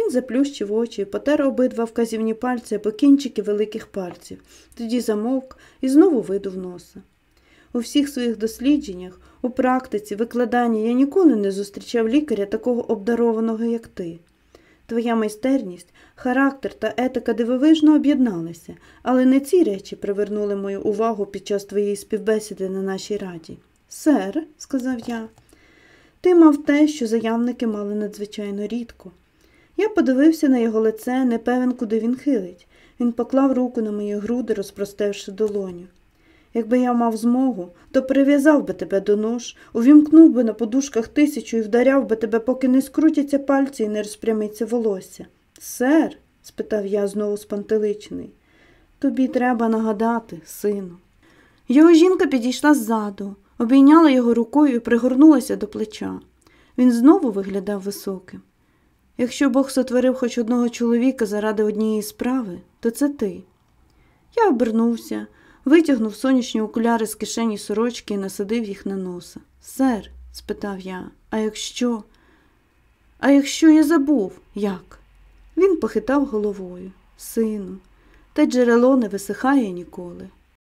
Він заплющив очі, потер обидва вказівні пальці або кінчики великих пальців, тоді замовк і знову видув носа. У всіх своїх дослідженнях, у практиці, викладанні я ніколи не зустрічав лікаря такого обдарованого, як ти. Твоя майстерність, характер та етика дивовижно об'єдналися, але не ці речі привернули мою увагу під час твоєї співбесіди на нашій раді. Сер, сказав я, ти мав те, що заявники мали надзвичайно рідко. Я подивився на його лице, не певен, куди він хилить. Він поклав руку на мої груди, розпростевши долоню. Якби я мав змогу, то прив'язав би тебе до нож, увімкнув би на подушках тисячу і вдаряв би тебе, поки не скрутяться пальці і не розпрямиться волосся. Сер? спитав я знову спантеличений. Тобі треба нагадати, сину. Його жінка підійшла ззаду, обійняла його рукою і пригорнулася до плеча. Він знову виглядав високим. Якщо Бог сотворив хоч одного чоловіка заради однієї справи, то це ти. Я обернувся, витягнув сонячні окуляри з кишені сорочки і насадив їх на носа. Сер, спитав я, а якщо? А якщо я забув, як? Він похитав головою. Сину, те джерело не висихає ніколи.